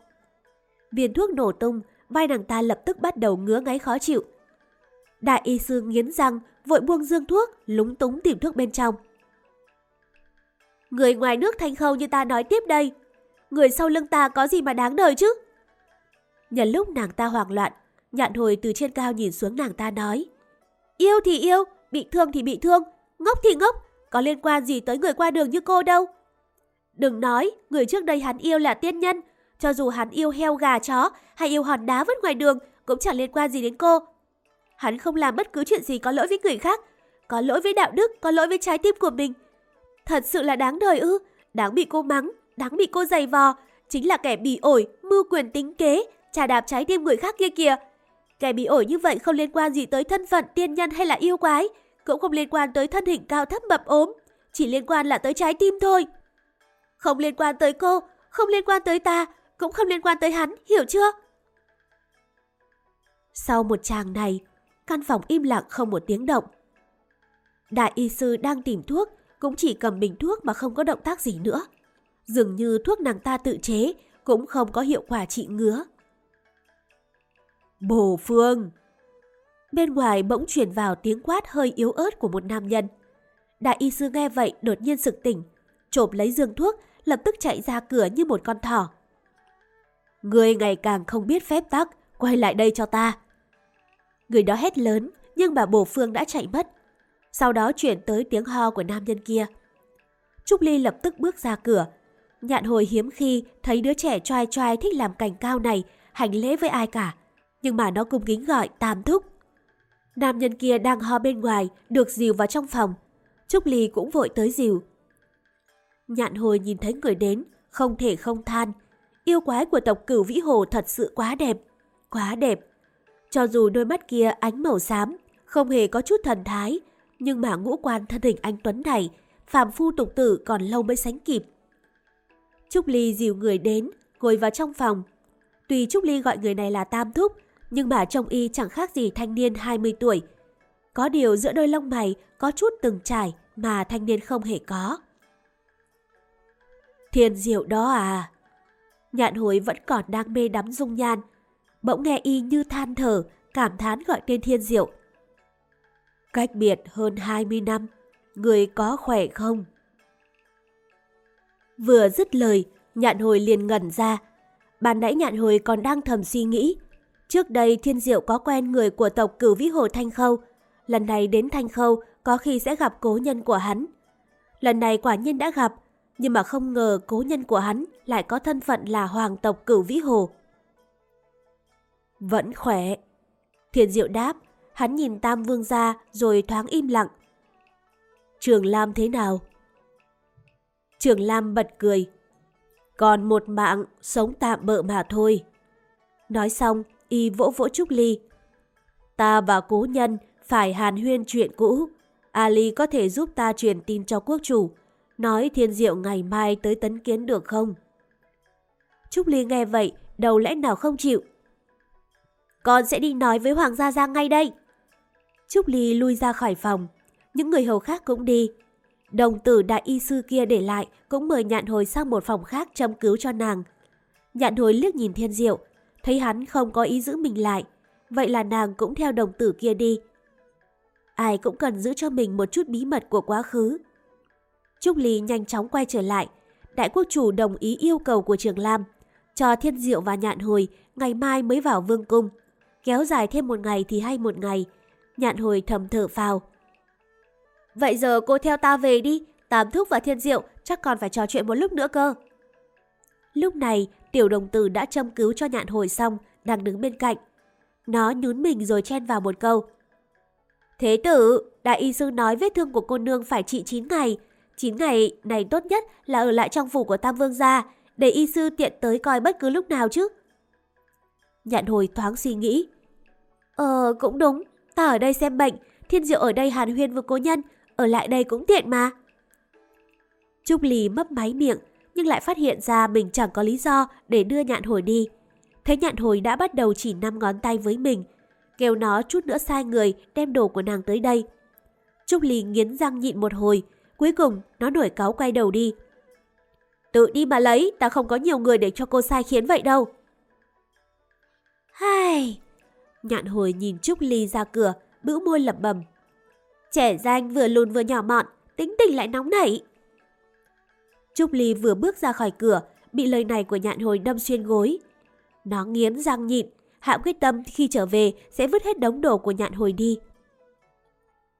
Viên thuốc nổ tung, vai nàng ta lập tức bắt đầu ngứa ngáy khó chịu. Đại y sư nghiến răng, vội buông dương thuốc, lúng túng tìm thuốc bên trong. Người ngoài nước thanh khâu như ta nói tiếp đây. Người sau lưng ta có gì mà đáng đời chứ? Nhân lúc nàng ta hoảng loạn, nhạn hồi từ trên cao nhìn xuống nàng ta nói. Yêu thì yêu, bị thương thì bị thương, ngốc thì ngốc, có liên quan gì tới người qua đường như cô đâu. Đừng nói, người trước đây hắn yêu là tiên nhân, cho dù hắn yêu heo gà chó hay yêu hòn đá vứt ngoài đường cũng chẳng liên quan gì đến cô. Hắn không làm bất cứ chuyện gì có lỗi với người khác, có lỗi với đạo đức, có lỗi với trái tim của mình. Thật sự là đáng đời ư, đáng bị cô mắng, đáng bị cô giày vò, chính là kẻ bị ổi, mưu quyền tính kế, trà đạp trái tim người khác kia kìa. Kẻ bị ổi như vậy không liên quan gì tới thân phận, tiên nhân hay là yêu quái, cũng không liên quan tới thân hình cao thấp mập ốm, chỉ liên quan là tới trái tim thôi. Không liên quan tới cô, không liên quan tới ta, cũng không liên quan tới hắn, hiểu chưa? Sau một chàng này, căn phòng im lặng không một tiếng động. Đại y sư đang tìm thuốc, cũng chỉ cầm bình thuốc mà không có động tác gì nữa. Dường như thuốc nàng ta tự chế cũng không có hiệu quả trị ngứa. Bồ Phương! Bên ngoài bỗng truyền vào tiếng quát hơi yếu ớt của một nam nhân. Đại y sư nghe vậy đột nhiên sực tỉnh, chộp lấy dương thuốc, lập tức chạy ra cửa như một con thỏ. Người ngày càng không biết phép tắc, quay lại đây cho ta. Người đó hét lớn, nhưng bà bồ phương đã chạy mất. Sau đó chuyển tới tiếng ho của nam nhân kia. Trúc Ly lập tức bước ra cửa. Nhạn hồi hiếm khi thấy đứa trẻ trai trai thích làm cảnh cao này, hành lễ với ai cả. Nhưng mà nó cung kính gọi tam thúc. Nam nhân kia đang ho bên ngoài, được dìu vào trong phòng. Trúc Ly cũng vội tới dìu. Nhạn hồi nhìn thấy người đến, không thể không than. Yêu quái của tộc cửu vĩ hồ thật sự quá đẹp. Quá đẹp. Cho dù đôi mắt kia ánh màu xám, không hề có chút thần thái, nhưng mà ngũ quan thân hình anh Tuấn này, phàm phu tục tử còn lâu mới sánh kịp. Trúc Ly dìu người đến, ngồi vào trong phòng. Tuy Trúc Ly gọi người này là Tam Thúc, nhưng mà trông y chẳng khác gì thanh niên 20 tuổi. Có điều giữa đôi lông mày có chút từng trải mà thanh niên không hề có. Thiên diệu đó à? Nhạn hối vẫn còn đang mê đắm dung nhan. Bỗng nghe y như than thở, cảm thán gọi tên thiên diệu. Cách biệt hơn 20 năm, người có khỏe không? Vừa dứt lời, nhạn hồi liền ngẩn ra. Ban nãy nhạn hồi còn đang thầm suy nghĩ. Trước đây thiên diệu có quen người của tộc cửu vĩ hồ Thanh Khâu. Lần này đến Thanh Khâu có khi sẽ gặp cố nhân của hắn. Lần này quả nhiên đã gặp, nhưng mà không ngờ cố nhân của hắn lại có thân phận là hoàng tộc cửu vĩ hồ. Vẫn khỏe. Thiên diệu đáp, hắn nhìn Tam Vương ra rồi thoáng im lặng. Trường Lam thế nào? Trường Lam bật cười. Còn một mạng, sống tạm bợ mà thôi. Nói xong, y vỗ vỗ Trúc Ly. Ta và cố nhân phải hàn huyên chuyện cũ. Ali có thể giúp ta truyền tin cho quốc chủ nói thiên diệu ngày mai tới tấn kiến được không? Trúc Ly nghe vậy, đầu lẽ nào không chịu. Con sẽ đi nói với Hoàng gia Giang ngay đây. Trúc Ly lui ra khỏi phòng, những người hầu khác cũng đi. Đồng tử đại y sư kia để lại cũng mời nhạn hồi sang một phòng khác chăm cứu cho nàng. Nhạn hồi liếc nhìn thiên diệu, thấy hắn không có ý giữ mình lại, vậy là nàng cũng theo đồng tử kia đi. Ai cũng cần giữ cho mình một chút bí mật của quá khứ. Trúc Ly nhanh chóng quay trở lại. Đại quốc chủ đồng ý yêu cầu của Trường Lam, cho Thiên Diệu và Nhạn Hồi ngày mai mới vào vương cung. Kéo dài thêm một ngày thì hay một ngày. Nhạn Hồi thầm thở phào. Vậy giờ cô theo ta về đi, Tám Thúc và Thiên Diệu chắc còn phải trò chuyện một lúc nữa cơ. Lúc này, tiểu đồng tử đã châm cứu cho Nhạn Hồi xong, đang đứng bên cạnh. Nó nhún mình rồi chen vào một câu. Thế tử, đại y sư nói vết thương của cô nương phải trị 9 ngày, 9 ngày này tốt nhất là ở lại trong phủ của Tam Vương gia, để y sư tiện tới coi bất cứ lúc nào chứ. Nhạn hồi thoáng suy nghĩ. Ờ, cũng đúng, ta ở đây xem bệnh, thiên diệu ở đây hàn huyên với cố nhân, ở lại đây cũng tiện mà. Trúc Lì mấp máy miệng, nhưng lại phát hiện ra mình chẳng có lý do để đưa nhạn hồi đi. Thấy nhạn hồi đã bắt đầu chỉ năm ngón tay với mình, kêu nó chút nữa sai người đem đồ của nàng tới đây. Trúc Lì nghiến răng nhịn một hồi, Cuối cùng, nó nổi cáu quay đầu đi. Tự đi mà lấy, ta không có nhiều người để cho cô sai khiến vậy đâu. Hai... Nhạn hồi nhìn Trúc Ly ra cửa, bĩu môi lẩm bẩm. Trẻ danh vừa lùn vừa nhỏ mọn, tính tình lại nóng nảy. Trúc Ly vừa bước ra khỏi cửa, bị lời này của nhạn hồi đâm xuyên gối. Nó nghiến răng nhịn, hạ quyết tâm khi trở về sẽ vứt hết đống đồ của nhạn hồi đi.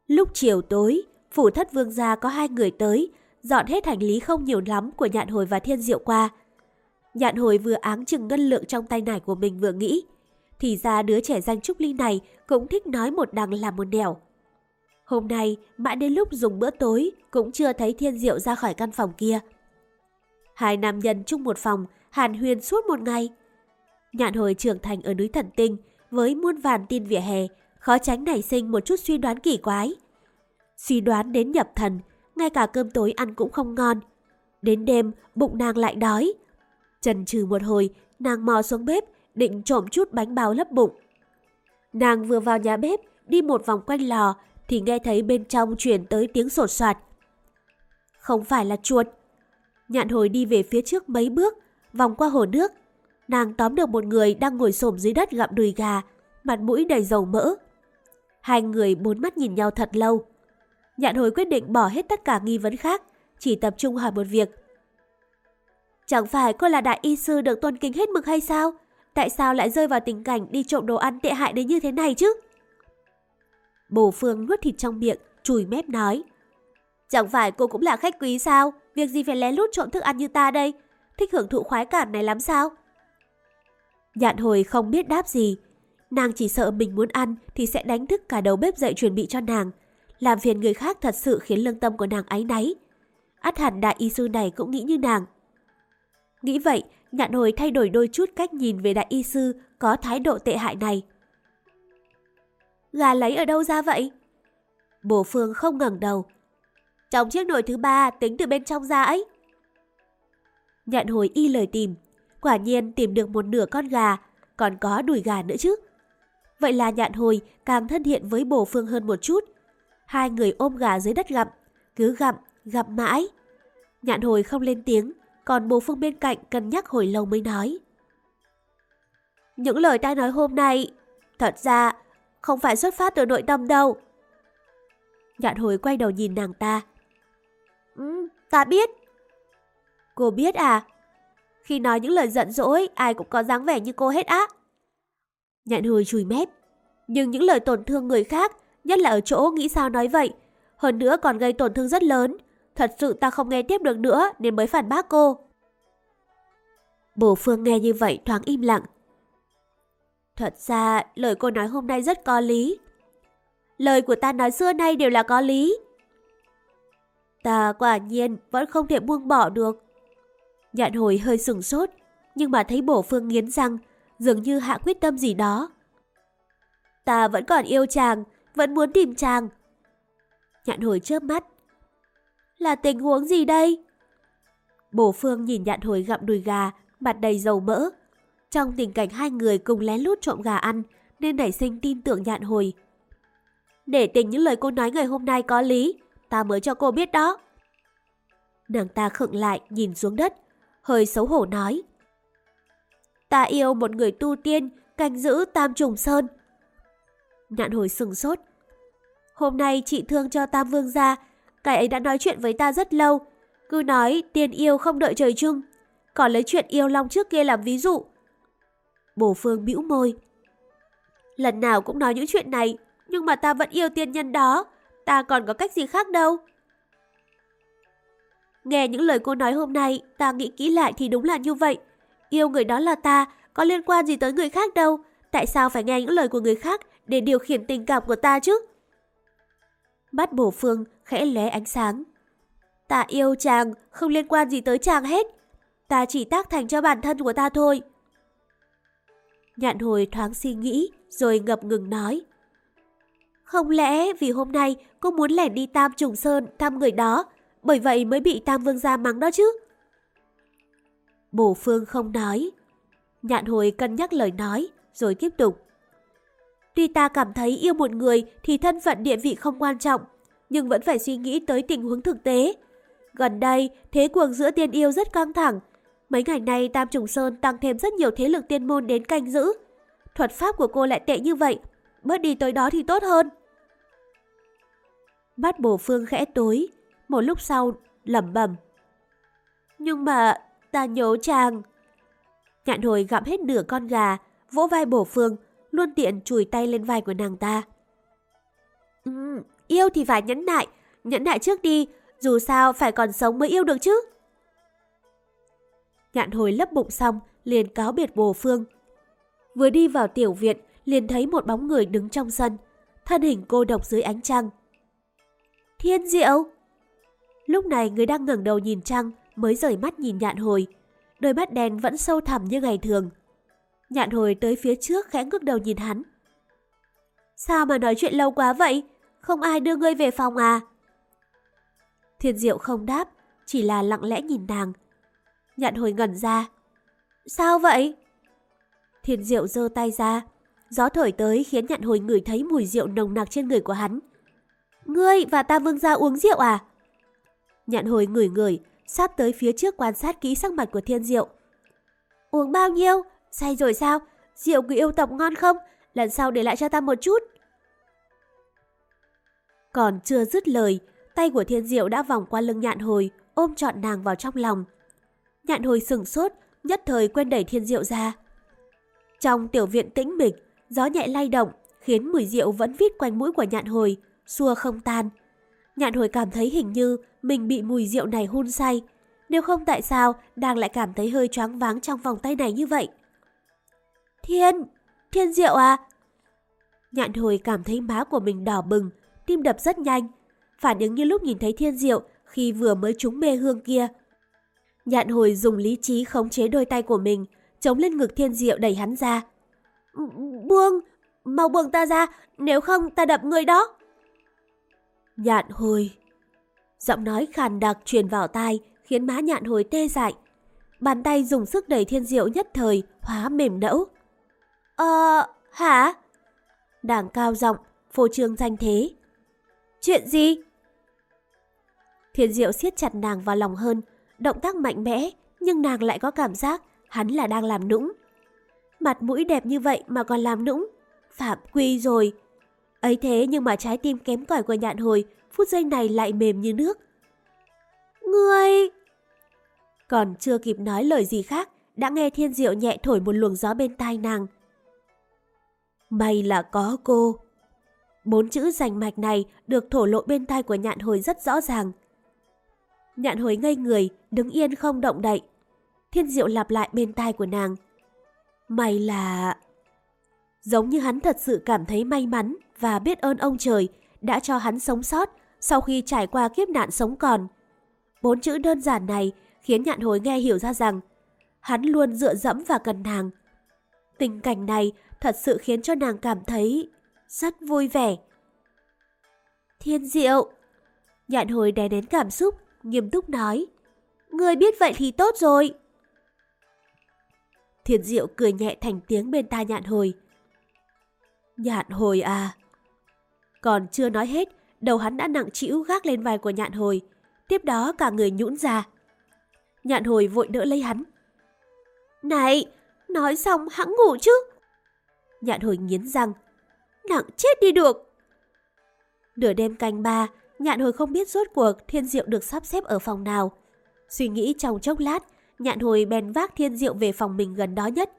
Lúc chiều tối, phủ thất vương gia có hai người tới, dọn hết hành lý không nhiều lắm của nhạn hồi và thiên diệu qua. Nhạn hồi vừa áng chừng ngân lượng trong tay nải của mình vừa nghĩ. Thì ra đứa trẻ danh Trúc Ly này cũng thích nói một đằng làm một nẻo. Hôm nay, mãi đến lúc dùng bữa tối, cũng chưa thấy Thiên Diệu ra khỏi căn phòng kia. Hai nam nhân chung một phòng, hàn huyên suốt một ngày. Nhạn hồi trưởng thành ở núi Thần Tinh, với muôn vàn tin vỉa hè, khó tránh nảy sinh một chút suy đoán kỳ quái. Suy đoán đến nhập thần, ngay cả cơm tối ăn cũng không ngon. Đến đêm, bụng nàng lại đói. Trần trừ một hồi, nàng mò xuống bếp, định trộm chút bánh bao lấp bụng. Nàng vừa vào nhà bếp, đi một vòng quanh lò, thì nghe thấy bên trong chuyển tới tiếng sột soạt. Không phải là chuột. Nhạn hồi đi về phía trước mấy bước, vòng qua hồ nước. Nàng tóm được một người đang ngồi xổm dưới đất gặm đùi gà, mặt mũi đầy dầu mỡ. Hai người bốn mắt nhìn nhau thật lâu. Nhạn hồi quyết định bỏ hết tất cả nghi vấn khác, chỉ tập trung hỏi một việc. Chẳng phải cô là đại y sư được tôn kính hết mực hay sao? Tại sao lại rơi vào tình cảnh đi trộm đồ ăn tệ hại đến như thế này chứ? Bồ Phương nuốt thịt trong miệng, chùi mép nói. Chẳng phải cô cũng là khách quý sao? Việc gì phải lén lút trộm thức ăn như ta đây? Thích hưởng thụ khoái cảm này lắm sao? Nhạn hồi không biết đáp gì. Nàng chỉ sợ mình muốn ăn thì sẽ đánh thức cả đầu bếp dậy chuẩn bị cho nàng. Làm phiền người khác thật sự khiến lương tâm của nàng áy náy. Át hẳn đại y sư này cũng nghĩ như nàng. Nghĩ vậy, nhạn hồi thay đổi đôi chút cách nhìn về đại y sư có thái độ tệ hại này. Gà lấy ở đâu ra vậy? Bồ Phương không ngẩng đầu. Trong chiếc nồi thứ ba tính từ bên trong ra ấy. Nhạn hồi y lời tìm. Quả nhiên tìm được một nửa con gà, còn có đùi gà nữa chứ. Vậy là nhạn hồi càng thân thiện với bồ phương hơn một chút. Hai người ôm gà dưới đất gặm, cứ gặm, gặm mãi. Nhạn hồi không lên tiếng, còn bố phương bên cạnh cân nhắc hồi lâu mới nói. Những lời ta nói hôm nay, thật ra không phải xuất phát từ nội tâm đâu. Nhạn hồi quay đầu nhìn nàng ta. Ừ, ta biết. Cô biết à? Khi nói những lời giận dỗi, ai cũng có dáng vẻ như cô hết á. Nhạn hồi chùi mép. Nhưng những lời tổn thương người khác, nhất là ở chỗ nghĩ sao nói vậy. Hơn nữa còn gây tổn thương rất lớn. Thật sự ta không nghe tiếp được nữa nên mới phản bác cô. Bồ Phương nghe như vậy thoáng im lặng. Thật ra, lời cô nói hôm nay rất có lý. Lời của ta nói xưa nay đều là có lý. Ta quả nhiên vẫn không thể buông bỏ được. Nhạn hồi hơi sừng sốt, nhưng mà thấy bổ phương nghiến răng, dường như hạ quyết tâm gì đó. Ta vẫn còn yêu chàng, vẫn muốn tìm chàng. Nhạn hồi chớp mắt. Là tình huống gì đây? Bổ phương nhìn nhạn hồi gặm đùi gà, mặt đầy dầu mỡ. Trong tình cảnh hai người cùng lén lút trộm gà ăn, nên nảy sinh tin tưởng nhạn hồi. Để tình những lời cô nói ngày hôm nay có lý, ta mới cho cô biết đó. Nàng ta khựng lại nhìn xuống đất, hơi xấu hổ nói. Ta yêu một người tu tiên, canh giữ Tam Trùng Sơn. Nhạn hồi sừng sốt. Hôm nay chị thương cho Tam Vương gia, cái ấy đã nói chuyện với ta rất lâu. Cứ nói tiền yêu không đợi trời chung, còn lấy chuyện yêu long trước kia làm ví dụ. Bồ Phương bĩu môi. Lần nào cũng nói những chuyện này, nhưng mà ta vẫn yêu tiên nhân đó, ta còn có cách gì khác đâu. Nghe những lời cô nói hôm nay, ta nghĩ kỹ lại thì đúng là như vậy. Yêu người đó là ta, có liên quan gì tới người khác đâu. Tại sao phải nghe những lời của người khác để điều khiển tình cảm của ta chứ? Bắt bổ phương khẽ lóe ánh sáng. Ta yêu chàng, không liên quan gì tới chàng hết. Ta chỉ tác thành cho bản thân của ta thôi. Nhạn hồi thoáng suy nghĩ, rồi ngập ngừng nói. Không lẽ vì hôm nay cô muốn lẻn đi Tam Trùng Sơn thăm người đó, bởi vậy mới bị Tam Vương gia mắng đó chứ? Bổ Phương không nói. Nhạn hồi cân nhắc lời nói, rồi tiếp tục. Tuy ta cảm thấy yêu một người thì thân phận địa vị không quan trọng, nhưng vẫn phải suy nghĩ tới tình huống thực tế. Gần đây, thế cuộc giữa tiên yêu rất căng thẳng. Mấy ngày nay Tam Trùng Sơn tăng thêm rất nhiều thế lực tiên môn đến canh giữ. Thuật pháp của cô lại tệ như vậy, bớt đi tới đó thì tốt hơn. Bắt bổ phương khẽ tối, một lúc sau lẩm bẩm. Nhưng mà ta nhớ chàng. Nhạn hồi gặm hết nửa con gà, vỗ vai bổ phương, luôn tiện chùi tay lên vai của nàng ta. Ừ, yêu thì phải nhẫn nại, nhẫn nại trước đi, dù sao phải còn sống mới yêu được chứ. Nhạn hồi lấp bụng xong, liền cáo biệt bồ phương. Vừa đi vào tiểu viện, liền thấy một bóng người đứng trong sân, thân hình cô độc dưới ánh trăng. Thiên diệu! Lúc này người đang ngẩng đầu nhìn trăng mới rời mắt nhìn nhạn hồi. Đôi mắt đen vẫn sâu thẳm như ngày thường. Nhạn hồi tới phía trước khẽ ngước đầu nhìn hắn. Sao mà nói chuyện lâu quá vậy? Không ai đưa ngươi về phòng à? Thiên diệu không đáp, chỉ là lặng lẽ nhìn nàng. Nhạn hồi ngẩn ra. Sao vậy? Thiên diệu giơ tay ra. Gió thổi tới khiến nhạn hồi ngửi thấy mùi rượu nồng nặc trên người của hắn. Ngươi và ta vương gia uống rượu à? Nhạn hồi ngửi ngửi, sát tới phía trước quan sát kỹ sắc mặt của thiên diệu. Uống bao nhiêu? Say rồi sao? Rượu của yêu tộc ngon không? Lần sau để lại cho ta một chút. Còn chưa dứt lời, tay của thiên diệu đã vòng qua lưng nhạn hồi, ôm trọn nàng vào trong lòng. Nhạn hồi sừng sốt, nhất thời quên đẩy thiên diệu ra. Trong tiểu viện tĩnh mịch, gió nhẹ lay động, khiến mùi rượu vẫn vít quanh mũi của nhạn hồi, xua không tan. Nhạn hồi cảm thấy hình như mình bị mùi rượu này hôn say. Nếu không tại sao đang lại cảm thấy hơi choáng váng trong vòng tay này như vậy. Thiên, thiên Diệu à? Nhạn hồi cảm thấy má của mình đỏ bừng, tim đập rất nhanh. Phản ứng như lúc nhìn thấy thiên diệu khi vừa mới trúng mê hương kia. Nhạn hồi dùng lý trí khống chế đôi tay của mình, chống lên ngực thiên diệu đẩy hắn ra. Buông, mau buông ta ra, nếu không ta đập người đó. Nhạn hồi. Giọng nói khàn đặc truyền vào tai, khiến má nhạn hồi tê dại. Bàn tay dùng sức đẩy thiên diệu nhất thời, hóa mềm nẫu. Ờ, hả? Đảng cao giọng, phô trương danh thế. Chuyện gì? Thiên diệu siết chặt nàng vào lòng hơn, động tác mạnh mẽ, nhưng nàng lại có cảm giác hắn là đang làm nũng. Mặt mũi đẹp như vậy mà còn làm nũng, phạm quy rồi. Ấy thế nhưng mà trái tim kém cỏi của nhạn hồi phút giây này lại mềm như nước. Ngươi... Còn chưa kịp nói lời gì khác, đã nghe thiên diệu nhẹ thổi một luồng gió bên tai nàng. May là có cô. Bốn chữ rành mạch này được thổ lộ bên tai của nhạn hồi rất rõ ràng. Nhạn hồi ngây người, đứng yên không động đậy. Thiên diệu lặp lại bên tai của nàng. May là... Giống như hắn thật sự cảm thấy may mắn và biết ơn ông trời đã cho hắn sống sót sau khi trải qua kiếp nạn sống còn. Bốn chữ đơn giản này khiến nhạn hồi nghe hiểu ra rằng hắn luôn dựa dẫm và cần nàng. Tình cảnh này thật sự khiến cho nàng cảm thấy rất vui vẻ. Thiên diệu! Nhạn hồi đè nén cảm xúc, nghiêm túc nói. Người biết vậy thì tốt rồi. Thiên diệu cười nhẹ thành tiếng bên tai nhạn hồi. Nhạn hồi à! Còn chưa nói hết, đầu hắn đã nặng trĩu gác lên vai của nhạn hồi. Tiếp đó cả người nhũn ra. Nhạn hồi vội đỡ lấy hắn. Này, nói xong hãng ngủ chứ. Nhạn hồi nghiến răng. Nặng chết đi được. Nửa đêm canh ba, nhạn hồi không biết rốt cuộc thiên diệu được sắp xếp ở phòng nào. Suy nghĩ trong chốc lát, nhạn hồi bèn vác thiên diệu về phòng mình gần đó nhất.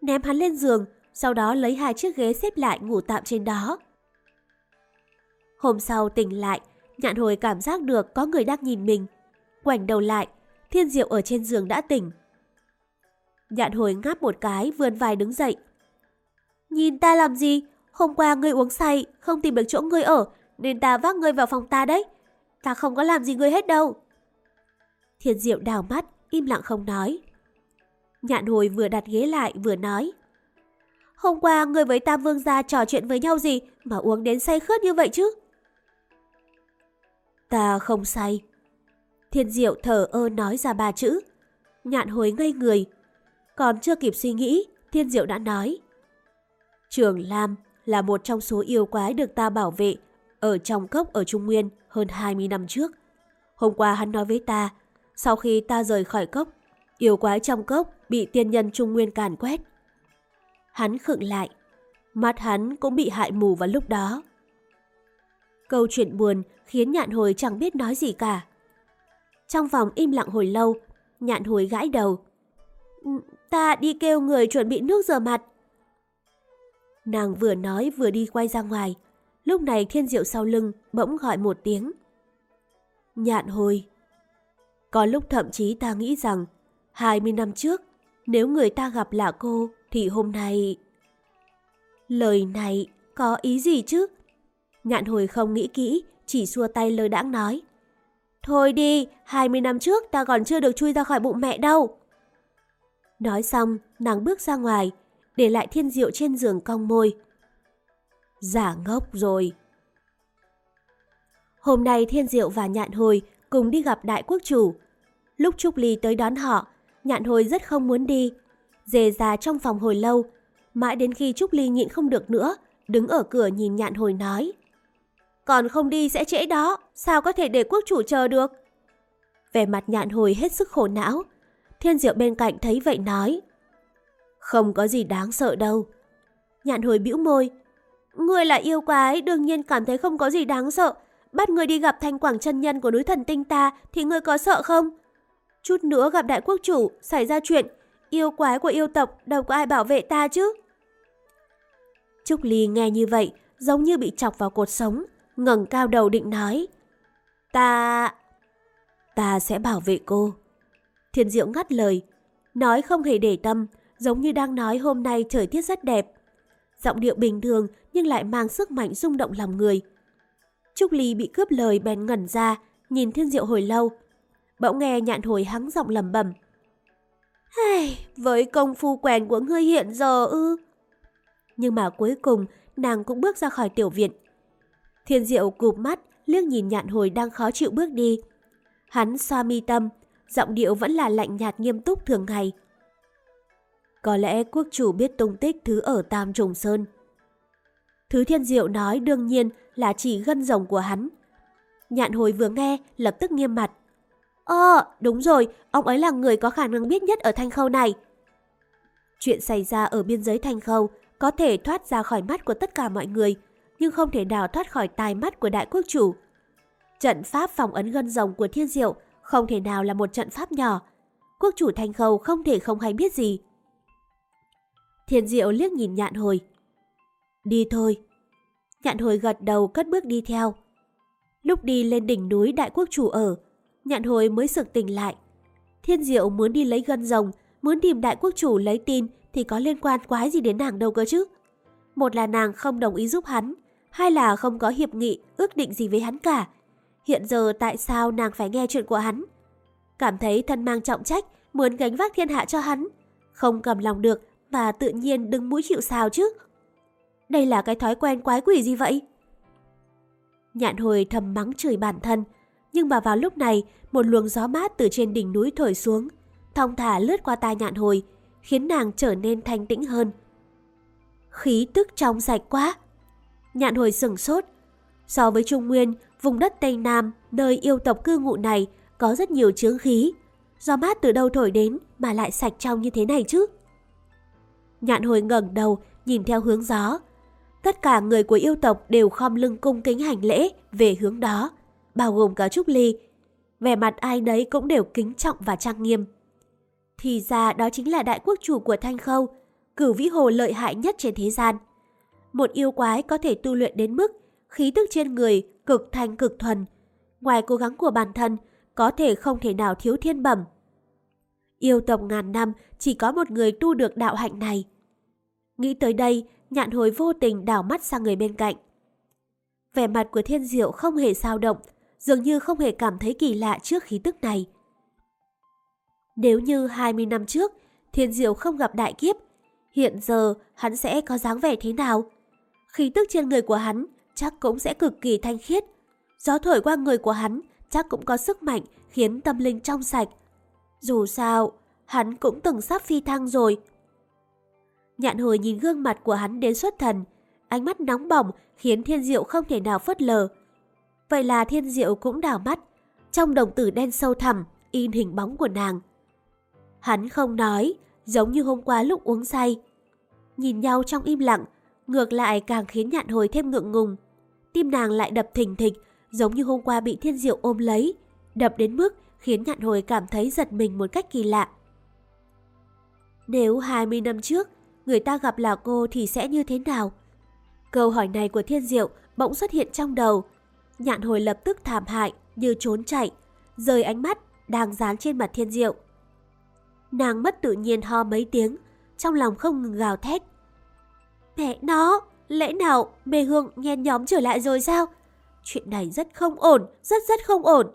Ném hắn lên giường, sau đó lấy hai chiếc ghế xếp lại ngủ tạm trên đó. Hôm sau tỉnh lại, nhạn hồi cảm giác được có người đang nhìn mình. Quảnh đầu lại, thiên diệu ở trên giường đã tỉnh. Nhạn hồi ngáp một cái vươn vai đứng dậy. Nhìn ta làm gì? Hôm qua ngươi uống say, không tìm được chỗ ngươi ở, nên ta vác ngươi vào phòng ta đấy. Ta không có làm gì ngươi hết đâu. Thiên diệu đào mắt, im lặng không nói. Nhạn hồi vừa đặt ghế lại vừa nói. Hôm qua ngươi với Tam Vương gia trò chuyện với nhau gì mà uống đến say khướt như vậy chứ? Ta không say. Thiên diệu thở ơ nói ra ba chữ. Nhạn hồi ngây người. Còn chưa kịp suy nghĩ, thiên diệu đã nói. Trường Lam là một trong số yêu quái được ta bảo vệ ở trong cốc ở Trung Nguyên hơn 20 năm trước. Hôm qua hắn nói với ta, sau khi ta rời khỏi cốc, yêu quái trong cốc bị tiên nhân Trung Nguyên càn quét. Hắn khựng lại, mắt hắn cũng bị hại mù vào lúc đó. Câu chuyện buồn khiến nhạn hồi chẳng biết nói gì cả. Trong vòng im lặng hồi lâu, nhạn hồi gãi đầu. Ta đi kêu người chuẩn bị nước rửa mặt. Nàng vừa nói vừa đi quay ra ngoài. Lúc này thiên diệu sau lưng bỗng gọi một tiếng. Nhạn hồi. Có lúc thậm chí ta nghĩ rằng 20 năm trước, nếu người ta gặp là cô, thì hôm nay... Lời này có ý gì chứ? Nhạn hồi không nghĩ kỹ, chỉ xua tay lơ đãng nói. Thôi đi, 20 năm trước ta còn chưa được chui ra khỏi bụng mẹ đâu. Nói xong, nàng bước ra ngoài, để lại thiên diệu trên giường cong môi. Giả ngốc rồi. Hôm nay Thiên Diệu và Nhạn Hồi cùng đi gặp đại quốc chủ. Lúc Trúc Ly tới đón họ, Nhạn Hồi rất không muốn đi. Dề ra trong phòng hồi lâu, mãi đến khi Trúc Ly nhịn không được nữa, đứng ở cửa nhìn Nhạn Hồi nói. Còn không đi sẽ trễ đó, sao có thể để quốc chủ chờ được? về mặt Nhạn Hồi hết sức khổ não. Thiên Diệu bên cạnh thấy vậy nói. Không có gì đáng sợ đâu. Nhạn Hồi bĩu môi. Người là yêu quái, đương nhiên cảm thấy không có gì đáng sợ bắt người đi gặp thanh quảng chân nhân của núi thần tinh ta thì người có sợ không? Chút nữa gặp đại quốc chủ, xảy ra chuyện, yêu quái của yêu tộc đâu có ai bảo vệ ta chứ? Trúc Ly nghe như vậy, giống như bị chọc vào cột sống, ngẩng cao đầu định nói. Ta... Ta sẽ bảo vệ cô. Thiên Diệu ngắt lời, nói không hề để tâm, giống như đang nói hôm nay thời tiết rất đẹp. Giọng điệu bình thường nhưng lại mang sức mạnh rung động lòng người, Trúc Ly bị cướp lời bèn ngẩn ra, nhìn Thiên Diệu hồi lâu. Bỗng nghe nhạn hồi hắng giọng lầm bầm. Hey, với công phu quèn của ngươi hiện giờ ư. Nhưng mà cuối cùng nàng cũng bước ra khỏi tiểu viện. Thiên Diệu cụp mắt, liếc nhìn nhạn hồi đang khó chịu bước đi. Hắn xoa mi tâm, giọng điệu vẫn là lạnh nhạt nghiêm túc thường ngày. Có lẽ quốc chủ biết tung tích thứ ở Tam Trùng Sơn. Thứ thiên diệu nói đương nhiên là chỉ gân rồng của hắn. Nhạn hồi vừa nghe, lập tức nghiêm mặt. Ờ, đúng rồi, ông ấy là người có khả năng biết nhất ở Thanh Khâu này. Chuyện xảy ra ở biên giới Thanh Khâu có thể thoát ra khỏi mắt của tất cả mọi người, nhưng không thể nào thoát khỏi tai mắt của đại quốc chủ. Trận pháp phòng ấn gân rồng của thiên diệu không thể nào là một trận pháp nhỏ. Quốc chủ Thanh Khâu không thể không hay biết gì. Thiên diệu liếc nhìn nhạn hồi. Đi thôi. Nhạn hồi gật đầu cất bước đi theo. Lúc đi lên đỉnh núi đại quốc chủ ở, nhạn hồi mới sực tỉnh lại. Thiên diệu muốn đi lấy gân rồng, muốn tìm đại quốc chủ lấy tin thì có liên quan quái gì đến nàng đâu cơ chứ. Một là nàng không đồng ý giúp hắn, hai là không có hiệp nghị, ước định gì với hắn cả. Hiện giờ tại sao nàng phải nghe chuyện của hắn? Cảm thấy thân mang trọng trách, muốn gánh vác thiên hạ cho hắn. Không cầm lòng được và tự nhiên đứng mũi chịu sao chứ. Đây là cái thói quen quái quỷ gì vậy? Nhạn hồi thầm mắng chửi bản thân, nhưng mà vào lúc này, một luồng gió mát từ trên đỉnh núi thổi xuống, thong thả lướt qua tai nhạn hồi, khiến nàng trở nên thanh tĩnh hơn. Khí tức trong sạch quá. Nhạn hồi sừng sốt. So với Trung Nguyên, vùng đất Tây Nam, nơi yêu tộc cư ngụ này, có rất nhiều chướng khí. Gió mát từ đâu thổi đến mà lại sạch trong như thế này chứ? Nhạn hồi ngẩng đầu, nhìn theo hướng gió, Tất cả người của yêu tộc đều khom lưng cung kính hành lễ về hướng đó, bao gồm cả Trúc Ly. Vẻ mặt ai nấy cũng đều kính trọng và trang nghiêm. Thì ra đó chính là đại quốc chủ của Thanh Khâu, cửu vĩ hồ lợi hại nhất trên thế gian. Một yêu quái có thể tu luyện đến mức khí tức trên người cực thanh cực thuần. Ngoài cố gắng của bản thân, có thể không thể nào thiếu thiên bẩm. Yêu tộc ngàn năm chỉ có một người tu được đạo hạnh này. Nghĩ tới đây, nhạn hồi vô tình đảo mắt sang người bên cạnh. Vẻ mặt của thiên diệu không hề sao động, dường như không hề cảm thấy kỳ lạ trước khí tức này. Nếu như 20 năm trước, thiên diệu không gặp đại kiếp, hiện giờ hắn sẽ có dáng vẻ thế nào? Khí tức trên người của hắn chắc cũng sẽ cực kỳ thanh khiết. Gió thổi qua người của hắn chắc cũng có sức mạnh khiến tâm linh trong sạch. Dù sao, hắn cũng từng sắp phi thăng rồi, Nhạn hồi nhìn gương mặt của hắn đến xuất thần, ánh mắt nóng bỏng khiến thiên diệu không thể nào phớt lờ. Vậy là thiên diệu cũng đảo mắt, trong đồng tử đen sâu thẳm, in hình bóng của nàng. Hắn không nói, giống như hôm qua lúc uống say. Nhìn nhau trong im lặng, ngược lại càng khiến nhạn hồi thêm ngượng ngùng. Tim nàng lại đập thình thịch, giống như hôm qua bị thiên diệu ôm lấy, đập đến mức khiến nhạn hồi cảm thấy giật mình một cách kỳ lạ. Nếu 20 năm trước, người ta gặp là cô thì sẽ như thế nào? Câu hỏi này của Thiên Diệu bỗng xuất hiện trong đầu. Nhạn hồi lập tức thảm hại như trốn chạy, rời ánh mắt đang dán trên mặt Thiên Diệu. Nàng mất tự nhiên ho mấy tiếng, trong lòng không ngừng gào thét. Mẹ nó, lẽ nào mê hương nhen nhóm trở lại rồi sao? Chuyện này rất không ổn, rất rất không ổn.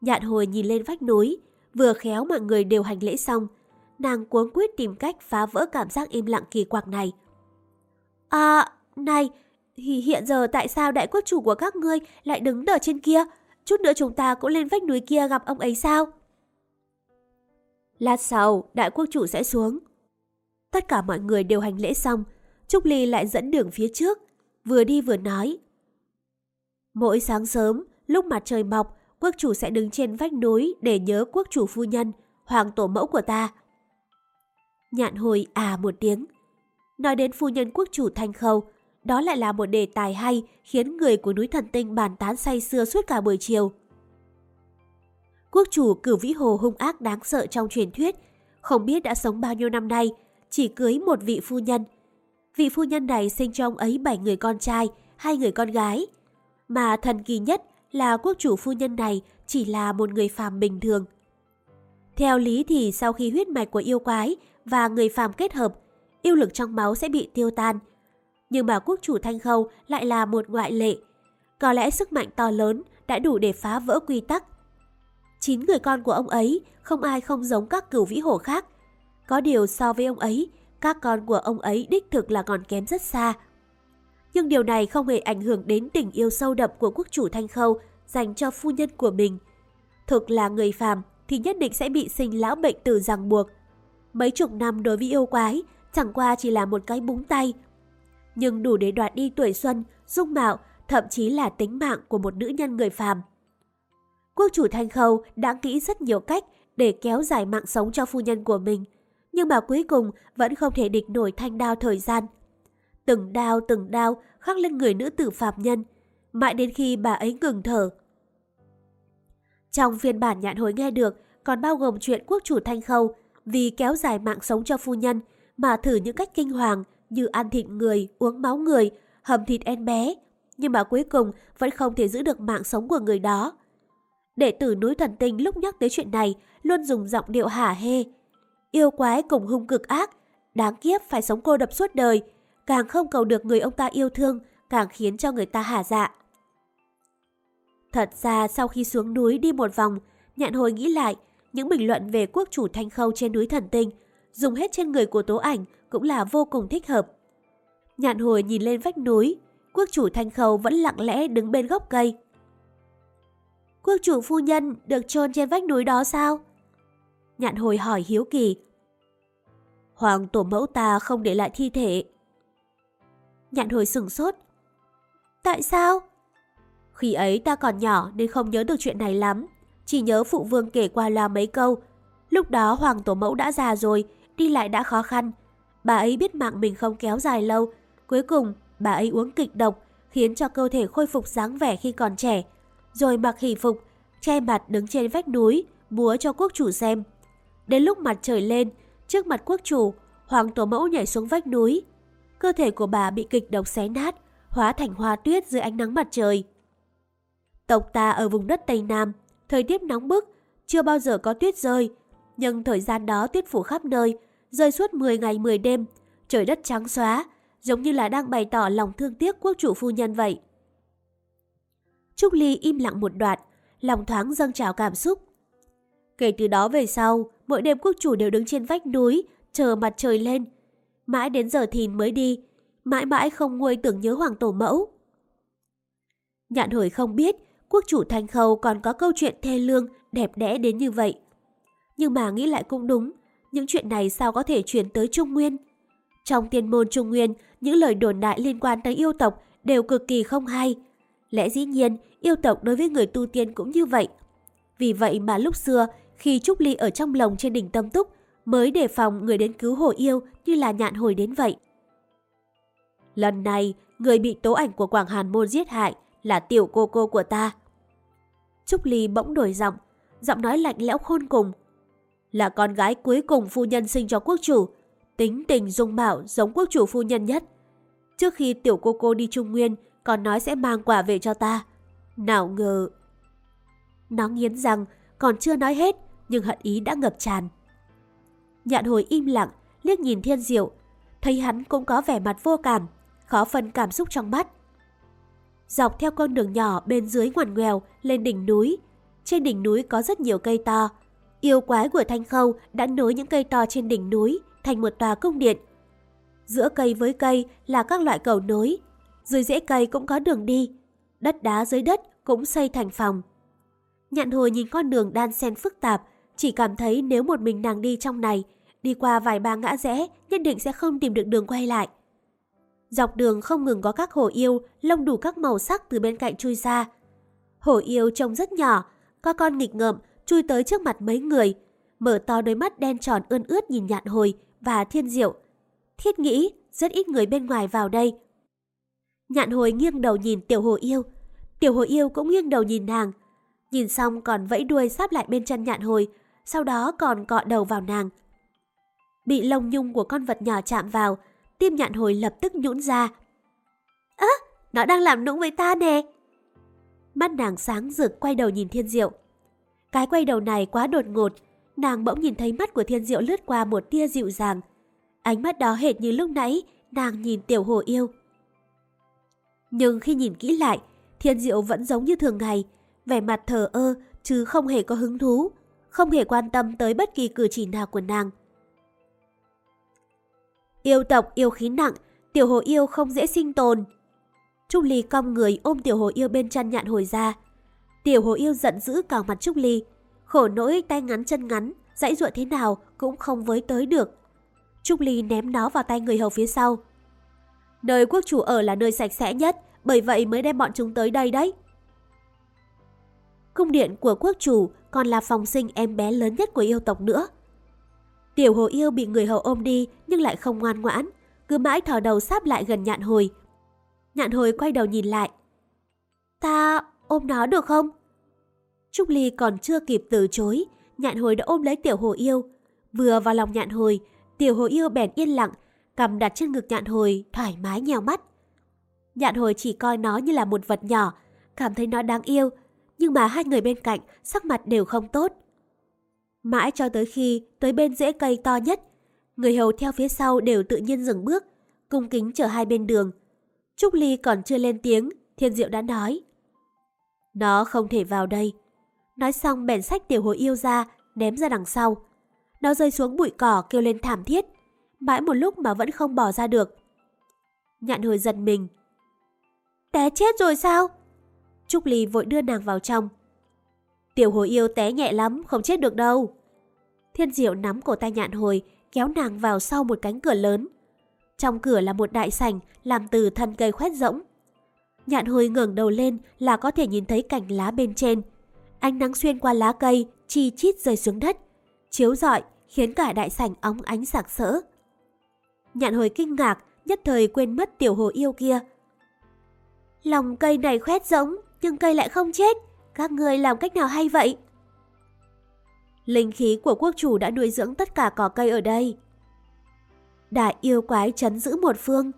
Nhạn hồi nhìn lên vách núi, vừa khéo mọi người đều hành lễ xong. Nàng cuống quyết tìm cách phá vỡ cảm giác im lặng kỳ quặc này. À, này, thì hiện giờ tại sao đại quốc chủ của các ngươi lại đứng ở trên kia? Chút nữa chúng ta cũng lên vách núi kia gặp ông ấy sao? Lát sau, đại quốc chủ sẽ xuống. Tất cả mọi người đều hành lễ xong, Trúc Ly lại dẫn đường phía trước, vừa đi vừa nói. Mỗi sáng sớm, lúc mặt trời mọc, quốc chủ sẽ đứng trên vách núi để nhớ quốc chủ phu nhân, hoàng tổ mẫu của ta. Nhạn hồi à một tiếng. Nói đến phu nhân quốc chủ Thanh Khâu, đó lại là một đề tài hay khiến người của núi thần tinh bàn tán say sưa suốt cả buổi chiều. Quốc chủ cửu vĩ hồ hung ác đáng sợ trong truyền thuyết, không biết đã sống bao nhiêu năm nay, chỉ cưới một vị phu nhân. Vị phu nhân này sinh trong ấy bảy người con trai, hai người con gái. Mà thần kỳ nhất là quốc chủ phu nhân này chỉ là một người phàm bình thường. Theo lý thì sau khi huyết mạch của yêu quái và người phàm kết hợp, yêu lực trong máu sẽ bị tiêu tan. Nhưng mà quốc chủ Thanh Khâu lại là một ngoại lệ. Có lẽ sức mạnh to lớn đã đủ để phá vỡ quy tắc. Chín người con của ông ấy không ai không giống các cửu vĩ hổ khác. Có điều so với ông ấy, các con của ông ấy đích thực là còn kém rất xa. Nhưng điều này không hề ảnh hưởng đến tình yêu sâu đậm của quốc chủ Thanh Khâu dành cho phu nhân của mình. Thực là người phàm thì nhất định sẽ bị sinh lão bệnh tử ràng buộc. Mấy chục năm đối với yêu quái chẳng qua chỉ là một cái búng tay. Nhưng đủ để đoạt đi tuổi xuân, dung mạo, thậm chí là tính mạng của một nữ nhân người phàm. Quốc chủ Thanh Khâu đã nghĩ rất nhiều cách để kéo dài mạng sống cho phu nhân của mình, nhưng mà cuối cùng vẫn không thể địch nổi thanh đao thời gian. Từng đao từng đao khắc lên người nữ tử phạm nhân, mãi đến khi bà ấy ngừng thở. Trong phiên bản nhạn hồi nghe được còn bao gồm chuyện quốc chủ Thanh Khâu vì kéo dài mạng sống cho phu nhân mà thử những cách kinh hoàng như ăn thịt người, uống máu người, hầm thịt em bé, nhưng mà cuối cùng vẫn không thể giữ được mạng sống của người đó. Đệ tử núi thần tinh lúc nhắc tới chuyện này luôn dùng giọng điệu hả hê. Yêu quái cùng hung cực ác, đáng kiếp phải sống cô độc suốt đời, càng không cầu được người ông ta yêu thương, càng khiến cho người ta hả dạ. Thật ra sau khi xuống núi đi một vòng, nhạn hồi nghĩ lại, những bình luận về quốc chủ thanh khâu trên núi thần tinh, dùng hết trên người của tố ảnh cũng là vô cùng thích hợp. Nhạn hồi nhìn lên vách núi, quốc chủ thanh khâu vẫn lặng lẽ đứng bên gốc cây. Quốc chủ phu nhân được chôn trên vách núi đó sao? Nhạn hồi hỏi hiếu kỳ. Hoàng tổ mẫu ta không để lại thi thể. Nhạn hồi sừng sốt. Tại sao? Khi ấy ta còn nhỏ nên không nhớ được chuyện này lắm. Chỉ nhớ phụ vương kể qua loa mấy câu. Lúc đó hoàng tổ mẫu đã già rồi, đi lại đã khó khăn. Bà ấy biết mạng mình không kéo dài lâu. Cuối cùng, bà ấy uống kịch độc, khiến cho cơ thể khôi phục dáng vẻ khi còn trẻ. Rồi mặc hỷ phục, che mặt đứng trên vách núi, búa cho quốc chủ xem. Đến lúc mặt trời lên, trước mặt quốc chủ, hoàng tổ mẫu nhảy xuống vách núi. Cơ thể của bà bị kịch độc xé nát, hóa thành hoa tuyết dưới ánh nắng mặt trời. Tộc ta ở vùng đất Tây Nam, thời tiết nóng bức, chưa bao giờ có tuyết rơi. Nhưng thời gian đó tuyết phủ khắp nơi, rơi suốt 10 ngày 10 đêm, trời đất trắng xóa, giống như là đang bày tỏ lòng thương tiếc quốc chủ phu nhân vậy. Trúc Ly im lặng một đoạn, lòng thoáng dâng trào cảm xúc. Kể từ đó về sau, mỗi đêm quốc chủ đều đứng trên vách núi, chờ mặt trời lên. Mãi đến giờ thìn mới đi, mãi mãi không nguôi tưởng nhớ hoàng tổ mẫu. Nhạn hồi không biết, quốc chủ Thanh Khâu còn có câu chuyện thê lương, đẹp đẽ đến như vậy. Nhưng mà nghĩ lại cũng đúng, những chuyện này sao có thể chuyển tới Trung Nguyên? Trong tiên môn Trung Nguyên, những lời đồn đại liên quan tới yêu tộc đều cực kỳ không hay. Lẽ dĩ nhiên, yêu tộc đối với người tu tiên cũng như vậy. Vì vậy mà lúc xưa, khi Trúc Ly ở trong lồng trên đỉnh tâm túc, mới đề phòng người đến cứu hồ yêu như là nhạn hồi đến vậy. Lần này, người bị tố ảnh của Quảng Hàn Môn giết hại là tiểu cô cô của ta. Trúc Ly bỗng đổi giọng, giọng nói lạnh lẽo khôn cùng. Là con gái cuối cùng phu nhân sinh cho quốc chủ, tính tình dung mạo giống quốc chủ phu nhân nhất. Trước khi tiểu cô cô đi Trung Nguyên, còn nói sẽ mang quà về cho ta. Nào ngờ... Nó nghiến rằng còn chưa nói hết, nhưng hận ý đã ngập tràn. Nhạn hồi im lặng, liếc nhìn thiên diệu, thấy hắn cũng có vẻ mặt vô cảm, khó phân cảm xúc trong mắt. Dọc theo con đường nhỏ bên dưới ngoằn ngoèo lên đỉnh núi. Trên đỉnh núi có rất nhiều cây to. Yêu quái của Thanh Khâu đã nối những cây to trên đỉnh núi thành một tòa cung điện. Giữa cây với cây là các loại cầu nối. Dưới rễ cây cũng có đường đi. Đất đá dưới đất cũng xây thành phòng. Nhạn hồi nhìn con đường đan xen phức tạp, chỉ cảm thấy nếu một mình nàng đi trong này, đi qua vài ba ngã rẽ, nhất định sẽ không tìm được đường quay lại. Dọc đường không ngừng có các hồ yêu, lông đủ các màu sắc từ bên cạnh chui ra. hồ yêu trông rất nhỏ, có con nghịch ngợm, chui tới trước mặt mấy người, mở to đôi mắt đen tròn ươn ướt nhìn nhạn hồi và thiên diệu. Thiết nghĩ, rất ít người bên ngoài vào đây. Nhạn hồi nghiêng đầu nhìn tiểu hồ yêu. Tiểu hồ yêu cũng nghiêng đầu nhìn nàng. Nhìn xong còn vẫy đuôi sáp lại bên chân nhạn hồi, sau đó còn cọ đầu vào nàng. Bị lông nhung của con vật nhỏ chạm vào, tim nhạn hồi lập tức nhũn ra. Ơ, nó đang làm nũng với ta nè. Mắt nàng sáng rực quay đầu nhìn thiên diệu. Cái quay đầu này quá đột ngột, nàng bỗng nhìn thấy mắt của thiên diệu lướt qua một tia dịu dàng. Ánh mắt đó hệt như lúc nãy nàng nhìn tiểu hồ yêu. Nhưng khi nhìn kỹ lại, thiên diệu vẫn giống như thường ngày, vẻ mặt thờ ơ chứ không hề có hứng thú, không hề quan tâm tới bất kỳ cử chỉ nào của nàng. Yêu tộc yêu khí nặng, tiểu hồ yêu không dễ sinh tồn. Trúc Ly cong người ôm tiểu hồ yêu bên chân nhạn hồi ra. Tiểu hồ yêu giận dữ cào mặt Trúc Ly. Khổ nỗi tay ngắn chân ngắn, dãy ruộng thế nào cũng không với tới được. Trúc Ly ném nó vào tay người hầu phía sau. Nơi quốc chủ ở là nơi sạch sẽ nhất, bởi vậy mới đem bọn chúng tới đây đấy. Cung điện của quốc chủ còn là phòng sinh em bé lớn nhất của yêu tộc nữa. Tiểu hồ yêu bị người hầu ôm đi nhưng lại không ngoan ngoãn, cứ mãi thò đầu sáp lại gần nhạn hồi. Nhạn hồi quay đầu nhìn lại. Ta ôm nó được không? Trúc Ly còn chưa kịp từ chối, nhạn hồi đã ôm lấy tiểu hồ yêu. Vừa vào lòng nhạn hồi, tiểu hồ yêu bèn yên lặng, cầm đặt trên ngực nhạn hồi, thoải mái nhèo mắt. Nhạn hồi chỉ coi nó như là một vật nhỏ, cảm thấy nó đáng yêu, nhưng mà hai người bên cạnh sắc mặt đều không tốt. Mãi cho tới khi tới bên rễ cây to nhất, người hầu theo phía sau đều tự nhiên dừng bước, cung kính chở hai bên đường. Trúc Ly còn chưa lên tiếng, Thiên Diệu đã nói. Nó không thể vào đây. Nói xong bèn sách tiểu hồ yêu ra, ném ra đằng sau. Nó rơi xuống bụi cỏ kêu lên thảm thiết, mãi một lúc mà vẫn không bỏ ra được. Nhạn hồi giật mình. Té chết rồi sao? Trúc Ly vội đưa nàng vào trong. Tiểu hồ yêu té nhẹ lắm, không chết được đâu. Thiên diệu nắm cổ tay nhạn hồi, kéo nàng vào sau một cánh cửa lớn. Trong cửa là một đại sảnh làm từ thân cây khoét rỗng. Nhạn hồi ngẩng đầu lên là có thể nhìn thấy cành lá bên trên. Ánh nắng xuyên qua lá cây, chi chít rơi xuống đất. Chiếu rọi khiến cả đại sảnh óng ánh sạc sỡ. Nhạn hồi kinh ngạc, nhất thời quên mất tiểu hồ yêu kia. Lòng cây này khoét rỗng, nhưng cây lại không chết. Các người làm cách nào hay vậy? Linh khí của quốc chủ đã nuôi dưỡng tất cả cỏ cây ở đây. Đại yêu quái chấn giữ một phương.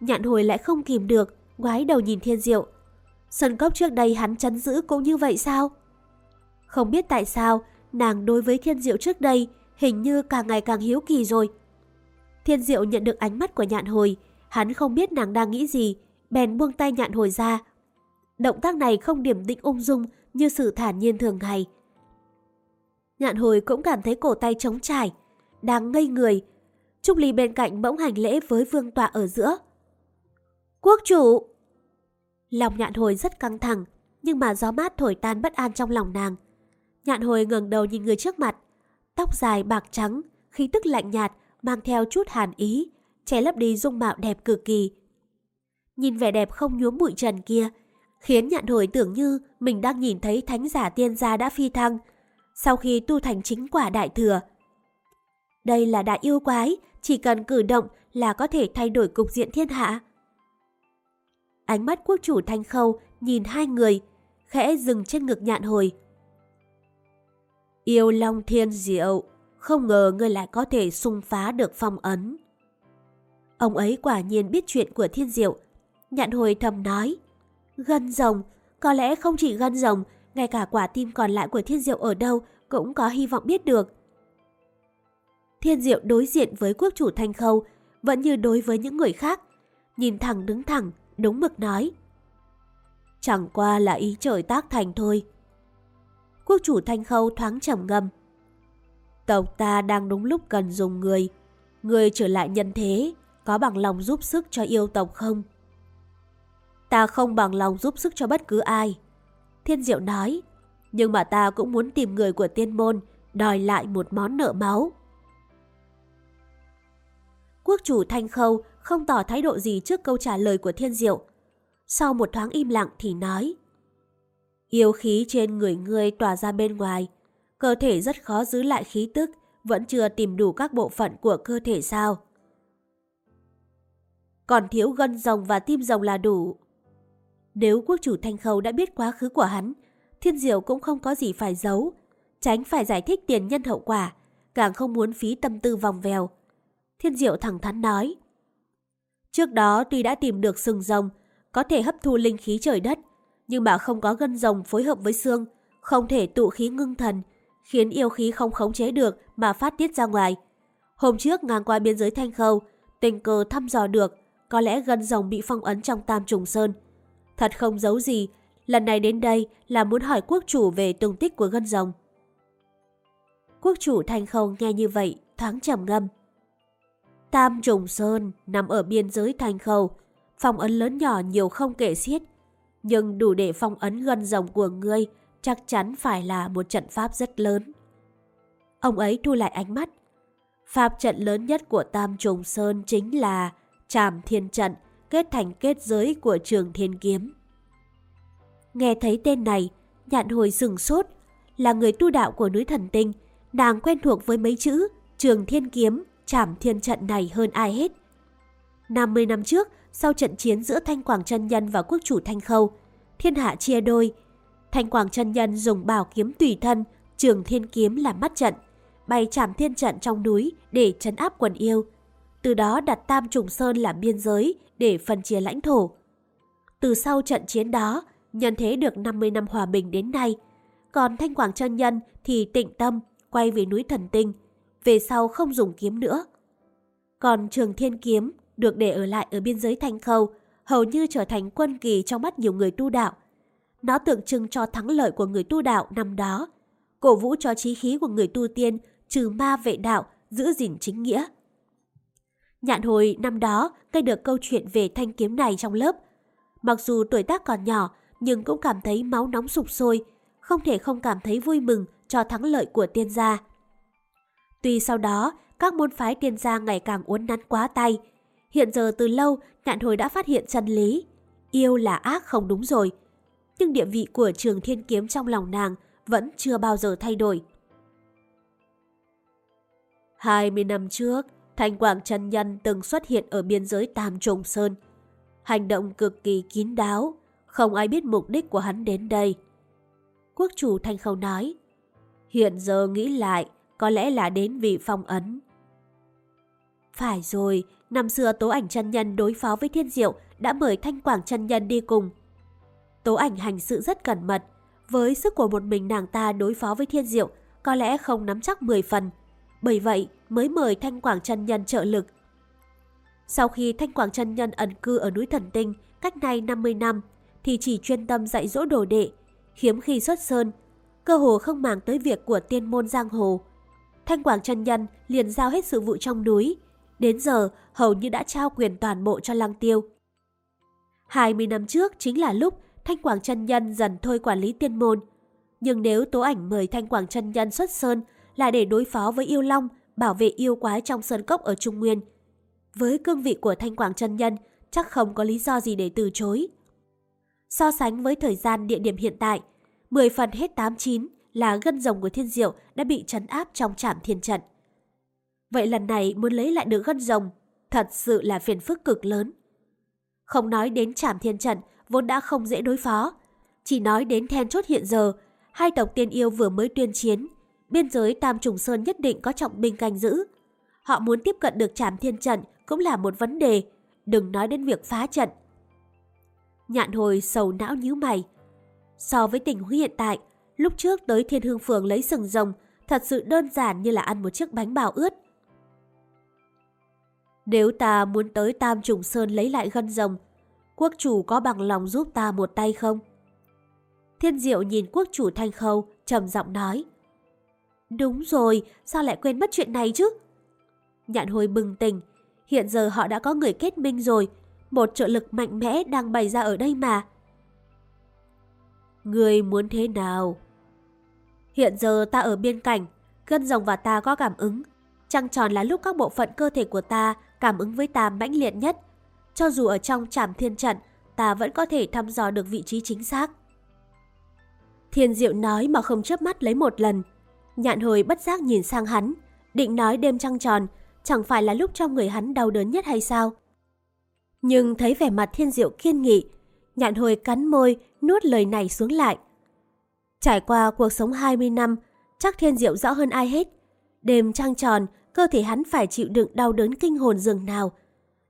Nhạn hồi lại không kìm được, ngoái đầu nhìn thiên diệu. Sơn cốc trước đây hắn chấn giữ cũng như vậy sao? Không biết tại sao, nàng đối với thiên diệu trước đây hình như càng ngày càng hiếu kỳ rồi. Thiên diệu nhận được ánh mắt của nhạn hồi, hắn không biết nàng đang nghĩ gì, bèn buông tay nhạn hồi ra, Động tác này không điểm định ung dung như sự thản nhiên thường ngày. Nhạn hồi cũng cảm thấy cổ tay trống trải, đang ngây người. Trúc Ly bên cạnh bỗng hành lễ với vương tọa ở giữa. Quốc chủ! Lòng nhạn hồi rất căng thẳng, nhưng mà gió mát thổi tan bất an trong lòng nàng. Nhạn hồi ngẩng đầu nhìn người trước mặt. Tóc dài bạc trắng, khí tức lạnh nhạt, mang theo chút hàn ý, che lấp đi dung mạo đẹp cực kỳ. Nhìn vẻ đẹp không nhuốm bụi trần kia, khiến nhạn hồi tưởng như mình đang nhìn thấy thánh giả tiên gia đã phi thăng sau khi tu thành chính quả đại thừa. Đây là đại yêu quái, chỉ cần cử động là có thể thay đổi cục diện thiên hạ. Ánh mắt quốc chủ thanh khâu nhìn hai người, khẽ dừng trên ngực nhạn hồi. Yêu long thiên diệu, không ngờ ngươi lại có thể xung phá được phong ấn. Ông ấy quả nhiên biết chuyện của thiên diệu, nhạn hồi thầm nói. Gân rồng, có lẽ không chỉ gân rồng, ngay cả quả tim còn lại của thiên diệu ở đâu cũng có hy vọng biết được. Thiên Diệu đối diện với quốc chủ Thanh Khâu, vẫn như đối với những người khác. Nhìn thẳng đứng thẳng, đúng mực nói. Chẳng qua là ý trời tác thành thôi. Quốc chủ Thanh Khâu thoáng trầm ngâm. Tộc ta đang đúng lúc cần dùng người. Người trở lại nhân thế, có bằng lòng giúp sức cho yêu tộc không? Ta không bằng lòng giúp sức cho bất cứ ai. Thiên Diệu nói, nhưng mà ta cũng muốn tìm người của tiên môn, đòi lại một món nợ máu. Quốc chủ Thanh Khâu không tỏ thái độ gì trước câu trả lời của Thiên Diệu. Sau một thoáng im lặng thì nói, Yêu khí trên người ngươi tỏa ra bên ngoài, cơ thể rất khó giữ lại khí tức, vẫn chưa tìm đủ các bộ phận của cơ thể sao. Còn thiếu gân rồng và tim rồng là đủ. Nếu quốc chủ Thanh Khâu đã biết quá khứ của hắn, Thiên Diệu cũng không có gì phải giấu, tránh phải giải thích tiền nhân hậu quả, càng không muốn phí tâm tư vòng vèo. Thiên Diệu thẳng thắn nói. Trước đó tuy đã tìm được sừng rồng, có thể hấp thu linh khí trời đất, nhưng mà không có gân rồng phối hợp với xương, không thể tụ khí ngưng thần, khiến yêu khí không khống chế được mà phát tiết ra ngoài. Hôm trước ngang qua biên giới Thanh Khâu, tình cờ thăm dò được, có lẽ gân rồng bị phong ấn trong Tam Trùng Sơn. Thật không giấu gì, lần này đến đây là muốn hỏi quốc chủ về tung tích của gân rồng. Quốc chủ Thanh Khâu nghe như vậy, thoáng trầm ngâm. Tam Trùng Sơn nằm ở biên giới Thanh Khâu, phong ấn lớn nhỏ nhiều không kể xiết, nhưng đủ để phong ấn gân rồng của ngươi chắc chắn phải là một trận pháp rất lớn. Ông ấy thu lại ánh mắt. Pháp trận lớn nhất của Tam Trùng Sơn chính là Tràm Thiên Trận kết thành kết giới của trường Thiên Kiếm. Nghe thấy tên này, nhạn hồi sừng sốt, là người tu đạo của núi thần tinh, nàng quen thuộc với mấy chữ trường Thiên Kiếm, Trảm Thiên Trận này hơn ai hết. 50 năm trước, sau trận chiến giữa Thanh Quảng chân Nhân và quốc chủ Thanh Khâu, thiên hạ chia đôi. Thanh Quảng chân Nhân dùng bảo kiếm tùy thân, trường thiên kiếm làm mắt trận, bày trảm thiên trận trong núi để trấn áp quần yêu. Từ đó đặt Tam Trùng Sơn làm biên giới để phân chia lãnh thổ. Từ sau trận chiến đó, nhân thế được 50 năm hòa bình đến nay. Còn Thanh Quảng chân Nhân thì tịnh tâm, quay về núi thần tinh, về sau không dùng kiếm nữa. Còn Trường Thiên Kiếm được để ở lại ở biên giới Thanh Khâu, hầu như trở thành quân kỳ trong mắt nhiều người tu đạo. Nó tượng trưng cho thắng lợi của người tu đạo năm đó, cổ vũ cho trí khí của người tu tiên trừ ma vệ đạo, giữ gìn chính nghĩa. Nhạn hồi năm đó nghe được câu chuyện về thanh kiếm này trong lớp. Mặc dù tuổi tác còn nhỏ, nhưng cũng cảm thấy máu nóng sục sôi, không thể không cảm thấy vui mừng cho thắng lợi của tiên gia. Tuy sau đó, các môn phái tiên gia ngày càng uốn nắn quá tay, Hiện giờ từ lâu, nhạn hồi đã phát hiện chân lý. Yêu là ác không đúng rồi. Nhưng địa vị của trường thiên kiếm trong lòng nàng vẫn chưa bao giờ thay đổi. 20 năm trước, Thanh Quảng Trần Nhân từng xuất hiện ở biên giới Tam Trùng Sơn. Hành động cực kỳ kín đáo, không ai biết mục đích của hắn đến đây. Quốc chủ Thanh Khâu nói, hiện giờ nghĩ lại, có lẽ là đến vị phong ấn. Phải rồi, Năm xưa Tố Ảnh chân nhân đối phó với Thiên Diệu đã mời Thanh Quảng chân nhân đi cùng. Tố Ảnh hành sự rất cẩn mật, với sức của một mình nàng ta đối phó với Thiên Diệu có lẽ không nắm chắc 10 phần, bởi vậy mới mời Thanh Quảng chân nhân trợ lực. Sau khi Thanh Quảng chân nhân ẩn cư ở núi Thần Tinh cách nay 50 năm, thì chỉ chuyên tâm dạy dỗ đồ đệ, hiếm khi xuất sơn, cơ hồ không màng tới việc của tiên môn giang hồ. Thanh Quảng chân nhân liền giao hết sự vụ trong núi, Đến giờ, hầu như đã trao quyền toàn bộ cho Lăng Tiêu. 20 năm trước chính là lúc Thanh Quảng chân Nhân dần thôi quản lý tiên môn. Nhưng nếu Tố Ảnh mời Thanh Quảng chân Nhân xuất sơn là để đối phó với yêu long, bảo vệ yêu quái trong sơn cốc ở Trung Nguyên. Với cương vị của Thanh Quảng chân Nhân, chắc không có lý do gì để từ chối. So sánh với thời gian địa điểm hiện tại, 10 phần hết 89 là gân rồng của thiên diệu đã bị trấn áp trong trạm thiên trận. Vậy lần này muốn lấy lại được gân rồng, thật sự là phiền phức cực lớn. Không nói đến trảm thiên trận vốn đã không dễ đối phó. Chỉ nói đến then chốt hiện giờ, hai tộc tiên yêu vừa mới tuyên chiến, biên giới Tam Trùng Sơn nhất định có trọng binh canh giữ. Họ muốn tiếp cận được trảm thiên trận cũng là một vấn đề, đừng nói đến việc phá trận. Nhạn hồi sầu não nhíu mày. So với tình huống hiện tại, lúc trước tới Thiên Hương Phường lấy sừng rồng, thật sự đơn giản như là ăn một chiếc bánh bào ướt. Nếu ta muốn tới Tam Trùng Sơn lấy lại gân rồng, quốc chủ có bằng lòng giúp ta một tay không? Thiên Diệu nhìn quốc chủ Thanh Khâu, trầm giọng nói. Đúng rồi, sao lại quên mất chuyện này chứ? Nhạn hồi bừng tỉnh, hiện giờ họ đã có người kết minh rồi, một trợ lực mạnh mẽ đang bày ra ở đây mà. Người muốn thế nào? Hiện giờ ta ở biên cảnh, gân rồng và ta có cảm ứng. Trăng tròn là lúc các bộ phận cơ thể của ta cảm ứng với ta mãnh liệt nhất. Cho dù ở trong trảm thiên trận, ta vẫn có thể thăm dò được vị trí chính xác. Thiên diệu nói mà không chớp mắt lấy một lần. Nhạn hồi bất giác nhìn sang hắn, định nói đêm trăng tròn, chẳng phải là lúc trong người hắn đau đớn nhất hay sao? Nhưng thấy vẻ mặt thiên diệu kiên nghị, nhạn hồi cắn môi, nuốt lời này xuống lại. Trải qua cuộc sống 20 năm, chắc thiên diệu rõ hơn ai hết. Đêm trăng tròn, cơ thể hắn phải chịu đựng đau đớn kinh hồn dường nào.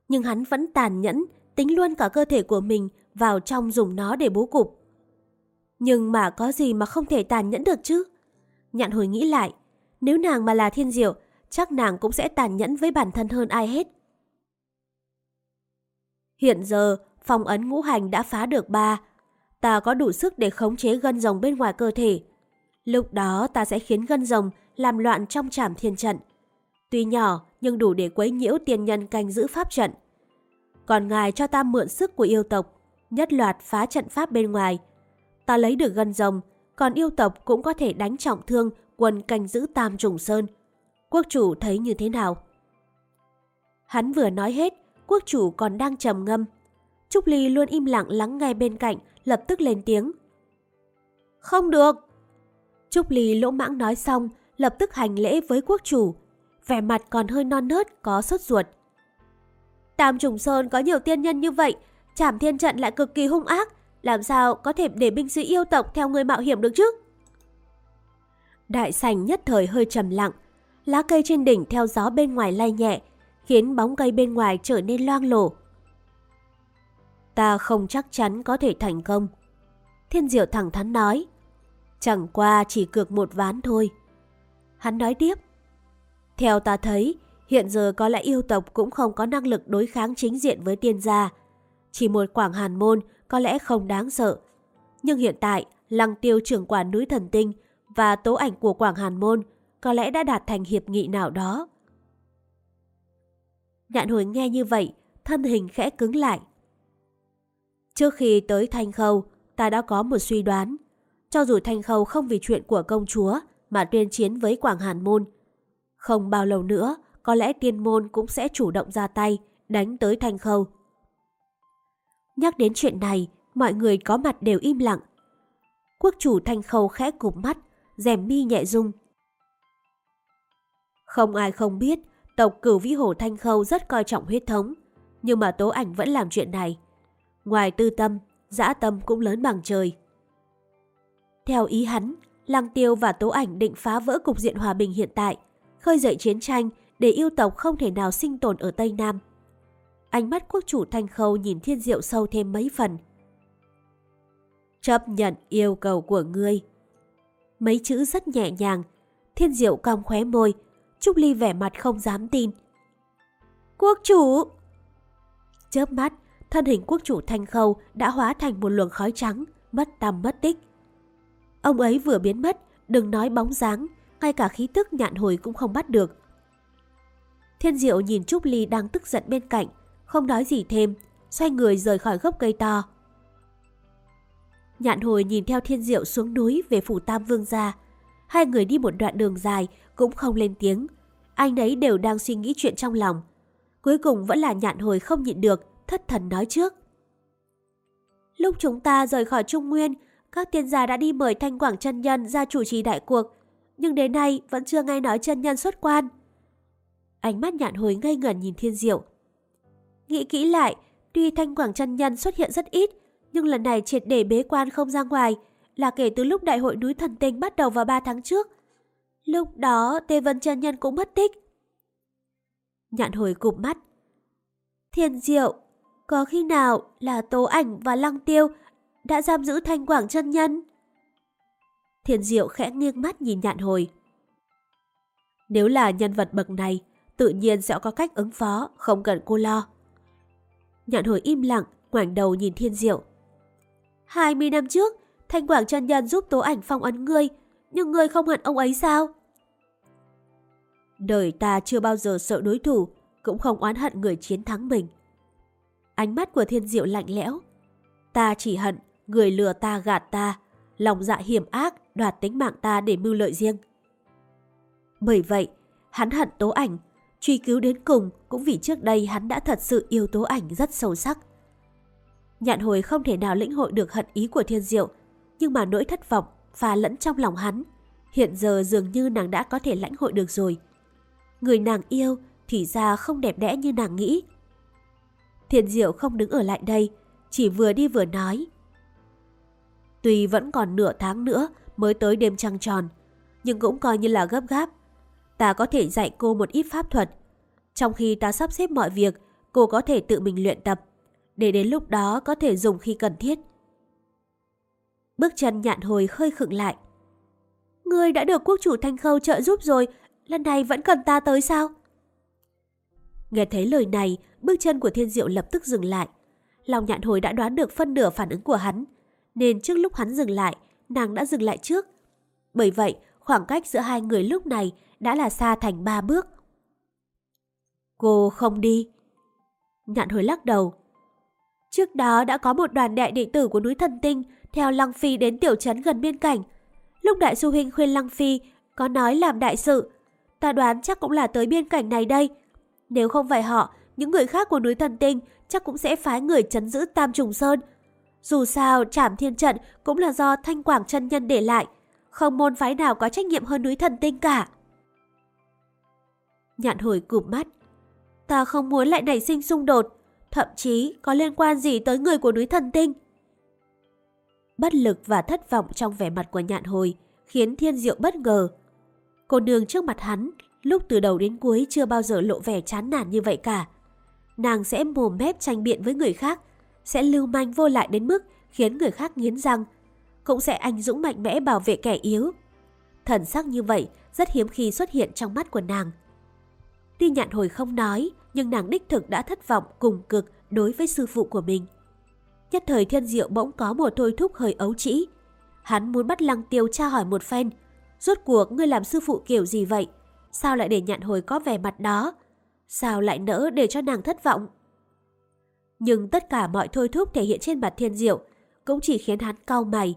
Nhưng hắn vẫn tàn nhẫn, tính luôn cả cơ thể của mình vào trong dùng nó để bố cục. Nhưng mà có gì mà không thể tàn nhẫn được chứ? Nhạn hồi nghĩ lại, nếu nàng mà là thiên diệu, chắc nàng cũng sẽ tàn nhẫn với bản thân hơn ai hết. Hiện giờ, phong ấn ngũ hành đã phá được ba. Ta có đủ sức để khống chế gân rồng bên ngoài cơ thể. Lúc đó ta sẽ khiến gân rồng làm loạn trong trảm thiên trận. Tuy nhỏ nhưng đủ để quấy nhiễu tiền nhân canh giữ pháp trận. Còn ngài cho ta mượn sức của yêu tộc, nhất loạt phá trận pháp bên ngoài. Ta lấy được gân rồng, còn yêu tộc cũng có thể đánh trọng thương quân canh giữ Tam Trùng Sơn. Quốc chủ thấy như thế nào? Hắn vừa nói hết, quốc chủ còn đang trầm ngâm. Trúc Ly luôn im lặng lắng nghe bên cạnh, lập tức lên tiếng. Không được! Trúc Ly lỗ mãng nói xong, lập tức hành lễ với quốc chủ. Vẻ mặt còn hơi non nớt, có sốt ruột. Tam Trùng Sơn có nhiều tiên nhân như vậy, Trảm Thiên Trận lại cực kỳ hung ác, làm sao có thể để binh sĩ yêu tộc theo người mạo hiểm được chứ? Đại sành nhất thời hơi trầm lặng, lá cây trên đỉnh theo gió bên ngoài lay nhẹ, khiến bóng cây bên ngoài trở nên loang lổ. Ta không chắc chắn có thể thành công. Thiên Diệu thẳng thắn nói. Chẳng qua chỉ cược một ván thôi. Hắn nói tiếp. Theo ta thấy, hiện giờ có lẽ yêu tộc cũng không có năng lực đối kháng chính diện với tiên gia. Chỉ một quảng hàn môn có lẽ không đáng sợ. Nhưng hiện tại, lăng tiêu trưởng quản núi thần tinh và tố ảnh của quảng hàn môn có lẽ đã đạt thành hiệp nghị nào đó. Nhạn hồi nghe như vậy, thân hình khẽ cứng lại. Trước khi tới Thanh Khâu, ta đã có một suy đoán. Cho dù Thanh Khâu không vì chuyện của công chúa mà tuyên chiến với Quảng Hàn Môn, không bao lâu nữa, có lẽ tiên môn cũng sẽ chủ động ra tay, đánh tới Thanh Khâu. Nhắc đến chuyện này, mọi người có mặt đều im lặng. Quốc chủ Thanh Khâu khẽ cụp mắt, rèm mi nhẹ rung. Không ai không biết, tộc cửu vĩ hổ Thanh Khâu rất coi trọng huyết thống, nhưng mà tố ảnh vẫn làm chuyện này. Ngoài tư tâm, dã tâm cũng lớn bằng trời. Theo ý hắn, Lăng Tiêu và Tố Ảnh định phá vỡ cục diện hòa bình hiện tại, khơi dậy chiến tranh để yêu tộc không thể nào sinh tồn ở Tây Nam. Ánh mắt quốc chủ Thanh Khâu nhìn thiên diệu sâu thêm mấy phần. Chấp nhận yêu cầu của ngươi. Mấy chữ rất nhẹ nhàng, thiên diệu cong khóe môi, Trúc Ly vẻ mặt không dám tin. Quốc chủ! Chớp mắt, thân hình quốc chủ Thanh Khâu đã hóa thành một luồng khói trắng, mất tầm mất tích. Ông ấy vừa biến mất, đừng nói bóng dáng, ngay cả khí tức nhạn hồi cũng không bắt được. Thiên Diệu nhìn Trúc Ly đang tức giận bên cạnh, không nói gì thêm, xoay người rời khỏi gốc cây to. Nhạn hồi nhìn theo Thiên Diệu xuống núi về phủ Tam Vương gia. Hai người đi một đoạn đường dài cũng không lên tiếng. Anh ấy đều đang suy nghĩ chuyện trong lòng. Cuối cùng vẫn là nhạn hồi không nhịn được, thất thần nói trước. Lúc chúng ta rời khỏi Trung Nguyên, các tiên gia đã đi mời Thanh Quảng chân Nhân ra chủ trì đại cuộc, nhưng đến nay vẫn chưa nghe nói chân nhân xuất quan. Ánh mắt nhạn hồi ngây ngẩn nhìn thiên diệu. Nghĩ kỹ lại, tuy Thanh Quảng chân Nhân xuất hiện rất ít, nhưng lần này triệt để bế quan không ra ngoài, là kể từ lúc đại hội núi thần tinh bắt đầu vào 3 tháng trước. Lúc đó Tê Vân chân Nhân cũng mất tích. Nhạn hồi cụp mắt. Thiên diệu, có khi nào là Tố Ảnh và Lăng Tiêu đã giam giữ Thanh Quảng chân Nhân? Thiên diệu khẽ nghiêng mắt nhìn nhạn hồi. Nếu là nhân vật bậc này, tự nhiên sẽ có cách ứng phó, không cần cô lo. Nhạn hồi im lặng, ngoảnh đầu nhìn thiên diệu. 20 năm trước, Thanh Quảng chân nhân giúp tố ảnh phong ấn ngươi, nhưng ngươi không hận ông ấy sao? Đời ta chưa bao giờ sợ đối thủ, cũng không oán hận người chiến thắng mình. Ánh mắt của thiên diệu lạnh lẽo. Ta chỉ hận người lừa ta gạt ta, lòng dạ hiểm ác đoạt tính mạng ta để mưu lợi riêng. Bởi vậy, hắn hận tố ảnh, truy cứu đến cùng cũng vì trước đây hắn đã thật sự yêu tố ảnh rất sâu sắc. Nhạn hồi không thể nào lĩnh hội được hận ý của thiên diệu, nhưng mà nỗi thất vọng pha lẫn trong lòng hắn. Hiện giờ dường như nàng đã có thể lãnh hội được rồi. Người nàng yêu thì ra không đẹp đẽ như nàng nghĩ. Thiên diệu không đứng ở lại đây, chỉ vừa đi vừa nói. Tuy vẫn còn nửa tháng nữa mới tới đêm trăng tròn, nhưng cũng coi như là gấp gáp. Ta có thể dạy cô một ít pháp thuật. Trong khi ta sắp xếp mọi việc, cô có thể tự mình luyện tập, để đến lúc đó có thể dùng khi cần thiết. Bước chân nhạn hồi hơi khựng lại. Ngươi đã được quốc chủ Thanh Khâu trợ giúp rồi, lần này vẫn cần ta tới sao? Nghe thấy lời này, bước chân của thiên diệu lập tức dừng lại. Lòng nhạn hồi đã đoán được phân nửa phản ứng của hắn, nên trước lúc hắn dừng lại, nàng đã dừng lại trước. Bởi vậy, khoảng cách giữa hai người lúc này đã là xa thành ba bước. Cô không đi. Nhạn hồi lắc đầu. Trước đó đã có một đoàn đại đệ tử của núi thần tinh theo Lăng Phi đến tiểu trấn gần biên cảnh. Lúc đại sư huynh khuyên Lăng Phi có nói làm đại sự, ta đoán chắc cũng là tới biên cảnh này đây. Nếu không phải họ, những người khác của núi thần tinh chắc cũng sẽ phái người chấn giữ Tam Trùng Sơn. Dù sao, trảm thiên trận cũng là do thanh quảng chân nhân để lại. Không môn phái nào có trách nhiệm hơn núi thần tinh cả. Nhạn hồi cụp mắt. Ta không muốn lại nảy sinh xung đột, thậm chí có liên quan gì tới người của núi thần tinh. Bất lực và thất vọng trong vẻ mặt của nhạn hồi khiến thiên diệu bất ngờ. Cô nương trước mặt hắn, lúc từ đầu đến cuối chưa bao giờ lộ vẻ chán nản như vậy cả. Nàng sẽ mồm mép tranh biện với người khác, sẽ lưu manh vô lại đến mức khiến người khác nghiến răng, cũng sẽ anh dũng mạnh mẽ bảo vệ kẻ yếu. Thần sắc như vậy rất hiếm khi xuất hiện trong mắt của nàng. Tuy nhạn hồi không nói, nhưng nàng đích thực đã thất vọng cùng cực đối với sư phụ của mình. Nhất thời thiên diệu bỗng có một thôi thúc hơi ấu trĩ. Hắn muốn bắt lăng tiêu tra hỏi một phen. Rốt cuộc ngươi làm sư phụ kiểu gì vậy? Sao lại để nhạn hồi có vẻ mặt đó? Sao lại nỡ để cho nàng thất vọng? Nhưng tất cả mọi thôi thúc thể hiện trên mặt thiên diệu cũng chỉ khiến hắn cau mày.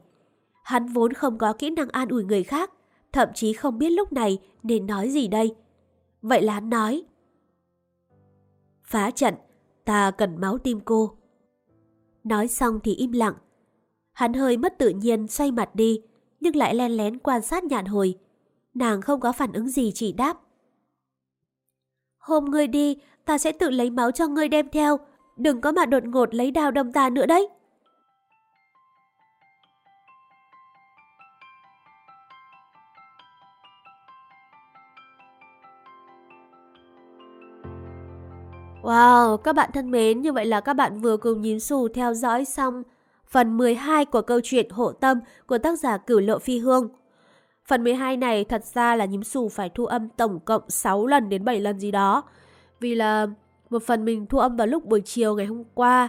Hắn vốn không có kỹ năng an ủi người khác, thậm chí không biết lúc này nên nói gì đây. Vậy là hắn nói. Phá trận, ta cần máu tim cô. Nói xong thì im lặng. Hắn hơi mất tự nhiên xoay mặt đi, nhưng lại len lén quan sát nhạn hồi. Nàng không có phản ứng gì chỉ đáp. Hôm ngươi đi, ta sẽ tự lấy máu cho ngươi đem theo. Đừng có mà đột ngột lấy đào đâm ta nữa đấy. Wow, các bạn thân mến, như vậy là các bạn vừa cùng nhím xù theo dõi xong phần 12 của câu chuyện Hộ Tâm của tác giả Cửu Lộ Phi Hương. Phần 12 này thật ra là nhím xù phải thu âm tổng cộng 6 lần đến 7 lần gì đó. Vì là một phần mình thu âm vào lúc buổi chiều ngày hôm qua.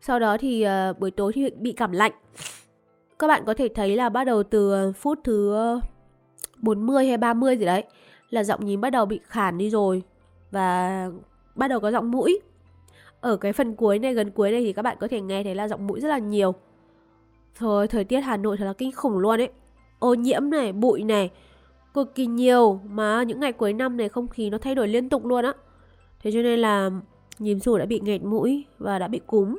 Sau đó thì uh, buổi tối thì bị cảm lạnh. Các bạn có thể thấy là bắt đầu từ phút thứ 40 hay 30 gì đấy là giọng nhím bắt đầu bị khản đi rồi. Và bắt đầu có giọng mũi. Ở cái phần cuối này, gần cuối này thì các bạn có thể nghe thấy là giọng mũi rất là nhiều. Thôi, thời tiết Hà Nội thật là kinh khủng luôn ấy. Ô nhiễm này, bụi này, cực kỳ nhiều. Mà những ngày cuối năm này không khí nó thay đổi liên tục luôn á. Thế cho nên là nhím sủ đã bị nghẹt mũi và đã bị cúm.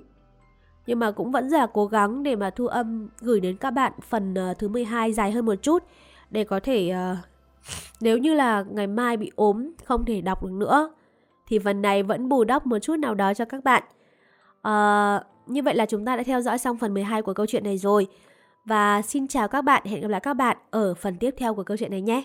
Nhưng mà cũng vẫn là cố gắng để mà thu âm gửi đến các bạn phần ờ, thứ 12 dài hơn một chút. Để có thể, uh, nếu như là ngày mai bị ốm, không thể đọc được nữa thì phần này vẫn bù đắp một chút nào đó cho các bạn. À, như vậy là chúng ta đã theo dõi xong phần 12 của câu chuyện này rồi. Và xin chào các bạn, hẹn gặp lại các bạn ở phần tiếp theo của câu chuyện này nhé.